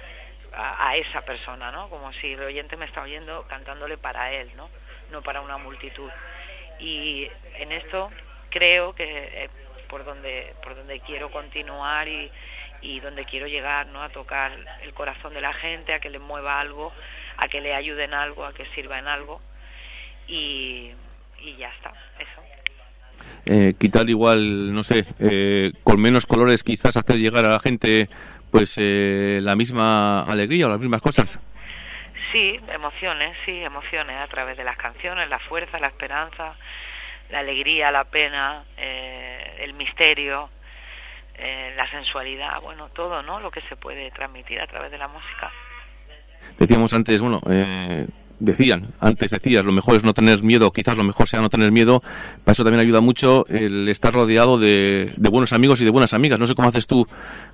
a, a, esa persona, ¿no? Como si el oyente me está oyendo cantándole para él, ¿no? No para una multitud. Y en esto creo que es por donde por donde quiero continuar y, y donde quiero llegar, ¿no? A tocar el corazón de la gente, a que le mueva algo, a que le ayude en algo, a que sirva en algo y, y ya está, eso. Eh, quitar igual, no sé, eh, con menos colores quizás hacer llegar a la gente pues eh, la misma alegría o las mismas cosas. Sí, emociones, sí, emociones a través de las canciones, la fuerza, la esperanza, la alegría, la pena, eh, el misterio, eh, la sensualidad, bueno, todo, ¿no? Lo que se puede transmitir a través de la música. Decíamos antes, bueno, eh, decían, antes decías, lo mejor es no tener miedo, quizás lo mejor sea no tener miedo, para eso también ayuda mucho el estar rodeado de, buenos amigos y de buenas amigas. No sé cómo haces tú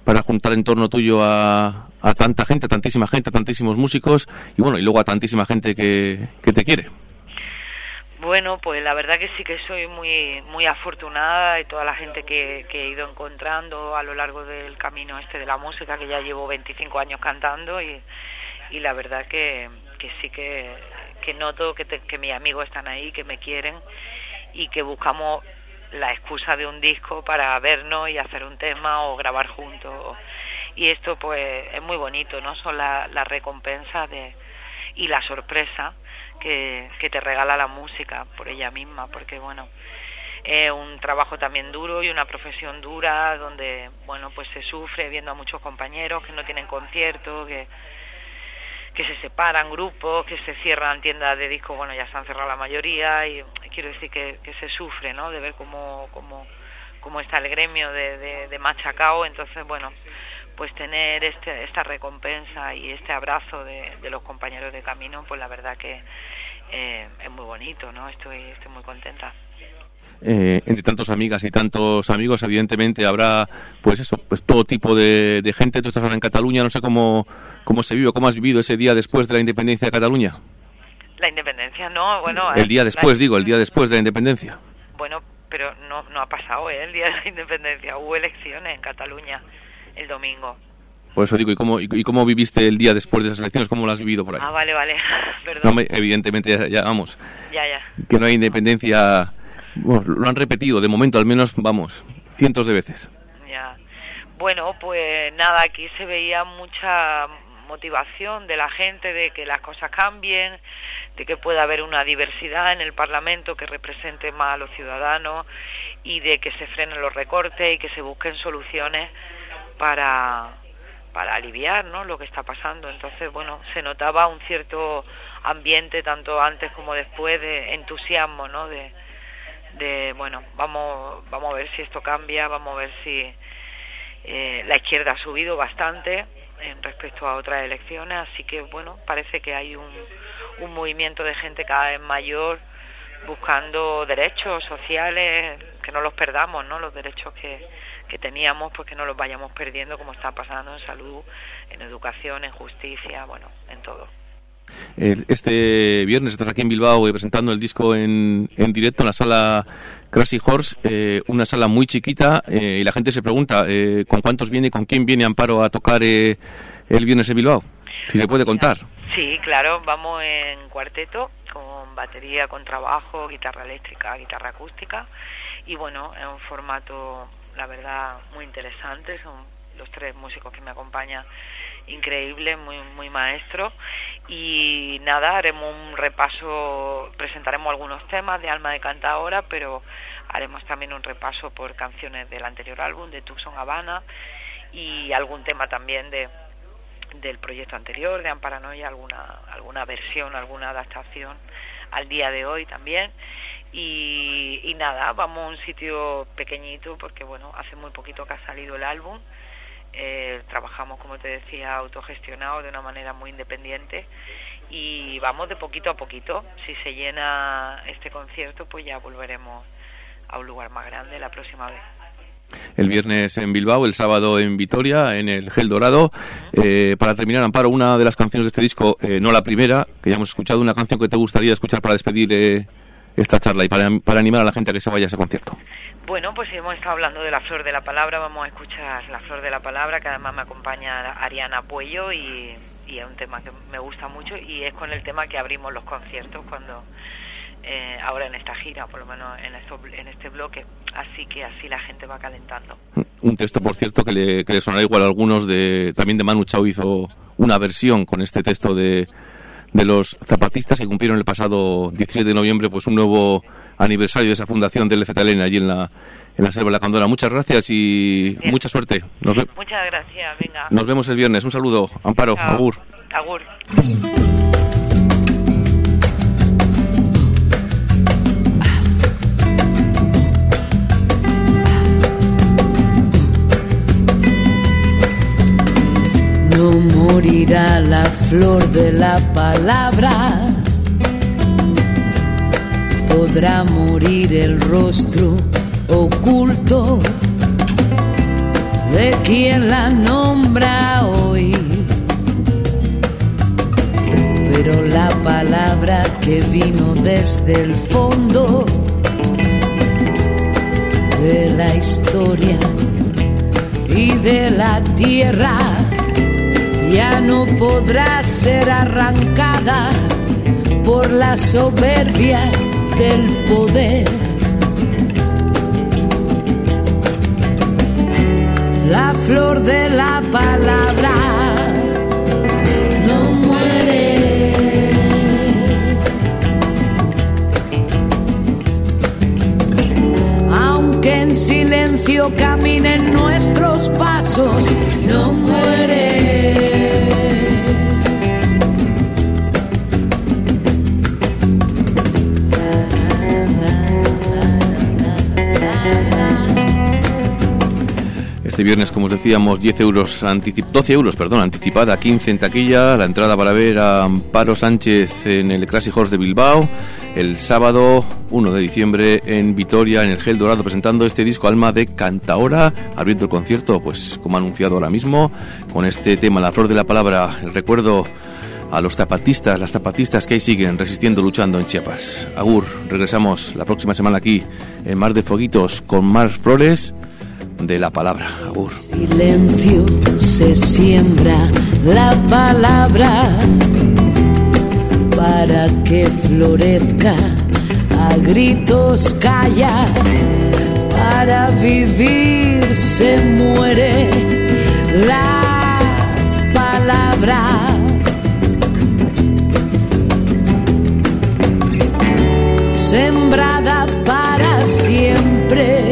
para juntar en torno tuyo a, a tanta gente, a tantísima gente, a tantísimos músicos y bueno, y luego a tantísima gente que te quiere. Bueno, pues la verdad que sí que soy muy muy afortunada y toda la gente que, he ido encontrando a lo largo del camino este de la música, que ya llevo 25 años cantando y, y la verdad que, que sí que, que noto que, te, que mis amigos están ahí, que me quieren y que buscamos la excusa de un disco para vernos y hacer un tema o grabar juntos. Y esto pues es muy bonito, ¿no? Son la, la recompensa de, y la sorpresa que, te regala la música por ella misma, porque bueno, es un trabajo también duro y una profesión dura donde, bueno, pues se sufre viendo a muchos compañeros que no tienen conciertos, que, que se separan grupos, que se cierran tiendas de discos, bueno, ya se han cerrado la mayoría y quiero decir que, que se sufre, ¿no? De ver cómo, cómo, cómo está el gremio de, de, de machacao, entonces, bueno, pues tener este, esta recompensa y este abrazo de, de, los compañeros de camino, pues la verdad que eh, es muy bonito, ¿no? Estoy, estoy muy contenta. Eh, entre tantos amigas y tantos amigos, evidentemente habrá, pues eso, pues todo tipo de, de gente. Tú estás ahora en Cataluña, no sé cómo, cómo se vive, cómo has vivido ese día después de la independencia de Cataluña. La independencia, no, bueno. El día después, la... digo, el día después de la independencia. Bueno, pero no, no ha pasado, ¿eh? El día de la independencia. Hubo elecciones en Cataluña el domingo. Por eso digo, ¿y cómo, y, cómo viviste el día después de esas elecciones? ¿Cómo lo has vivido por ahí? Ah, vale, vale. Perdón. No, evidentemente, ya, ya, vamos. Ya, ya. Que no hay independencia. Bueno, lo han repetido, de momento al menos, vamos, cientos de veces. Ya. Bueno, pues nada, aquí se veía mucha motivación de la gente de que las cosas cambien, de que pueda haber una diversidad en el Parlamento que represente más a los ciudadanos y de que se frenen los recortes y que se busquen soluciones para, para aliviar ¿no? lo que está pasando. Entonces, bueno, se notaba un cierto ambiente, tanto antes como después, de entusiasmo, ¿no? De, de bueno, vamos, vamos a ver si esto cambia, vamos a ver si eh, la izquierda ha subido bastante en respecto a otras elecciones, así que, bueno, parece que hay un, un movimiento de gente cada vez mayor buscando derechos sociales, que no los perdamos, ¿no? Los derechos que, que teníamos, pues que no los vayamos perdiendo como está pasando en salud, en educación, en justicia, bueno, en todo. Este viernes estás aquí en Bilbao eh, presentando el disco en, en directo en la sala Crazy Horse, eh, una sala muy chiquita eh, y la gente se pregunta eh, con cuántos viene, con quién viene Amparo a tocar eh, el viernes en Bilbao, si se puede contar. Sí, claro, vamos en cuarteto con batería, con trabajo, guitarra eléctrica, guitarra acústica y bueno, es un formato, la verdad, muy interesante, son los tres músicos que me acompañan. Increíbles, muy, muy maestros y nada, haremos un repaso, presentaremos algunos temas de Alma de Cantadora, pero haremos también un repaso por canciones del anterior álbum, de Tucson Habana y algún tema también de del proyecto anterior de Amparanoia alguna alguna versión alguna adaptación al día de hoy también y, y nada vamos a un sitio pequeñito porque bueno hace muy poquito que ha salido el álbum. Eh, trabajamos como te decía autogestionado de una manera muy independiente y vamos de poquito a poquito. Si se llena este concierto pues ya volveremos a un lugar más grande la próxima vez. El viernes en Bilbao, el sábado en Vitoria, en el Gel Dorado. Eh, para terminar, Amparo, una de las canciones de este disco, eh, no la primera, que ya hemos escuchado, una canción que te gustaría escuchar para despedir eh, esta charla y para, para animar a la gente a que se vaya a ese concierto. Bueno, pues hemos estado hablando de la flor de la palabra, vamos a escuchar la flor de la palabra, que además me acompaña Ariana Puello y, y es un tema que me gusta mucho y es con el tema que abrimos los conciertos cuando eh, ahora en esta gira, por lo menos en, esto, en este bloque, así que así la gente va calentando. Un texto, por cierto, que le, que le sonará igual a algunos, de, también de Manu Chao hizo una versión con este texto de, de los zapatistas que cumplieron el pasado 17 de noviembre pues un nuevo aniversario de esa fundación del FTLN allí en la, en la Selva de la Candora. Muchas gracias y mucha suerte. Nos, Muchas gracias, venga. nos vemos el viernes. Un saludo. Amparo, Chao. Agur. Agur. No morirá la flor de la palabra, podrá morir el rostro oculto de quien la nombra hoy. Pero la palabra que vino desde el fondo de la historia y de la tierra ya no podrá ser arrancada por la soberbia del poder. La flor de la palabra no muere. Aunque en silencio caminen nuestros pasos, no muere. Este viernes, como os decíamos, 10 euros anticip 12 euros, perdón, anticipada, 15 en taquilla, la entrada para ver a Amparo Sánchez en el Crazy Horse de Bilbao, el sábado 1 de diciembre en Vitoria, en el Gel Dorado, presentando este disco Alma de Cantaora, abriendo el concierto, pues como anunciado ahora mismo, con este tema, La Flor de la Palabra, el recuerdo a los zapatistas, las zapatistas que ahí siguen resistiendo, luchando en Chiapas. Agur, regresamos la próxima semana aquí en Mar de Foguitos con más flores de la palabra. Agur. silencio se siembra la palabra para que florezca a gritos calla para vivir se muere la palabra sembrada para siempre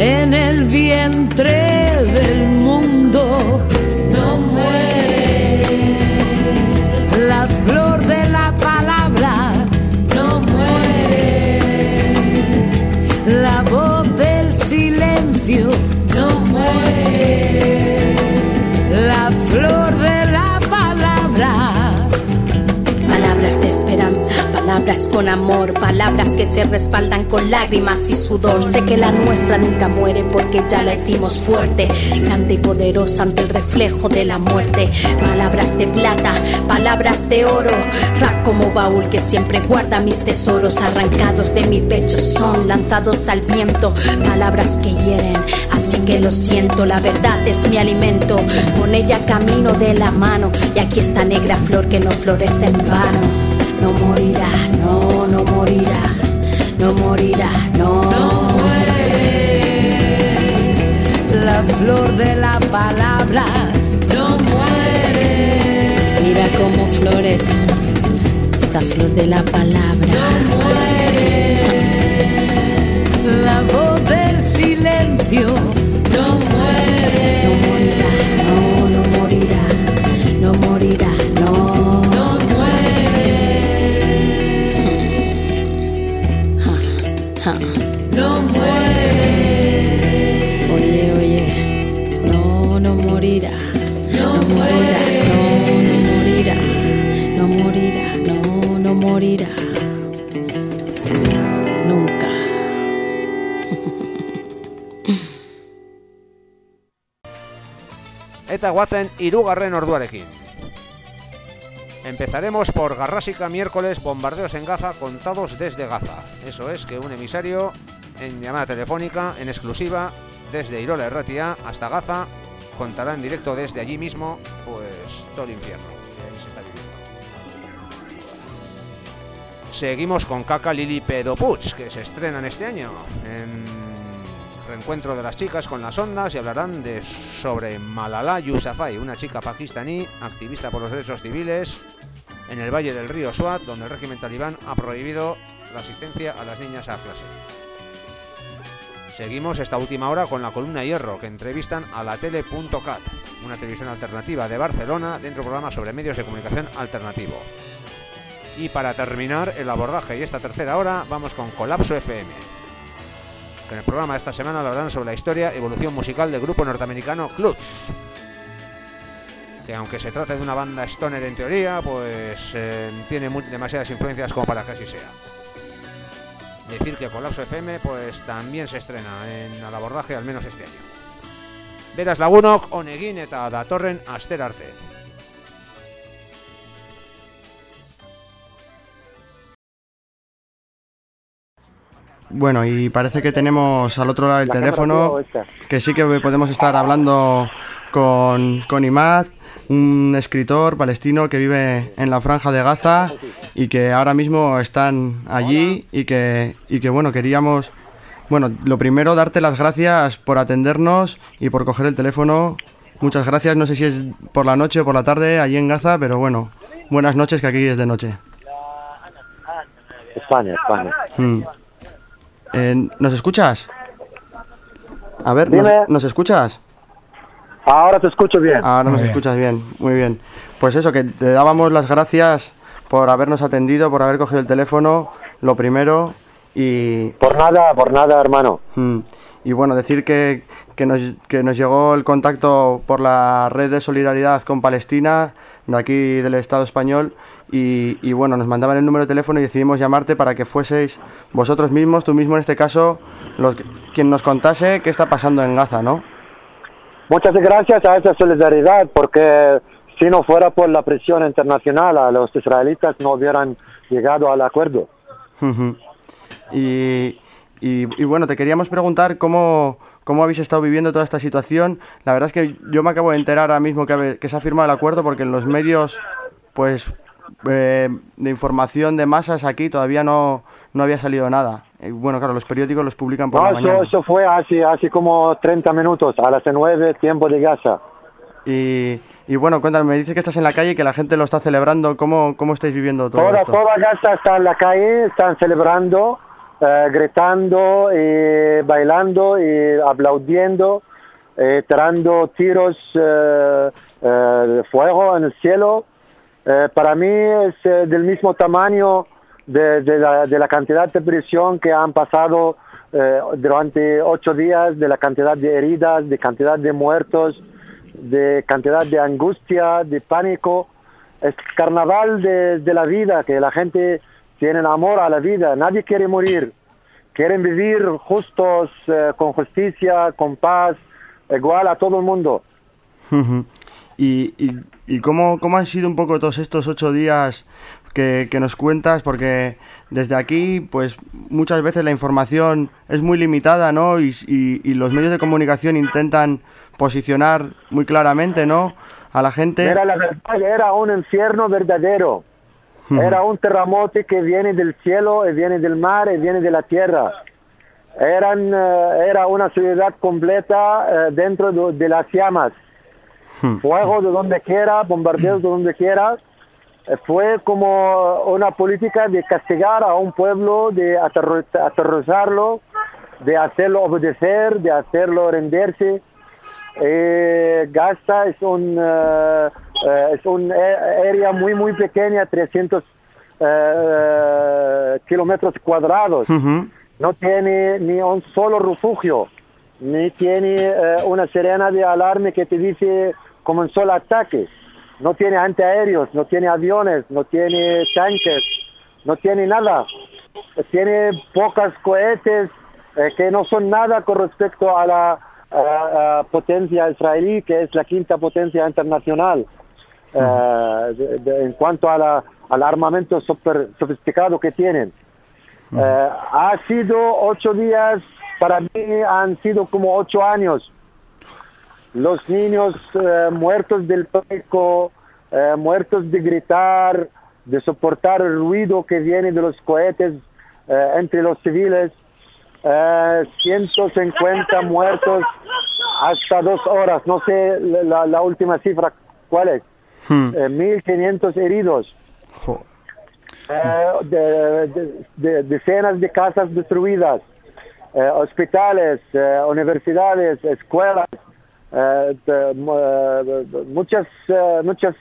En el vientre Palabras con amor, palabras que se respaldan con lágrimas y sudor. Sé que la nuestra nunca muere porque ya la hicimos fuerte, grande y poderosa ante el reflejo de la muerte. Palabras de plata, palabras de oro, rap como baúl que siempre guarda mis tesoros arrancados de mi pecho son lanzados al viento. Palabras que hieren, así que lo siento, la verdad es mi alimento. Con ella camino de la mano y aquí esta negra flor que no florece en vano. No morirá, no, no morirá, no morirá, no. La flor de la palabra no muere. Mira cómo flores esta flor de la palabra. La voz del silencio Eta guazen irugarren orduarekin. Empezaremos por Garrásica miércoles, bombardeos en Gaza contados desde Gaza. Eso es que un emisario en llamada telefónica, en exclusiva, desde Irola Erratia hasta Gaza, contará en directo desde allí mismo, pues todo el infierno que se está viviendo. Seguimos con Kaka Lili Pedopuch, que se estrenan este año en reencuentro de las chicas con las ondas y hablarán de sobre Malala Yousafzai, una chica pakistaní activista por los derechos civiles en el valle del río Swat, donde el régimen talibán ha prohibido la asistencia a las niñas a clase. Seguimos esta última hora con la columna Hierro, que entrevistan a la tele.cat, una televisión alternativa de Barcelona dentro del programa sobre medios de comunicación alternativo. Y para terminar el abordaje y esta tercera hora, vamos con Colapso FM, en el programa de esta semana hablarán sobre la historia y evolución musical del grupo norteamericano Klutz. Que aunque se trate de una banda stoner en teoría, pues eh, tiene demasiadas influencias como para que así sea. Decir que Colapso FM pues también se estrena en al abordaje al menos este año. Beraz lagunok, honegin eta datorren aster arte. Bueno, y parece que tenemos al otro lado del La teléfono que sí que podemos estar hablando con, con Imad, un escritor palestino que vive en la franja de Gaza y que ahora mismo están allí y que, y que bueno, queríamos, bueno, lo primero darte las gracias por atendernos y por coger el teléfono. Muchas gracias, no sé si es por la noche o por la tarde allí en Gaza, pero bueno, buenas noches que aquí es de noche. España, España. Mm. Eh, ¿Nos escuchas? A ver, ¿nos, Dime. ¿nos escuchas? Ahora te escucho bien. Ahora Muy nos bien. escuchas bien, muy bien. Pues eso, que te dábamos las gracias por habernos atendido, por haber cogido el teléfono, lo primero, y... Por nada, por nada, hermano. Mm. Y bueno, decir que, que, nos, que nos llegó el contacto por la red de solidaridad con Palestina, de aquí del Estado español, y, y bueno, nos mandaban el número de teléfono y decidimos llamarte para que fueseis vosotros mismos, tú mismo en este caso, los, quien nos contase qué está pasando en Gaza, ¿no? Muchas gracias a esa solidaridad, porque si no fuera por la presión internacional, a los israelitas no hubieran llegado al acuerdo. Y, y- y bueno, te queríamos preguntar cómo, cómo habéis estado viviendo toda esta situación. La verdad es que yo me acabo de enterar ahora mismo que, que se ha firmado el acuerdo porque en los medios, pues, eh, de información de masas aquí todavía no, no había salido nada. Y bueno, claro, los periódicos los publican por No, la eso, mañana. eso fue hace, hace como 30 minutos, a las 9, tiempo de Gaza. Y, y bueno, cuéntame, me dices que estás en la calle y que la gente lo está celebrando. ¿Cómo, cómo estáis viviendo todo Toda, esto? toda Gaza está en la calle, están celebrando, eh, gritando y bailando y aplaudiendo, eh, tirando tiros eh, eh, de fuego en el cielo. Eh, para mí es eh, del mismo tamaño de, la, cantidad de prisión que han pasado eh, durante ocho días, de la cantidad de heridas, de cantidad de muertos, de cantidad de angustia, de pánico. Es carnaval de, de la vida, que la gente tienen amor a la vida, nadie quiere morir. Quieren vivir justos, con justicia, con paz, igual a todo el mundo. ¿Y, y, y cómo, cómo han sido un poco todos estos ocho días que, que nos cuentas? Porque desde aquí, pues muchas veces la información es muy limitada, ¿no? Y, y- los medios de comunicación intentan posicionar muy claramente, ¿no? A la gente. Era la verdad, era un infierno verdadero. Era un terremoto que viene del cielo, y viene del mar, y viene de la tierra. Eran, eh, era una ciudad completa eh, dentro de, de las llamas. Fuego de donde quiera, bombardeos de donde quiera. Eh, Fue como una política de castigar a un pueblo, de aterro- aterrorizarlo, de hacerlo obedecer, de hacerlo rendirse. Eh, Gaza es un eh, eh, es un área muy muy pequeña, 300 eh, kilómetros cuadrados. No tiene ni un solo refugio, ni tiene eh, una sirena de alarme que te dice comenzó el ataque. No tiene antiaéreos, no tiene aviones, no tiene tanques, no tiene nada. Tiene pocas cohetes eh, que no son nada con respecto a la a- a potencia israelí, que es la quinta potencia internacional. eh, de- de- en cuanto a la- al armamento super sofisticado que tienen. Eh, ha sido ocho días, para mí han sido como ocho años. Los niños eh, muertos del pánico, eh, muertos de gritar, de soportar el ruido que viene de los cohetes eh, entre los civiles. Eh, 150 muertos hasta dos horas. No sé la, la última cifra cuál es. Hmm. Eh, 1.500 heridos. Jo. Eh, de- de- de- decenas de casas destruidas, eh, hospitales, eh, universidades, escuelas, eh, eh, muchas, eh, muchos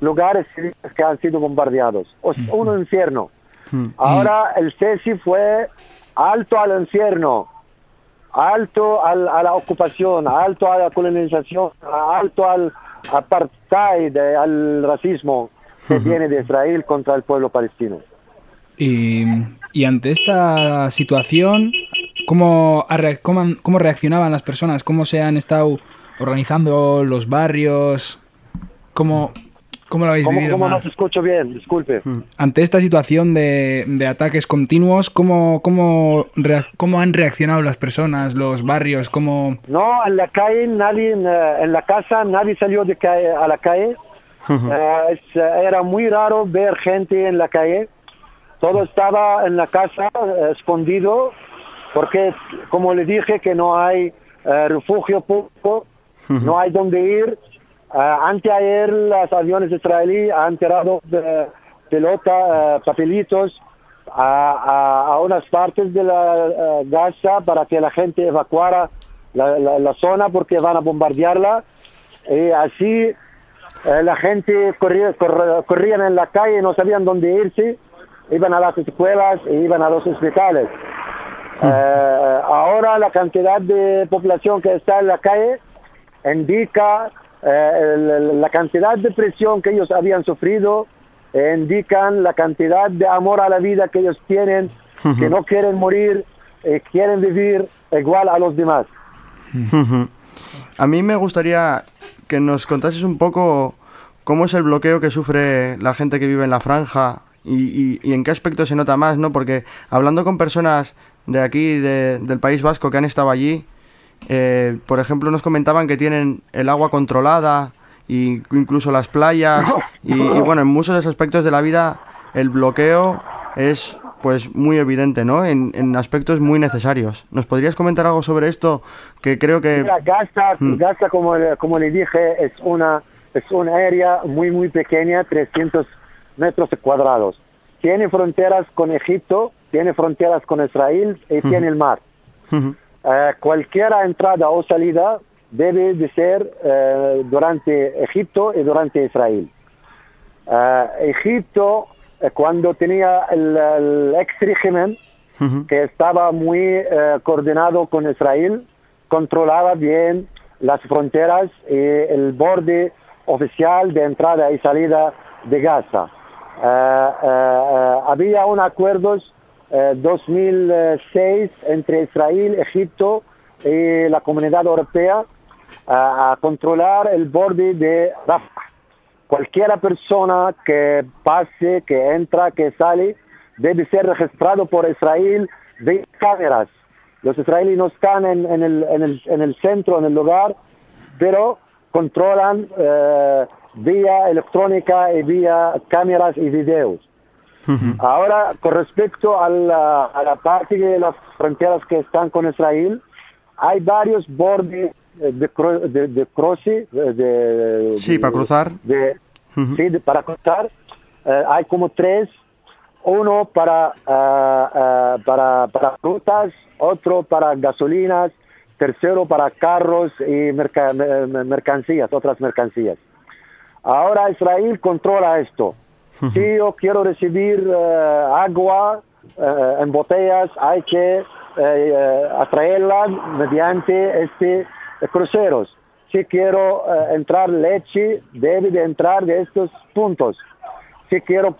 lugares que han sido bombardeados. O sea, un infierno. Ahora el Cesi fue alto al infierno, alto al- a la ocupación, alto a la colonización, alto al apartheid, al racismo que viene de Israel contra el pueblo palestino. Y, y ante esta situación, ¿cómo, cómo, reaccionaban las personas? ¿Cómo se han estado organizando los barrios? ¿Cómo, cómo lo habéis ¿Cómo, vivido? cómo no te escucho bien? Disculpe. Ante esta situación de, de ataques continuos, ¿cómo, cómo, ¿cómo han reaccionado las personas, los barrios? ¿Cómo... No, en la calle nadie, eh, en la casa nadie salió de calle, a la calle. Eh, es, eh, era muy raro ver gente en la calle. Todo estaba en la casa eh, escondido porque, como le dije, que no hay eh, refugio público, no hay donde ir. Eh, anteayer los aviones israelíes han tirado eh, pelota, eh, papelitos a, a- a unas partes de la Gaza para que la gente evacuara la, la- la zona porque van a bombardearla. Y así la gente corría, corr- corrían en la calle, no sabían dónde irse, iban a las escuelas e iban a los hospitales. Eh, ahora la cantidad de población que está en la calle indica eh, el- la cantidad de presión que ellos habían sufrido, eh, indican la cantidad de amor a la vida que ellos tienen, que no quieren morir, eh, quieren vivir igual a los demás. Ujú. A mí me gustaría que nos contases un poco cómo es el bloqueo que sufre la gente que vive en la franja y, y- y en qué aspecto se nota más, ¿no? Porque hablando con personas de aquí, de- del País Vasco, que han estado allí, eh, por ejemplo, nos comentaban que tienen el agua controlada y incluso las playas y, y, bueno, en muchos aspectos de la vida el bloqueo es pues muy evidente, ¿no? En, en aspectos muy necesarios. ¿Nos podrías comentar algo sobre esto? Que creo que... Mira, Gaza, Mm. Gaza como, le- como le dije, es una, es una área muy, muy pequeña, 300 metros cuadrados. Tiene fronteras con Egipto, tiene fronteras con Israel y tiene el mar. Eh, cualquier entrada o salida debe de ser eh, durante Egipto y durante Israel. Eh, Egipto, cuando tenía el, el ex régimen, que estaba muy coordinado con Israel, controlaba bien las fronteras y el borde oficial de entrada y salida de Gaza. había un acuerdo eh, 2006 entre Israel, Egipto y la comunidad europea a, controlar el borde de Rafah. Cualquiera persona que pase, que entra, que sale, debe ser registrado por Israel de cámaras. Los israelíes no están en el centro, en el lugar, pero controlan eh, vía electrónica y vía cámaras y videos. Ahora, con respecto a la, a la parte de las fronteras que están con Israel, hay varios bordes eh, de, de, de cruce, de, de- Sí, para cruzar. de- sí, de- para cruzar. Eh, hay como tres, uno para, ah, para, para frutas, otro para gasolinas, tercero para carros y merca- mer- mer- mercancías, otras mercancías. Ahora Israel controla esto. Si yo quiero recibir eh, agua eh, en botellas, hay que eh, atraerla mediante este cruceros. Si quiero entrar leche, debe de entrar de estos puntos. Si quiero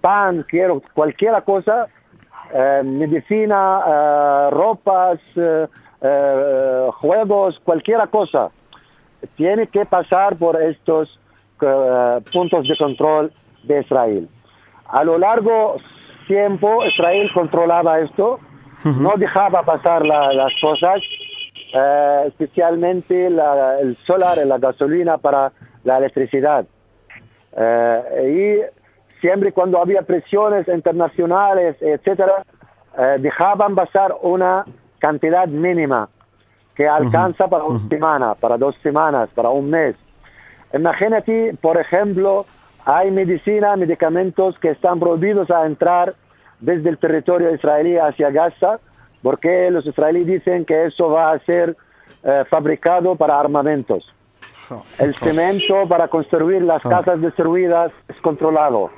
pan, quiero cualquier cosa, medicina, ropas, juegos, cualquier cosa, tiene que pasar por estos puntos de control de Israel. A lo largo tiempo Israel controlaba esto, no dejaba pasar la- las cosas, eh, especialmente la- el solar, la gasolina para la electricidad. Eh, y siempre cuando había presiones internacionales, etcétera, eh, dejaban pasar una cantidad mínima que alcanza para una semana, para dos semanas, para un mes. Imagínate, por ejemplo, hay medicina, medicamentos que están prohibidos a entrar desde el territorio israelí hacia Gaza, porque los israelíes dicen que eso va a ser eh, fabricado para armamentos. El cemento para construir las casas destruidas es controlado.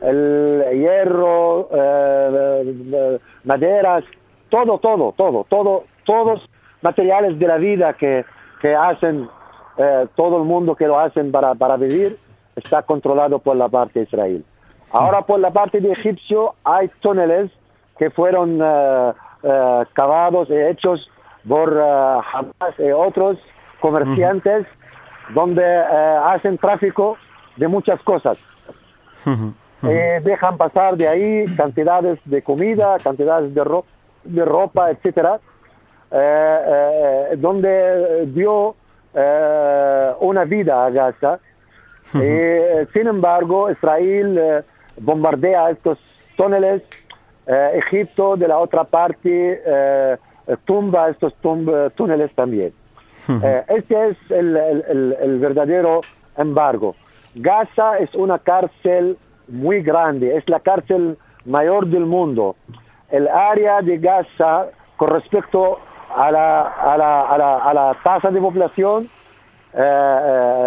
El hierro, eh, eh, maderas, todo, todo, todo, todo, todos materiales de la vida que, que hacen eh, todo el mundo que lo hacen para, para vivir está controlado por la parte de Israel. Ahora por la parte de egipcio hay túneles que fueron eh, eh, cavados y hechos por eh, Hamas y otros comerciantes donde eh, hacen tráfico de muchas cosas. Eh, dejan pasar de ahí cantidades de comida, cantidades de, ro- de ropa, etcétera, eh, eh, donde dio eh, una vida a Gaza. Eh, sin embargo, Israel eh, bombardea estos túneles, eh, Egipto de la otra parte eh, tumba estos tum- túneles también. Este es el, el- el- el verdadero embargo. Gaza es una cárcel muy grande, es la cárcel mayor del mundo. El área de Gaza, con respecto a la, a la, a la, a la tasa de población, eh,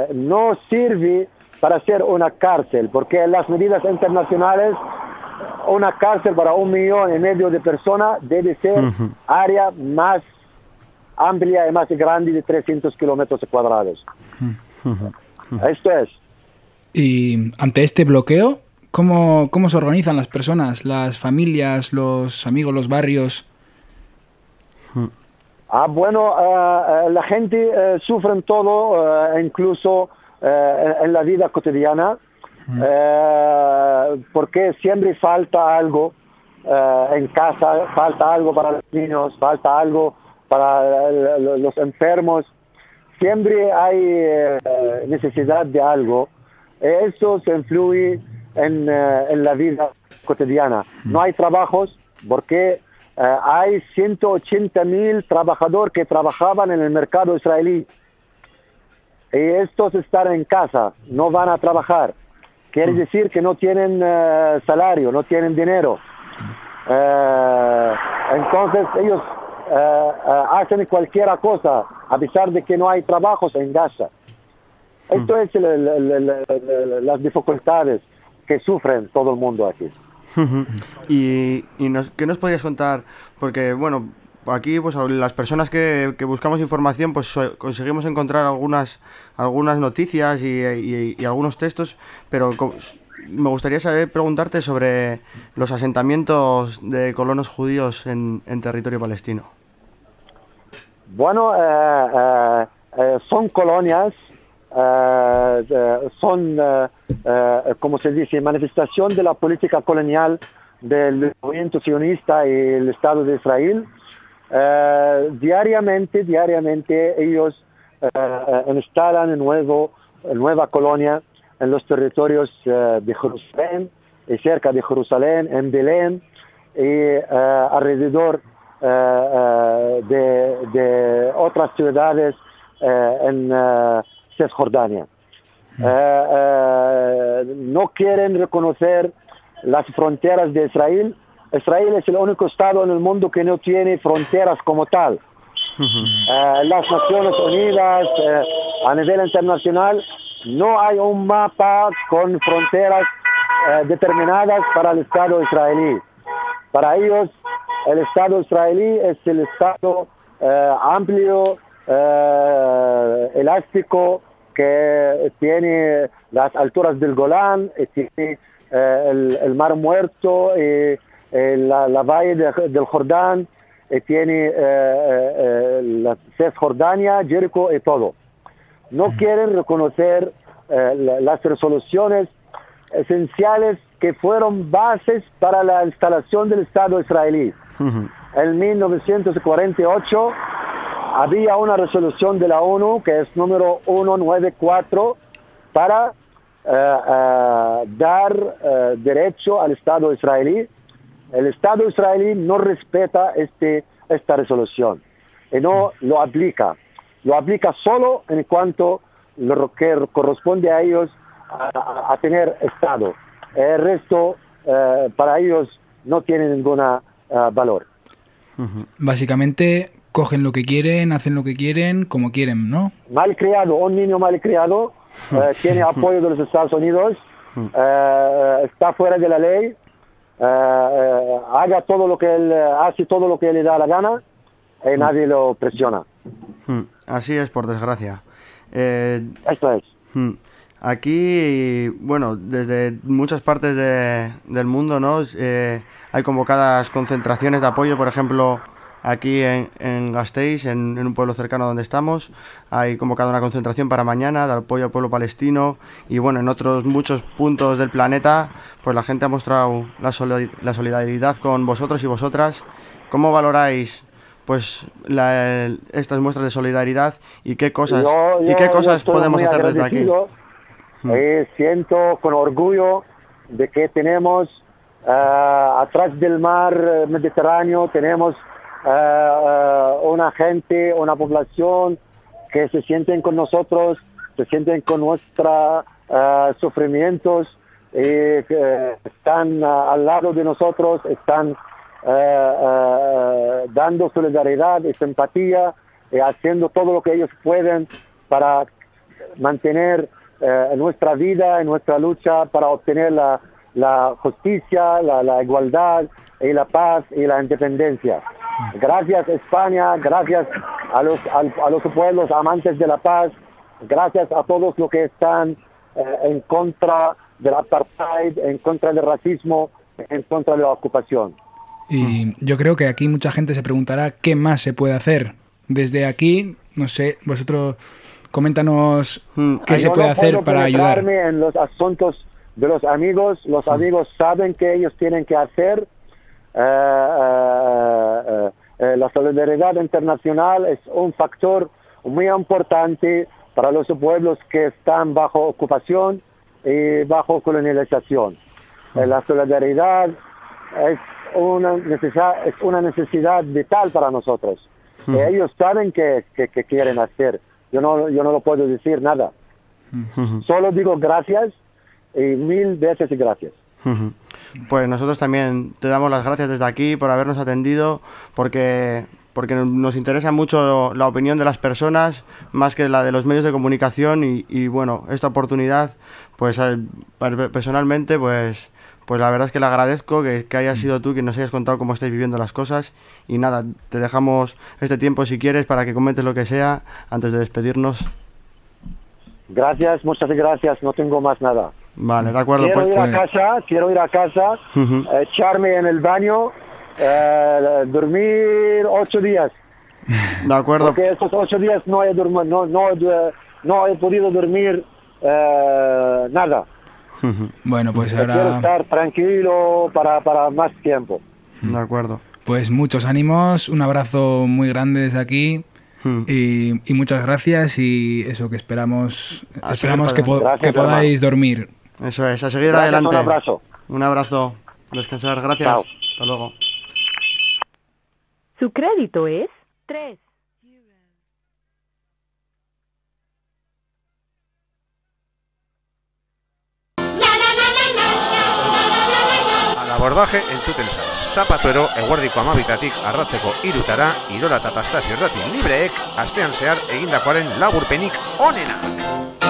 eh, no sirve para ser una cárcel, porque en las medidas internacionales, una cárcel para un millón y medio de personas debe ser área más amplia y más grande de 300 kilómetros cuadrados. Esto es. Y ante este bloqueo, ¿cómo, ¿cómo se organizan las personas, las familias, los amigos, los barrios? Ah, bueno, eh, eh, la gente eh, sufre en todo, eh, incluso eh, en la vida cotidiana, eh, porque siempre falta algo en casa, falta algo para los niños, falta algo para los enfermos, siempre hay necesidad de algo. Eso se influye en, en la vida cotidiana. No hay trabajos porque eh, hay 180 mil trabajadores que trabajaban en el mercado israelí. Y estos están en casa, no van a trabajar. Quiere decir que no tienen eh, salario, no tienen dinero. Eh, entonces ellos hacen cualquier cosa a pesar de que no hay trabajos en Gaza. Esto es el- el- el- las dificultades que sufren todo el mundo aquí. y nos, ¿qué nos podrías contar? Porque, bueno, aquí pues las personas que, buscamos información pues conseguimos encontrar algunas algunas noticias y, algunos textos, pero me gustaría saber, preguntarte sobre los asentamientos de colonos judíos en, en territorio palestino. Bueno, eh, eh, eh, son colonias, eh, son, eh, eh, como se dice, manifestación de la política colonial del movimiento sionista y el Estado de Israel. Diariamente, diariamente ellos instalan nuevo, nueva colonia en los territorios de Jerusalén y cerca de Jerusalén, en Belén y alrededor de, de otras ciudades eh, en Cisjordania. Eh, eh, no quieren reconocer las fronteras de Israel. Israel es el único estado en el mundo que no tiene fronteras como tal. Eh, las Naciones Unidas, eh, a nivel internacional, no hay un mapa con fronteras eh, determinadas para el Estado israelí. Para ellos, el Estado israelí es el Estado amplio, elástico, que tiene las alturas del Golán, y tiene eh, el, el Mar Muerto, y, eh, la, la valle de- del Jordán, y tiene eh, eh, eh, la Cisjordania, Jericó y todo. No quieren reconocer eh, la- las resoluciones esenciales que fueron bases para la instalación del Estado israelí. En 1948 había una resolución de la ONU que es número 194 para eh, eh, dar eh, derecho al Estado israelí. El Estado israelí no respeta este, esta resolución y no lo aplica. Lo aplica solo en cuanto lo que corresponde a ellos a, tener Estado. El resto para ellos no tiene ningún valor. Básicamente cogen lo que quieren, hacen lo que quieren, como quieren, ¿no? malcriado, un niño malcriado, eh, tiene apoyo de los Estados Unidos, eh, está fuera de la ley, eh, haga todo lo que él, hace todo lo que le da la gana y nadie lo presiona. Hmm, Así es, por desgracia. Esto es. hmm, Aquí, bueno, desde muchas partes de- del mundo, ¿no? Hay convocadas concentraciones de apoyo, por ejemplo, aquí en, en Gasteiz, en, en un pueblo cercano donde estamos, hay convocada una concentración para mañana de apoyo al pueblo palestino y, bueno, en otros muchos puntos del planeta, pues la gente ha mostrado la, la solidaridad con vosotros y vosotras. ¿Cómo valoráis pues la- el- estas muestras de solidaridad y qué cosas Yo- y qué cosas podemos hacer desde aquí? agradecido, eh, siento con orgullo de que tenemos ah, atrás del mar eh, Mediterráneo, tenemos ah, ah, una gente, una población que se sienten con nosotros, se sienten con nuestros sufrimientos, y, están al lado de nosotros, están eh, eh, dando solidaridad y simpatía y haciendo todo lo que ellos pueden para mantener eh, nuestra vida, nuestra lucha para obtener la, la justicia, la, la igualdad y la paz y la independencia. Gracias España, gracias a los, al- a, los pueblos amantes de la paz, gracias a todos los que están eh, en contra del apartheid, en contra del racismo, en contra de la ocupación. Y yo creo que aquí mucha gente se preguntará qué más se puede hacer. Desde aquí, no sé, vosotros coméntanos qué se puede no hacer puedo para ayudar. en los asuntos de los amigos. Los amigos saben que ellos tienen que hacer. Eh, eh, eh, la solidaridad internacional es un factor muy importante para los pueblos que están bajo ocupación y bajo colonialización. Eh, la solidaridad es una, necesidad, es una necesidad vital para nosotros. Hmm. Eh, ellos saben que quieren hacer. Yo no, yo no lo puedo decir nada. Solo digo gracias y mil veces gracias. Pues nosotros también te damos las gracias desde aquí por habernos atendido, porque, porque nos interesa mucho la opinión de las personas más que la de los medios de comunicación y, y, bueno, esta oportunidad, pues eh, per- personalmente, pues, pues la verdad es que le agradezco que, que hayas sido tú quien nos hayas contado cómo estáis viviendo las cosas y nada, te dejamos este tiempo si quieres para que comentes lo que sea antes de despedirnos. Gracias, muchas gracias. No tengo más nada. Vale, de acuerdo. quiero Pues, ir a casa, quiero ir a casa, echarme en el baño, eh, dormir ocho días. De acuerdo. Porque estos ocho días no he, dorm- no, no, eh, no he podido dormir eh, nada. Bueno, pues Quiero ahora... estar tranquilo para, para más tiempo. De acuerdo. Pues muchos ánimos, un abrazo muy grande desde aquí Hmm. y, y muchas gracias y eso que esperamos esperamos que, po- Gracias, que podáis hermano. dormir. Eso es, a seguir Gracias, adelante. un abrazo. Un abrazo. Descansar, gracias. Chao. Hasta luego. Su crédito es 3. Al abordaje entzuten zauz. Zapatuero eguerdiko amabitatik arratzeko irutara, irola eta tastaz irratin libreek, astean zehar egindakoaren laburpenik onenak.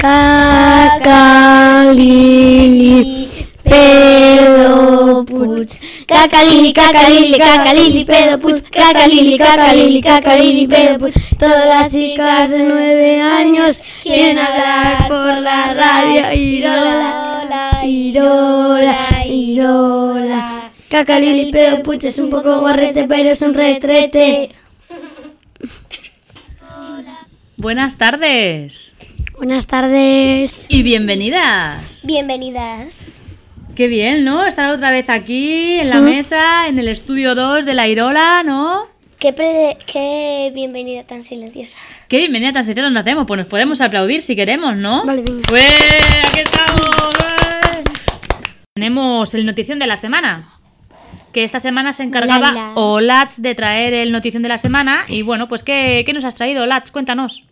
Cacalili, pedo puts. Cacalili, cacalili, cacalili, pedo puts. Cacalili, cacalili, cacalili, pedo puts. Todas las chicas de nueve años quieren hablar por la radio. Irola, irola, irola. Cacalili, pedo puts es un poco guarrete, pero es un retrete. Buenas tardes. Buenas tardes. Y bienvenidas. Bienvenidas. Qué bien, ¿no? Estar otra vez aquí en la mesa, en el estudio 2 de la Irola, ¿no? Qué, pre- qué bienvenida tan silenciosa. Qué bienvenida tan sincera nos hacemos. Pues nos podemos aplaudir si queremos, ¿no? Vale, venga. ¡Ué! ¡Aquí estamos! ¡Ué! Tenemos el notición de la semana. Que esta semana se encargaba Laila. Olats de traer el notición de la semana. Y bueno, pues ¿qué, qué nos has traído, Olats? Cuéntanos.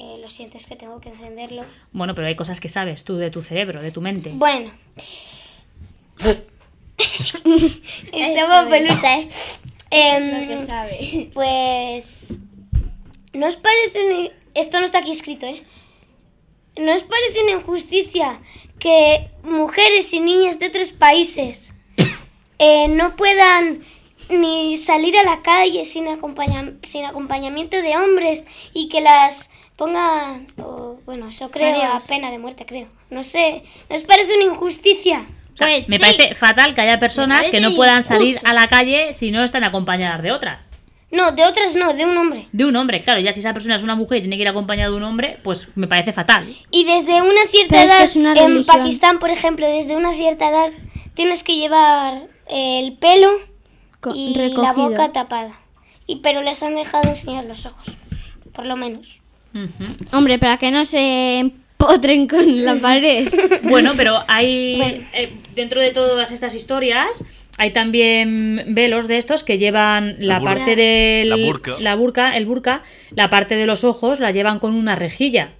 Eh, lo siento, es que tengo que encenderlo. Bueno, pero hay cosas que sabes tú de tu cerebro, de tu mente. Bueno. Estamos pelusa, ¿eh? Em, que sabe. Pues... ¿No os parece una... Esto no está aquí escrito, ¿eh? ¿No os parece una injusticia que mujeres y niñas de otros países eh, no puedan ni salir a la calle sin acompañamiento de hombres y que las pongan, o, bueno, eso creo, Adiós. a pena de muerte, creo. No sé, ¿no os parece una injusticia? O sea, me parece fatal que haya personas que no puedan salir a la calle si no están acompañadas de otras. No, de otras no, de un hombre. De un hombre, claro, ya si esa persona es una mujer y tiene que ir acompañada de un hombre, pues me parece fatal. Y desde una cierta Pero es que edad, es una en religión. Pakistán, por ejemplo, desde una cierta edad tienes que llevar el pelo y la boca tapada. Y pero les han dejado enseñar los ojos, por lo menos. Hombre, para que no se empotren con la pared. Bueno, pero hay eh, dentro de todas estas historias hay también velos de estos que llevan la, parte del La burka. la burka, el burka, la parte de los ojos la llevan con una rejilla.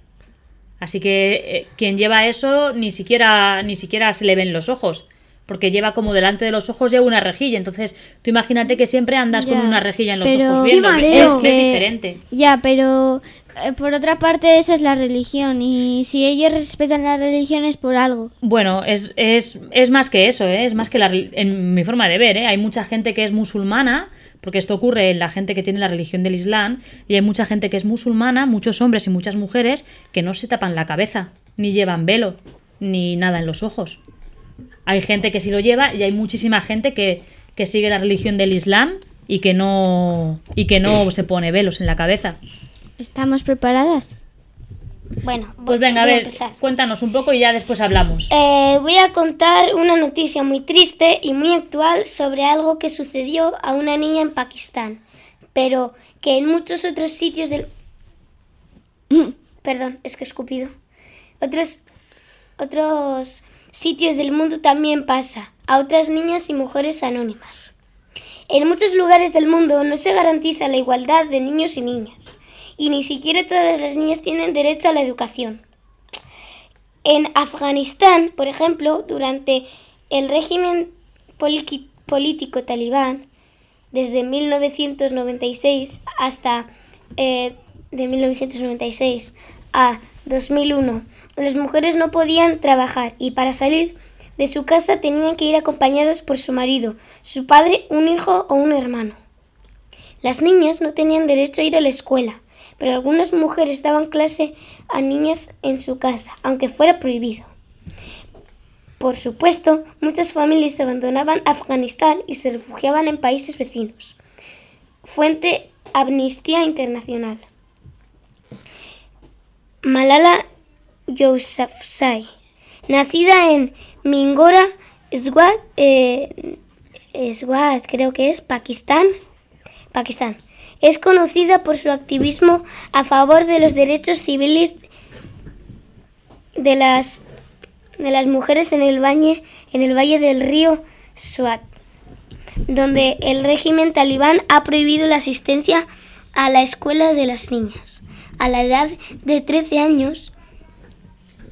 Así que eh, quien lleva eso ni siquiera ni siquiera se le ven los ojos, porque lleva como delante de los ojos lleva una rejilla, entonces tú imagínate que siempre andas con Ya, una rejilla en los pero- ojos viendo, es, Que- es diferente. Ya, pero por otra parte esa es la religión y si ellos respetan la religión es por algo. Bueno, es, es, es más que eso, ¿eh? es más que la, en mi forma de ver. ¿eh? Hay mucha gente que es musulmana, porque esto ocurre en la gente que tiene la religión del Islam, y hay mucha gente que es musulmana, muchos hombres y muchas mujeres, que no se tapan la cabeza, ni llevan velo, ni nada en los ojos. Hay gente que sí lo lleva y hay muchísima gente que, que sigue la religión del Islam y que no y que no se pone velos en la cabeza. ¿Estamos preparadas? Bueno, Pues venga, a ver, empezar. cuéntanos un poco y ya después hablamos. Eh, voy a contar una noticia muy triste y muy actual sobre algo que sucedió a una niña en Pakistán, pero que en muchos otros sitios del... Perdón, es que he escupido. Otros, otros sitios del mundo también pasa, a otras niñas y mujeres anónimas. En muchos lugares del mundo no se garantiza la igualdad de niños y niñas, y ni siquiera todas las niñas tienen derecho a la educación. En Afganistán, por ejemplo, durante el régimen político talibán, desde 1996 hasta eh, de 1996 a 2001, las mujeres no podían trabajar y para salir de su casa tenían que ir acompañadas por su marido, su padre, un hijo o un hermano. Las niñas no tenían derecho a ir a la escuela, pero algunas mujeres daban clase a niñas en su casa, aunque fuera prohibido. Por supuesto, muchas familias abandonaban Afganistán y se refugiaban en países vecinos. Fuente Amnistía Internacional. Malala Yousafzai, nacida en Mingora, Swat, eh, Swat, creo que es Pakistán, Pakistán. Es conocida por su activismo a favor de los derechos civiles de las de las mujeres en el valle en el valle del río Swat, donde el régimen talibán ha prohibido la asistencia a la escuela de las niñas. A la edad de 13 años,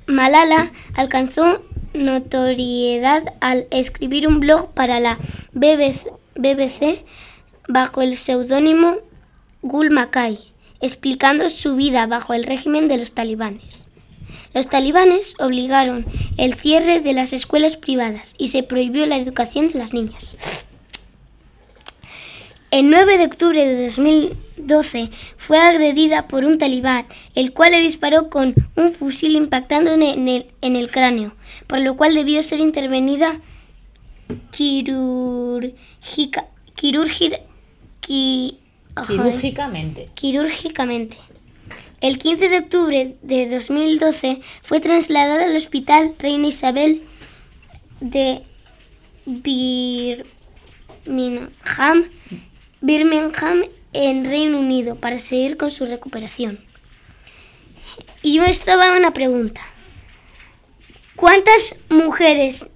Malala alcanzó notoriedad al escribir un blog para la BBC, BBC bajo el seudónimo Gul Makai, explicando su vida bajo el régimen de los talibanes. Los talibanes obligaron el cierre de las escuelas privadas y se prohibió la educación de las niñas. El 9 de octubre de 2012 fue agredida por un talibán, el cual le disparó con un fusil impactando en el, en el cráneo, por lo cual debió ser intervenida quirúrgica, quirúrgica, qui- Quirúrgicamente. quirúrgicamente. El 15 de octubre de 2012 fue trasladada al Hospital Reina Isabel de Birmingham, Birmingham en Reino Unido para seguir con su recuperación. Y yo estaba una pregunta. ¿Cuántas mujeres,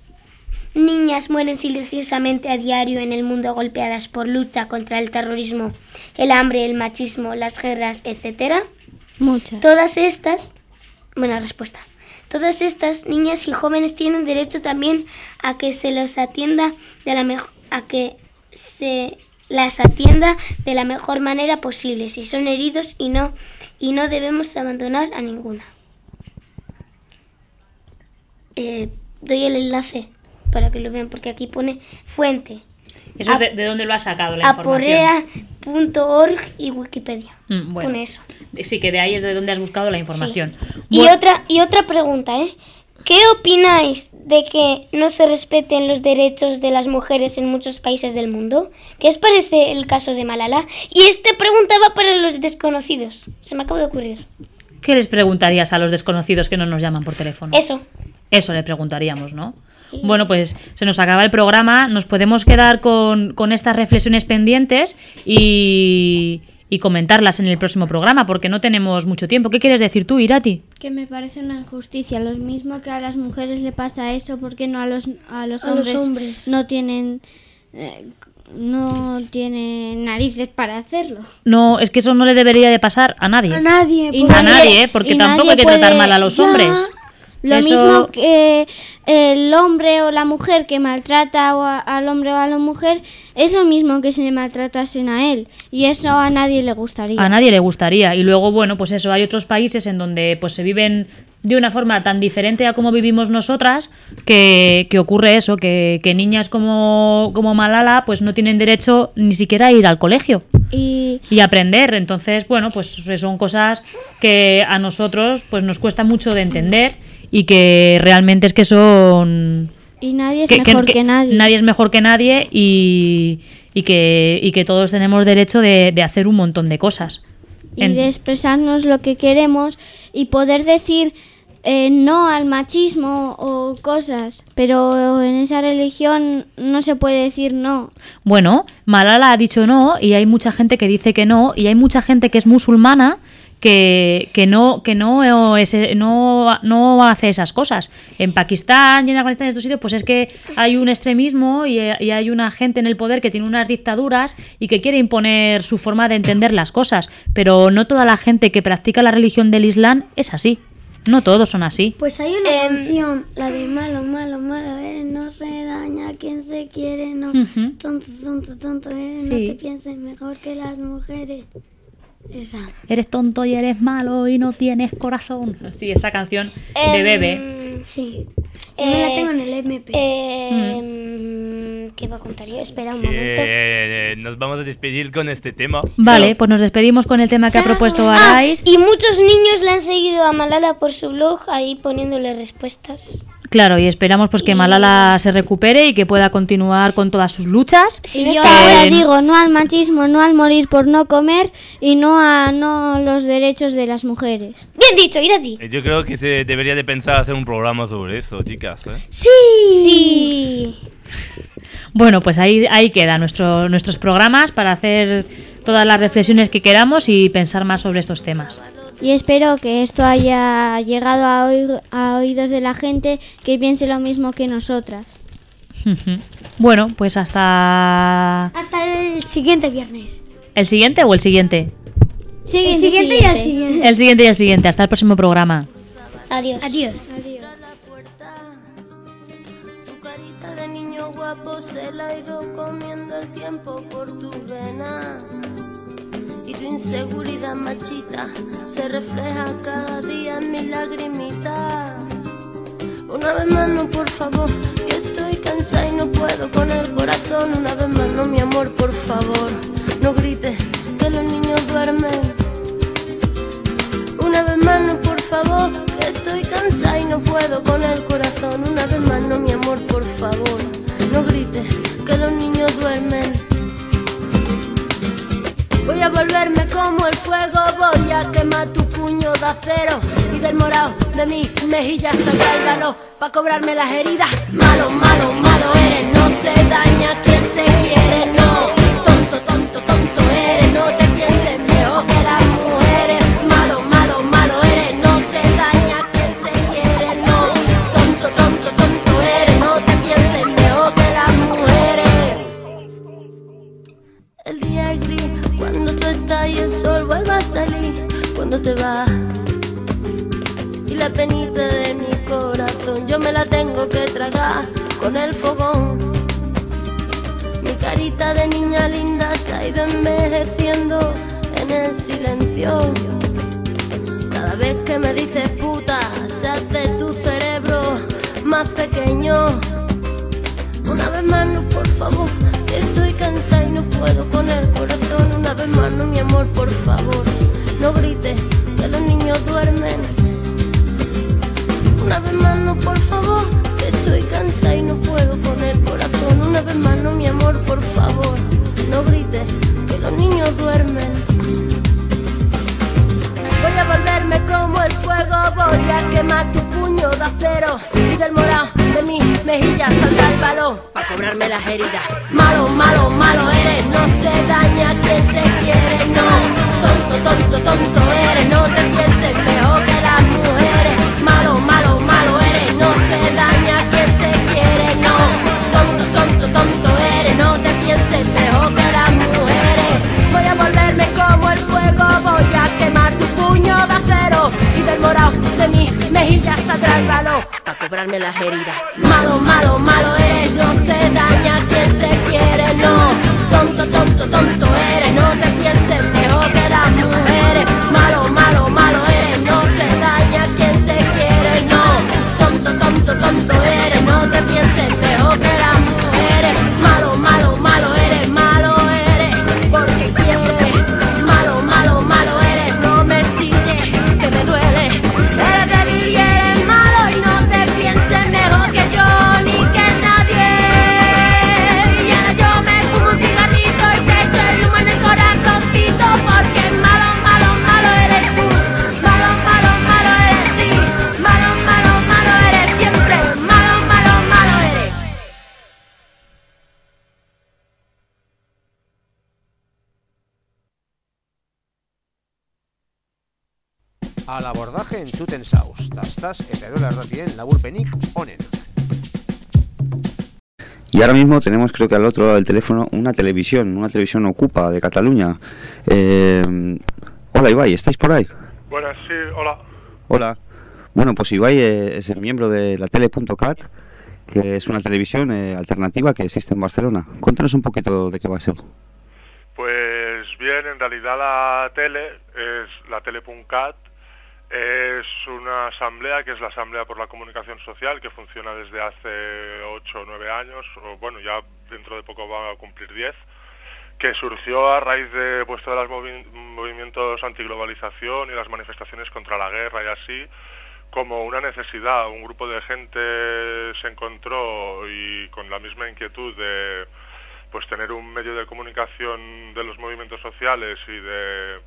niñas mueren silenciosamente a diario en el mundo golpeadas por lucha contra el terrorismo, el hambre, el machismo, las guerras, etcétera? Muchas. Todas estas, buena respuesta. Todas estas niñas y jóvenes tienen derecho también a que se los atienda de la mejor a que se las atienda de la mejor manera posible si son heridos y no y no debemos abandonar a ninguna. Eh, doy el enlace para que lo vean porque aquí pone fuente ¿Eso es de, de dónde lo has sacado la información? aporrea.org y Wikipedia. Mm, bueno. Pone eso. Sí, que de ahí es de donde has buscado la información. Y Bueno, otra, y otra pregunta, ¿eh? ¿Qué opináis de que no se respeten los derechos de las mujeres en muchos países del mundo? ¿Qué os parece el caso de Malala? Y esta pregunta va para los desconocidos. Se me acaba de ocurrir. ¿Qué les preguntarías a los desconocidos que no nos llaman por teléfono? Eso. Eso le preguntaríamos, ¿no? Bueno, pues se nos acaba el programa, nos podemos quedar con, con estas reflexiones pendientes y, y comentarlas en el próximo programa, porque no tenemos mucho tiempo. ¿Qué quieres decir tú, Irati? Que me parece una injusticia. Lo mismo que a las mujeres le pasa eso, porque no a los, a los, A los hombres, hombres. no tienen eh, no tienen narices para hacerlo. No, es que eso no le debería de pasar a nadie. A nadie, Y porque- a nadie, porque y tampoco nadie hay que tratar mal a los Ya, hombres. Lo Eso- mismo que el hombre o la mujer que maltrata o a- al hombre o a la mujer es lo mismo que si le maltratasen a él. Y eso a nadie le gustaría. A nadie le gustaría. Y luego, bueno, pues eso, hay otros países en donde pues se viven de una forma tan diferente a como vivimos nosotras, que, que ocurre eso, que, que niñas como, como Malala pues no tienen derecho ni siquiera a ir al colegio Y y aprender. Entonces, bueno, pues son cosas que a nosotros pues nos cuesta mucho de entender y que realmente es que son... Y nadie es que- mejor que, nadie. Nadie es mejor que nadie y, y que, y que todos tenemos derecho de, de hacer un montón de cosas. Y En- de expresarnos lo que queremos y poder decir eh, no al machismo o cosas. Pero en esa religión no se puede decir no. Bueno, Malala ha dicho no y hay mucha gente que dice que no y hay mucha gente que es musulmana que, que no que no, es, no no hace esas cosas. En Pakistán y en Afganistán y en estos sitios, pues es que hay un extremismo y, y hay una gente en el poder que tiene unas dictaduras y que quiere imponer su forma de entender las cosas. Pero no toda la gente que practica la religión del Islam es así. No todos son así. Pues hay una canción, la de malo, malo, malo eres, no se daña a quien se quiere, no. Tonto, tonto, tonto eres, no te pienses mejor que las mujeres. Eres tonto y eres malo y no tienes corazón. Sí, esa canción de Em, bebé. Sí. Yo me la Eh, tengo en el MP. Eh, ¿Qué va a contar yo? Espera un momento. Eh, nos vamos a despedir con este tema. Vale, pues nos despedimos con el tema que ha propuesto Ah, Arais. y muchos niños le han seguido a Malala por su blog, ahí poniéndole respuestas. Claro, y esperamos pues que Malala se recupere y que pueda continuar con todas sus luchas. Y yo ahora digo no al machismo, no al morir por no comer y no a no los derechos de las mujeres. Bien dicho, Irati. Eh, Yo creo que se debería de pensar hacer un programa sobre eso, chicas. ¿eh? Sí. Sí. Bueno, pues ahí, ahí quedan nuestro, nuestros programas para hacer todas las reflexiones que queramos y pensar más sobre estos temas. Y espero que esto haya llegado a, oí- a oídos de la gente que piense lo mismo que nosotras. bueno, pues hasta Hasta el siguiente viernes. el siguiente o el siguiente. el siguiente y el siguiente. El siguiente y el siguiente. Hasta el próximo programa. Adiós. Adiós. carita de niño guapo se la ha ido comiendo el tiempo por tu vena. Y tu inseguridad machita se refleja cada día en mi lagrimita. Una vez más no, por favor, que estoy cansada y no puedo con el corazón. Una vez más no, mi amor, por favor, no grites que los niños duermen. Una vez más no, por favor, que estoy cansada y no puedo con el corazón. Una vez más no, mi amor, por favor, no grites que los niños duermen. Voy a volverme como el fuego, voy a quemar tu puño de acero y del morado de mis mejillas saldrá el para cobrarme las heridas. Malo, malo, malo eres, no se daña quien se quiere, no. Tonto, tonto, tonto eres, no te y el sol vuelve a salir cuando te vas. Y la penita de mi corazón yo me la tengo que tragar con el fogón. Mi carita de niña linda se ha ido envejeciendo en el silencio. Cada vez que me dices puta, se hace tu cerebro más pequeño. Una vez más, no, por favor, estoy cansada y no puedo con el corazón. Una vez más, no, mi amor, por favor, no grites que los niños duermen. Una vez más, no, por favor, que estoy cansada y no puedo con el corazón. Una vez más, no, mi amor, por favor, no grites que los niños duermen. Voy a volverme como el fuego, voy a quemar tu puño de acero y del morado de mis mejillas saldrá el balón para cobrarme las heridas. Malo, malo, malo eres, no se daña quien se quiere, no. Tonto, tonto, tonto eres, no te pienses mejor que las mujeres. Malo, malo de mis mejillas saldrá el balón para cobrarme las heridas. Malo, malo, malo eres, no se daña quien se quiere, no. Tonto, tonto, tonto eres, no te pienses mejor que las mujeres. Malo, malo, malo eres, no se daña quien se quiere, no. Tonto, tonto, tonto Al abordaje entzuten zauz, tastaz eta erola erratien laburpenik onen. Y ahora mismo tenemos, creo que al otro lado del teléfono, una televisión, una televisión Ocupa de Cataluña. Eh, hola Ibai, ¿estáis por ahí? Buenas, sí, hola. Hola. Bueno, pues Ibai eh, es el miembro de la tele.cat, que es una televisión eh, alternativa que existe en Barcelona. Cuéntanos un poquito de qué va a ser. Pues bien, en realidad la tele es la tele.cat, es una asamblea que es la Asamblea por la Comunicación Social que funciona desde hace 8 o 9 años, o bueno, ya dentro de poco va a cumplir 10, que surgió a raíz de pues, todos los movi- movimientos antiglobalización y las manifestaciones contra la guerra y así, como una necesidad. Un grupo de gente se encontró y con la misma inquietud de pues tener un medio de comunicación de los movimientos sociales y de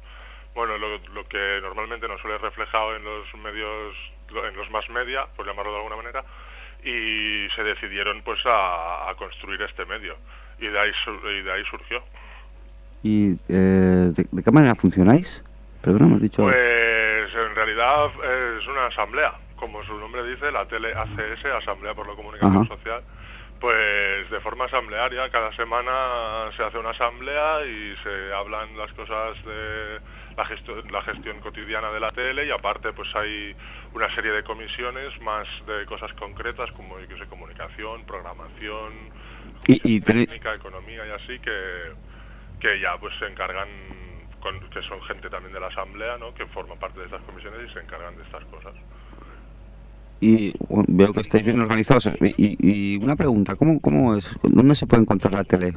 bueno lo, lo que normalmente nos suele reflejado en los medios en los más media por llamarlo de alguna manera y se decidieron pues a, a construir este medio. Y de ahí y de ahí surgió. ¿Y eh, ¿de, de qué manera funcionáis? Perdón, hemos dicho... Pues en realidad es una asamblea, como su nombre dice, la tele ACS, Asamblea por la Comunicación Ajá. Social, pues de forma asamblearia, cada semana se hace una asamblea y se hablan las cosas de la, gesto- la gestión cotidiana de la tele y aparte pues hay una serie de comisiones más de cosas concretas como yo que sé, comunicación, programación, Y, técnica, economía y así que, que ya pues se encargan con- que son gente también de la asamblea ¿no? que forma parte de estas comisiones y se encargan de estas cosas Y bueno, veo que estáis bien organizados. Y, y una pregunta, ¿cómo, ¿cómo es? ¿Dónde se puede encontrar la tele?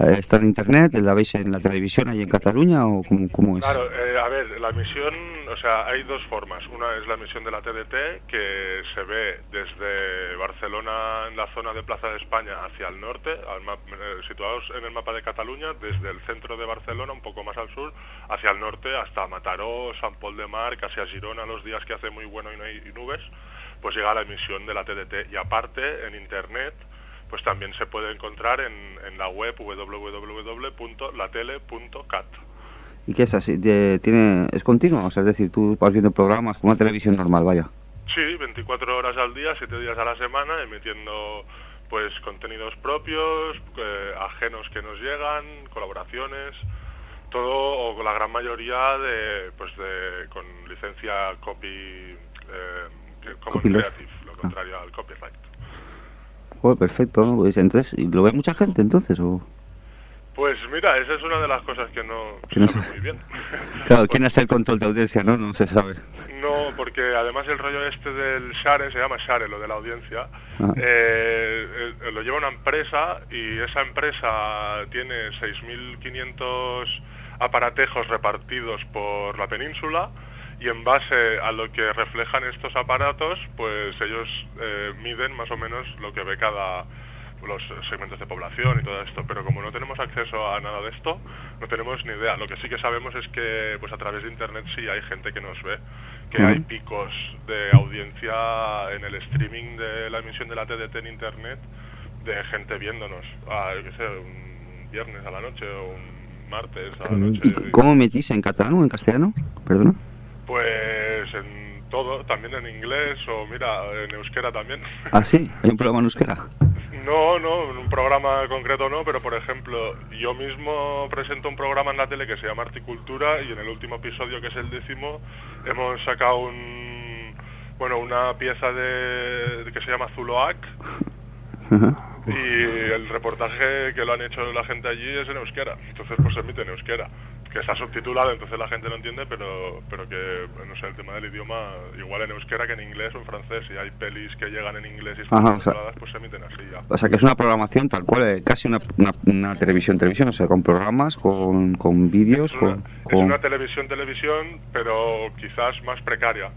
Eh, ¿Está en internet? ¿La veis en la televisión ahí en Cataluña o cómo, cómo es? Claro, eh, a ver, la emisión, o sea, hay dos formas. Una es la emisión de la TDT, que se ve desde Barcelona, en la zona de Plaza de España, hacia el norte, al map- eh, situados en el mapa de Cataluña, desde el centro de Barcelona, un poco más al sur, hacia el norte, hasta Mataró, San Pol de Mar, casi a Girona, los días que hace muy bueno y no hay nubes, pues llega la emisión de la TDT. Y aparte, en Internet, pues también se puede encontrar en, en la web www.latele.cat. ¿Y qué es así? Tiene, ¿Es continuo? O sea, es decir, tú vas viendo programas como una televisión normal, vaya. Sí, 24 horas al día, 7 días a la semana, emitiendo pues contenidos propios, eh, ajenos que nos llegan, colaboraciones, todo o la gran mayoría de pues de con licencia copy eh, common creative, lo contrario al copyright. Joder, perfecto. ¿no? Pues entonces, ¿y ¿lo ve mucha gente entonces? O... Pues mira, esa es una de las cosas que no Que no se sabe muy bien. Claro, ¿quién hace el control de audiencia? No, no se sabe. No, porque además el rollo este del share, se llama share, lo de la audiencia, Ah. eh, eh, lo lleva una empresa y esa empresa tiene 6.500 aparatejos repartidos por la península y en base a lo que reflejan estos aparatos, pues ellos eh, miden más o menos lo que ve cada los segmentos de población y todo esto, pero como no tenemos acceso a nada de esto, no tenemos ni idea. Lo que sí que sabemos es que pues a través de internet sí hay gente que nos ve, que hay picos de audiencia en el streaming de la emisión de la TDT en internet de gente viéndonos, a, yo qué sé, un viernes a la noche o un martes a la noche. ¿Y c- cómo metís? ¿En catalán o en castellano? Perdona. Pues en todo, también en inglés o mira, en euskera también. Ah, sí, hay un programa en euskera. No, no, en un programa concreto no, pero por ejemplo, yo mismo presento un programa en la tele que se llama Articultura y en el último episodio, que es el décimo, hemos sacado un, bueno, una pieza de, que se llama Zuloac y el reportaje que lo han hecho la gente allí es en euskera, entonces pues se emite en euskera, que está subtitulado, entonces la gente lo entiende, pero pero que, no sé, el tema del idioma, igual en euskera que en inglés o en francés, y hay pelis que llegan en inglés y están Ajá, o sea- subtituladas, pues se emiten así ya. O sea, que es una programación tal cual, eh, casi una, una, una televisión, televisión, o sea, con programas, con, con vídeos, con... Es una televisión, televisión, pero quizás más precaria.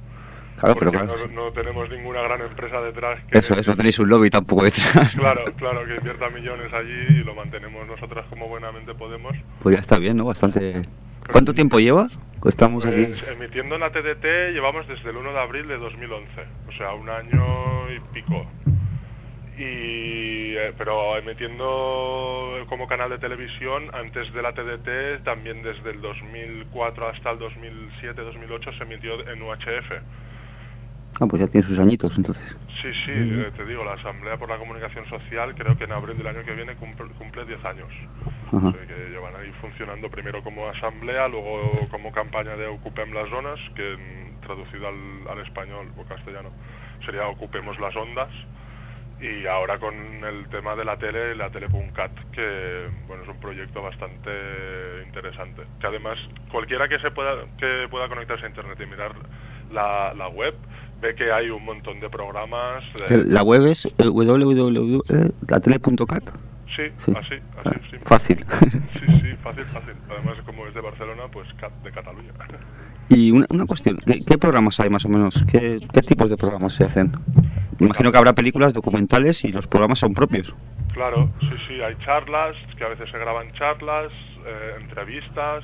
Claro, pero claro. no, no tenemos ninguna gran empresa detrás que... Eso, eso, tenéis un lobby tampoco detrás. Claro, claro, que invierta millones allí y lo mantenemos nosotras como buenamente podemos. Pues ya está bien, ¿no? Bastante... ¿Cuánto tiempo lleva? Estamos aquí... Pues, emitiendo en la TDT llevamos desde el 1 de abril de 2011, o sea, un año y pico. y eh, pero emitiendo como canal de televisión antes de la TDT también desde el 2004 hasta el 2007-2008 se emitió en UHF. Ah, pues ya tiene sus añitos entonces. Sí, sí, eh, te digo, la Asamblea por la Comunicación Social creo que en abril del año que viene cumple, cumple 10 años. Ajá. O sea, que llevan ahí funcionando primero como asamblea, luego como campaña de Ocupem las zonas, que traducido al, al español o castellano sería Ocupemos las ondas. Y ahora con el tema de la tele, la tele.cat, que bueno, es un proyecto bastante interesante. Que además cualquiera que se pueda que pueda conectarse a internet y mirar la, la web ve que hay un montón de programas. de- Que La web es eh, www.latele.cat. Sí, Sí. así, así, sí. Fácil. Sí, sí, fácil, fácil. Además, como es de Barcelona, pues Cat de Cataluña. Y una, una cuestión, ¿qué, qué programas hay más o menos? ¿Qué, qué tipos de programas se hacen? Me imagino que habrá películas documentales y los programas son propios. Claro, sí, sí, hay charlas, que a veces se graban charlas, eh, entrevistas,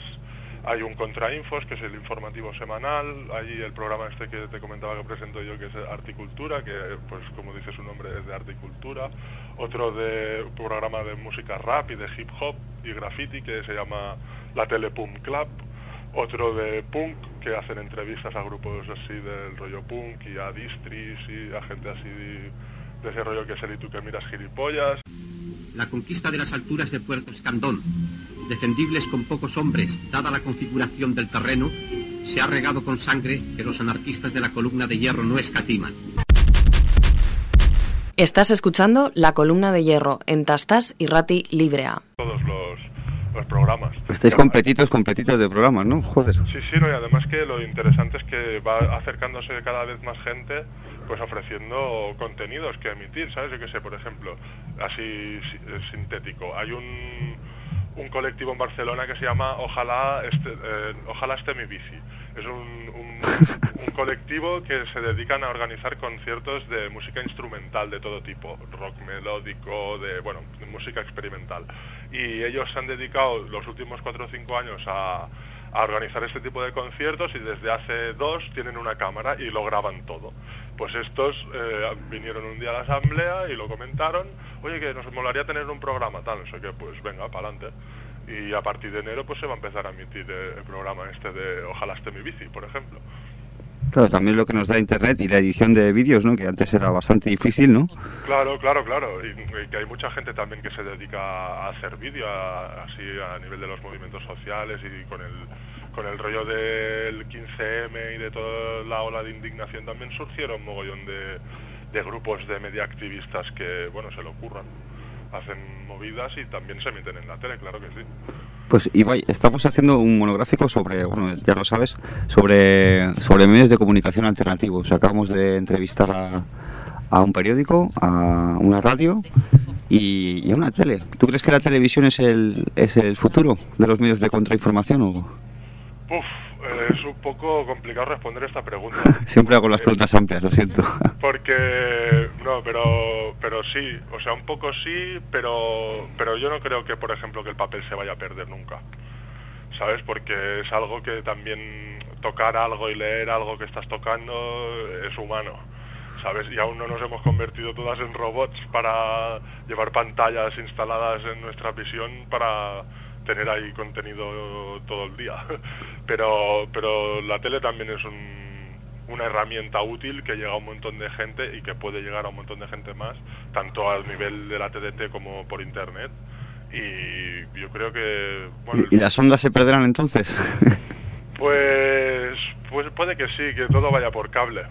hay un Contrainfos, que es el informativo semanal, hay el programa este que te comentaba que presento yo, que es Articultura, que pues como dice su nombre es de arte y cultura, otro de programa de música rap y de hip hop y graffiti que se llama La Telepum Club, otro de punk que hacen entrevistas a grupos así del rollo punk y a distris y a gente así de ese rollo que es el y tú que miras gilipollas. La conquista de las alturas de Puerto Escandón, defendibles con pocos hombres, dada la configuración del terreno, se ha regado con sangre que los anarquistas de la columna de hierro no escatiman. Estás escuchando la columna de hierro en Tastas y Rati Librea. todos los, los programas. Estáis completitos, completitos de programas, ¿no? Joder. Sí, sí, no, y además que lo interesante es que va acercándose cada vez más gente pues ofreciendo contenidos que emitir, ¿sabes? Yo qué sé, por ejemplo, así eh, sintético. Hay un, un colectivo en Barcelona que se llama Ojalá este, eh, Ojalá esté mi bici. Es un, un- un colectivo que se dedican a organizar conciertos de música instrumental de todo tipo, rock melódico, de bueno, de música experimental. Y ellos se han dedicado los últimos cuatro o cinco años a, a organizar este tipo de conciertos y desde hace dos tienen una cámara y lo graban todo. Pues estos eh, vinieron un día a la asamblea y lo comentaron, oye que nos molaría tener un programa tal, no sé qué, pues venga, para adelante. Y a partir de enero pues se va a empezar a emitir el programa este de Ojalá esté mi bici, por ejemplo. Claro, también lo que nos da Internet y la edición de vídeos, ¿no? Que antes era bastante difícil, ¿no? Claro, claro, claro. Y, y que hay mucha gente también que se dedica a hacer vídeo, a- así a nivel de los movimientos sociales y con el, con el rollo del 15M y de toda la ola de indignación también surgieron mogollón de, grupos de media activistas que, bueno, se lo ocurran. Hacen movidas y también se emiten en la tele, claro que sí. Pues Ibai, estamos haciendo un monográfico sobre, bueno, ya lo sabes, sobre, medios de comunicación alternativos. Acabamos de entrevistar a, a un periódico, a una radio y, y a una tele. ¿Tú crees que la televisión es el, es el futuro de los medios de contrainformación? O... Uf, eh, es un poco complicado responder esta pregunta. Siempre hago las preguntas amplias, lo siento. Porque no, pero pero sí, o sea, un poco sí, pero pero yo no creo que, por ejemplo, que el papel se vaya a perder nunca. ¿Sabes? Porque es algo que también tocar algo y leer algo que estás tocando es humano. ¿Sabes? Y aún no nos hemos convertido todas en robots para llevar pantallas instaladas en nuestra visión para tener ahí contenido todo el día. Pero pero la tele también es un, una herramienta útil que llega a un montón de gente y que puede llegar a un montón de gente más, tanto al nivel de la TDT como por internet. Y yo creo que, bueno, ¿Y, y las ondas se perderán entonces? pues, pues puede que sí, que todo vaya por cable.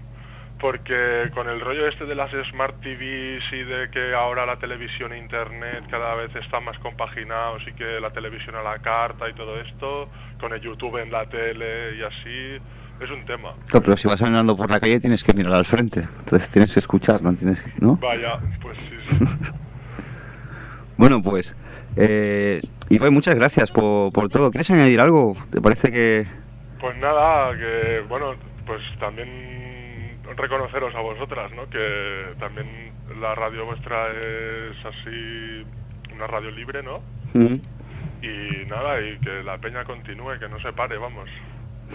Porque con el rollo este de las Smart TVs y de que ahora la televisión e internet cada vez están más compaginados y que la televisión a la carta y todo esto, con el YouTube en la tele y así, es un tema. Claro, pero si vas andando por la calle tienes que mirar al frente. Entonces tienes que escuchar, ¿no? Tienes que- ¿no? Vaya, pues sí, sí. Bueno, pues, eh, Ibai, muchas gracias por, por todo. ¿Quieres añadir algo? ¿Te parece que...? Pues nada, que bueno, pues también reconoceros a vosotras, ¿no? Que también la radio vuestra es así, una radio libre, ¿no? Ujú. Y nada, y que la peña continúe, que no se pare, vamos.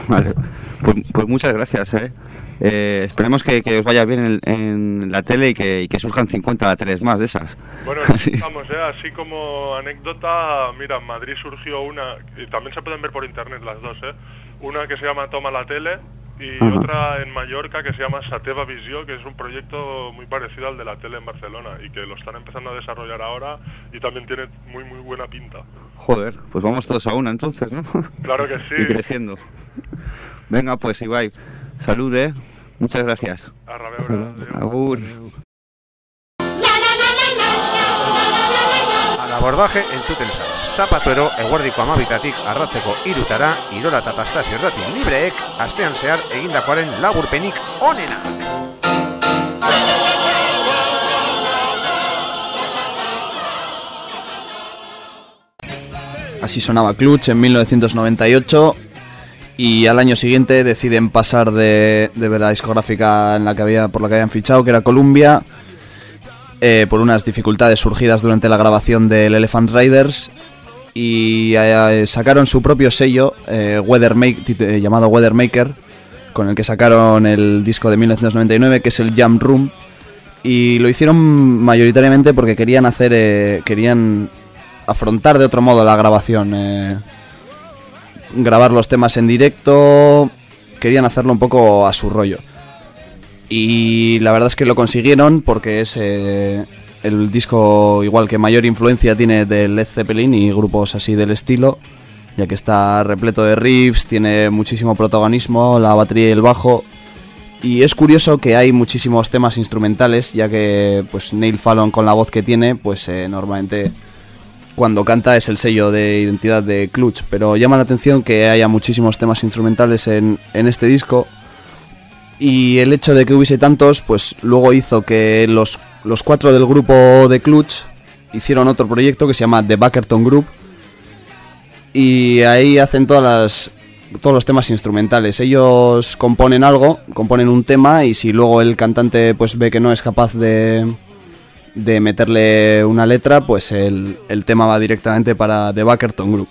Vale. Pues, pues muchas gracias, ¿eh? Eh, esperemos que, que os vaya bien en, en la tele y que, y que surjan 50 teles más de esas. Bueno, vamos, ¿eh? así como anécdota, mira, en Madrid surgió una, y también se pueden ver por internet las dos, ¿eh? Una que se llama Toma la Tele y Ajá. otra en Mallorca que se llama Sateva Visió, que es un proyecto muy parecido al de la tele en Barcelona y que lo están empezando a desarrollar ahora y también tiene muy, muy buena pinta. Joder, pues vamos todos a una entonces, ¿no? Claro que sí. Y creciendo. Venga, pues Ibai, salud, ¿eh? Muchas gracias. A abordaje entzuten zauz. Zapatuero eguerdiko amabitatik arratzeko irutara, irora eta tastaz irrati libreek, astean zehar egindakoaren laburpenik onenak. Así sonaba Clutch en 1998 y al año siguiente deciden pasar de, de la discográfica en la que había, por la que habían fichado, que era Columbia, eh, por unas dificultades surgidas durante la grabación del Elephant Riders y eh, sacaron su propio sello eh, llamado Weathermaker, con el que sacaron el disco de 1999 que es el Jam Room. Y lo hicieron mayoritariamente porque querían hacer querían afrontar de otro modo la grabación grabar los temas en directo querían hacerlo un poco a su rollo y la verdad es que lo consiguieron porque es eh, el disco igual que mayor influencia tiene del Led Zeppelin y grupos así del estilo ya que está repleto de riffs tiene muchísimo protagonismo la batería y el bajo. Y es curioso que hay muchísimos temas instrumentales, ya que pues Neil Fallon con la voz que tiene, pues eh, normalmente cuando canta es el sello de identidad de Clutch, pero llama la atención que haya muchísimos temas instrumentales en, en este disco y el hecho de que hubiese tantos, pues luego hizo que los, los cuatro del grupo de Clutch hicieron otro proyecto que se llama The Backerton Group y ahí hacen todas todos los temas instrumentales. Ellos componen algo, componen un tema y si luego el cantante pues ve que no es capaz de, de meterle una letra, pues el, el tema va directamente para The Backerton Group.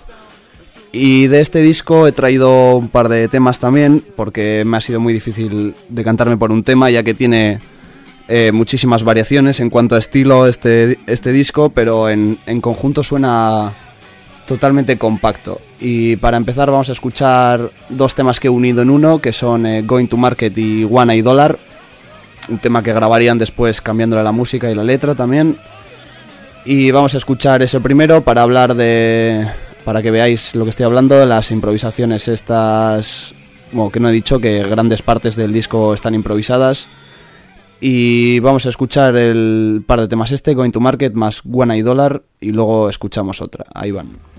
Y de este disco he traído un par de temas también, porque me ha sido muy difícil decantarme por un tema, ya que tiene eh, muchísimas variaciones en cuanto a estilo este, este disco, pero en, en conjunto suena totalmente compacto. Y para empezar vamos a escuchar dos temas que he unido en uno, que son eh, Going to Market y One Eye Dollar, un tema que grabarían después cambiándole la música y la letra también. Y vamos a escuchar eso primero para hablar de... para que veáis lo que estoy hablando, las improvisaciones estas... Bueno, que no he dicho que grandes partes del disco están improvisadas. Y vamos a escuchar el par de temas este, Going to Market más One Eye Dollar, y luego escuchamos otra. Ahí van.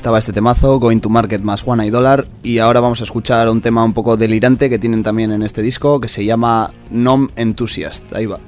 Estaba este temazo, Going to Market más One y Dollar. Y ahora vamos a escuchar un tema un poco delirante que tienen también en este disco que se llama Nom Enthusiast. Ahí va.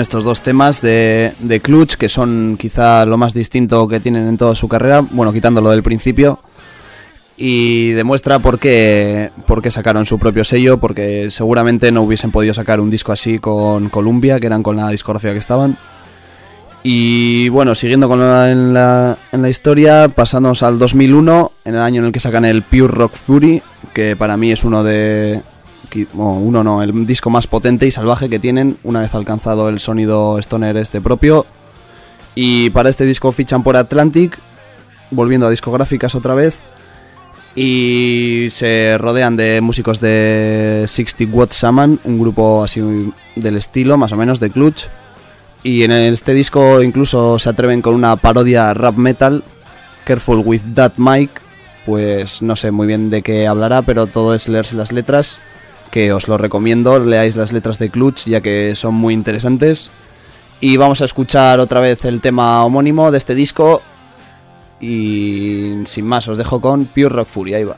Estos dos temas de, de Clutch, que son quizá lo más distinto que tienen en toda su carrera, bueno, quitándolo del principio. Y demuestra por qué, por qué sacaron su propio sello, porque seguramente no hubiesen podido sacar un disco así con Columbia, que eran con la discografía que estaban. Y bueno, siguiendo con la, en, la, en la historia, pasamos al 2001, en el año en el que sacan el Pure Rock Fury, que para mí es uno de, uno no, el disco más potente y salvaje que tienen una vez alcanzado el sonido stoner este propio. Y para este disco fichan por Atlantic, volviendo a discográficas otra vez. Y se rodean de músicos de 60 Watt Shaman, un grupo así del estilo, más o menos, de Clutch. Y en este disco incluso se atreven con una parodia rap metal, Careful with That Mic. Pues no sé muy bien de qué hablará, pero todo es leerse las letras que os lo recomiendo, leáis las letras de Clutch ya que son muy interesantes. Y vamos a escuchar otra vez el tema homónimo de este disco. Y sin más, os dejo con Pure Rock Fury, ahí va.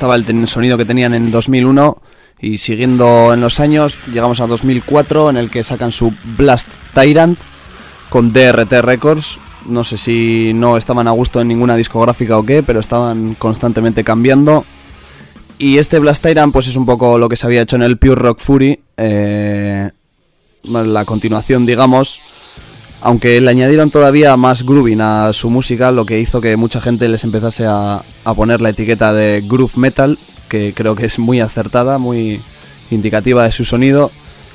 Estaba el sonido que tenían en 2001 y siguiendo en los años llegamos a 2004 en el que sacan su Blast Tyrant con DRT Records. No sé si no estaban a gusto en ninguna discográfica o qué, pero estaban constantemente cambiando. Y este Blast Tyrant pues es un poco lo que se había hecho en el Pure Rock Fury, eh, la continuación digamos, aunque le añadieron todavía más grooving a su música, lo que hizo que mucha gente les empezase a, poner la etiqueta de groove metal, que creo que es muy acertada, muy indicativa de su sonido.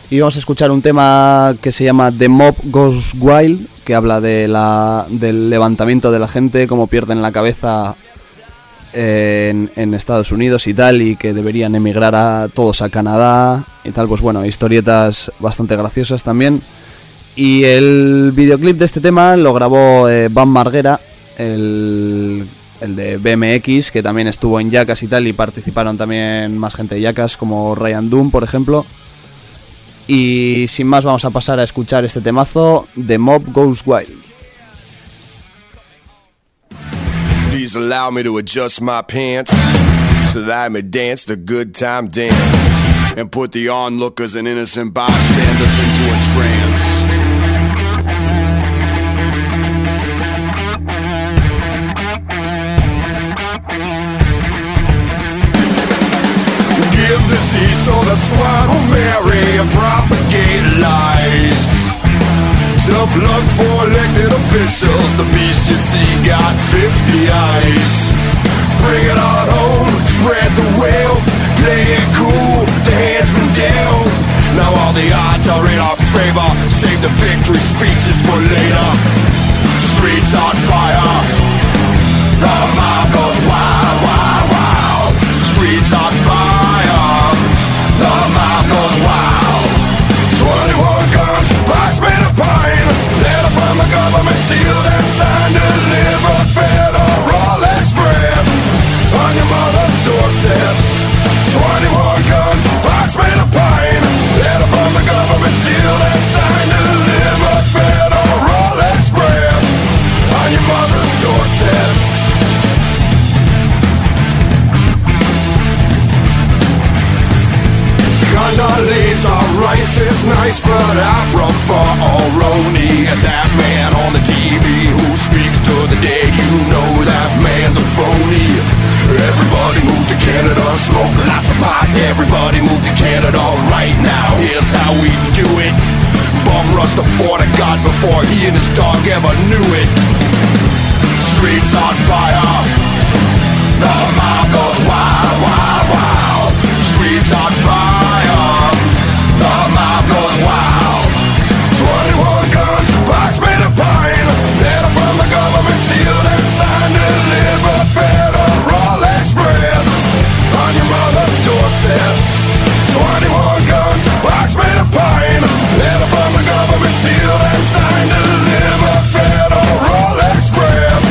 Y vamos a escuchar un tema que se llama The Mob Goes Wild, que habla de la, del levantamiento de la gente, cómo pierden la cabeza en, en Estados Unidos y tal, y que deberían emigrar a todos a Canadá y tal. Pues bueno, historietas bastante graciosas también. Y el videoclip de este tema lo grabó eh, Van Marguera, el, el de BMX, que también estuvo en Jackass y tal, y participaron también más gente de Jackass, como Ryan Doom, por ejemplo. Y sin más, vamos a pasar a escuchar este temazo, The Mob Goes Wild. Please allow me to adjust my pants so that I may dance the good time dance and put the onlookers and innocent bystanders into a trance. Sea so the swine will marry and propagate lies. Tough luck for elected officials. The beast you see got 50 eyes. Bring it on home, spread the wealth, play it cool. The hand's been dealt. Now all the odds are in our favor. Save the victory speeches for later. Streets on fire. The mob goes wild, from the government sealed and signed. Delivered Federal Express on your mother's doorsteps. 21 guns, box made of pine. Letter from the government sealed and signed. Rice is nice, but I prefer Oroni and that man on the TV who speaks to the dead. You know that man's a phony. Everybody move to Canada, smoke lots of pot. Everybody move to Canada right now. Here's how we do it. Bum rush the border god before he and his dog ever knew it. Streets on fire. The mob goes wild, wild, wild. Streets on fire. Wild. 21 guns, box made of pine. Letter from the government sealed and signed. Delivered Federal Express on your mother's doorsteps. 21 guns, box made of pine. Letter from the government sealed and signed. Delivered Federal Express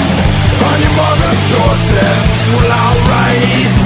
on your mother's doorsteps. Well, alright.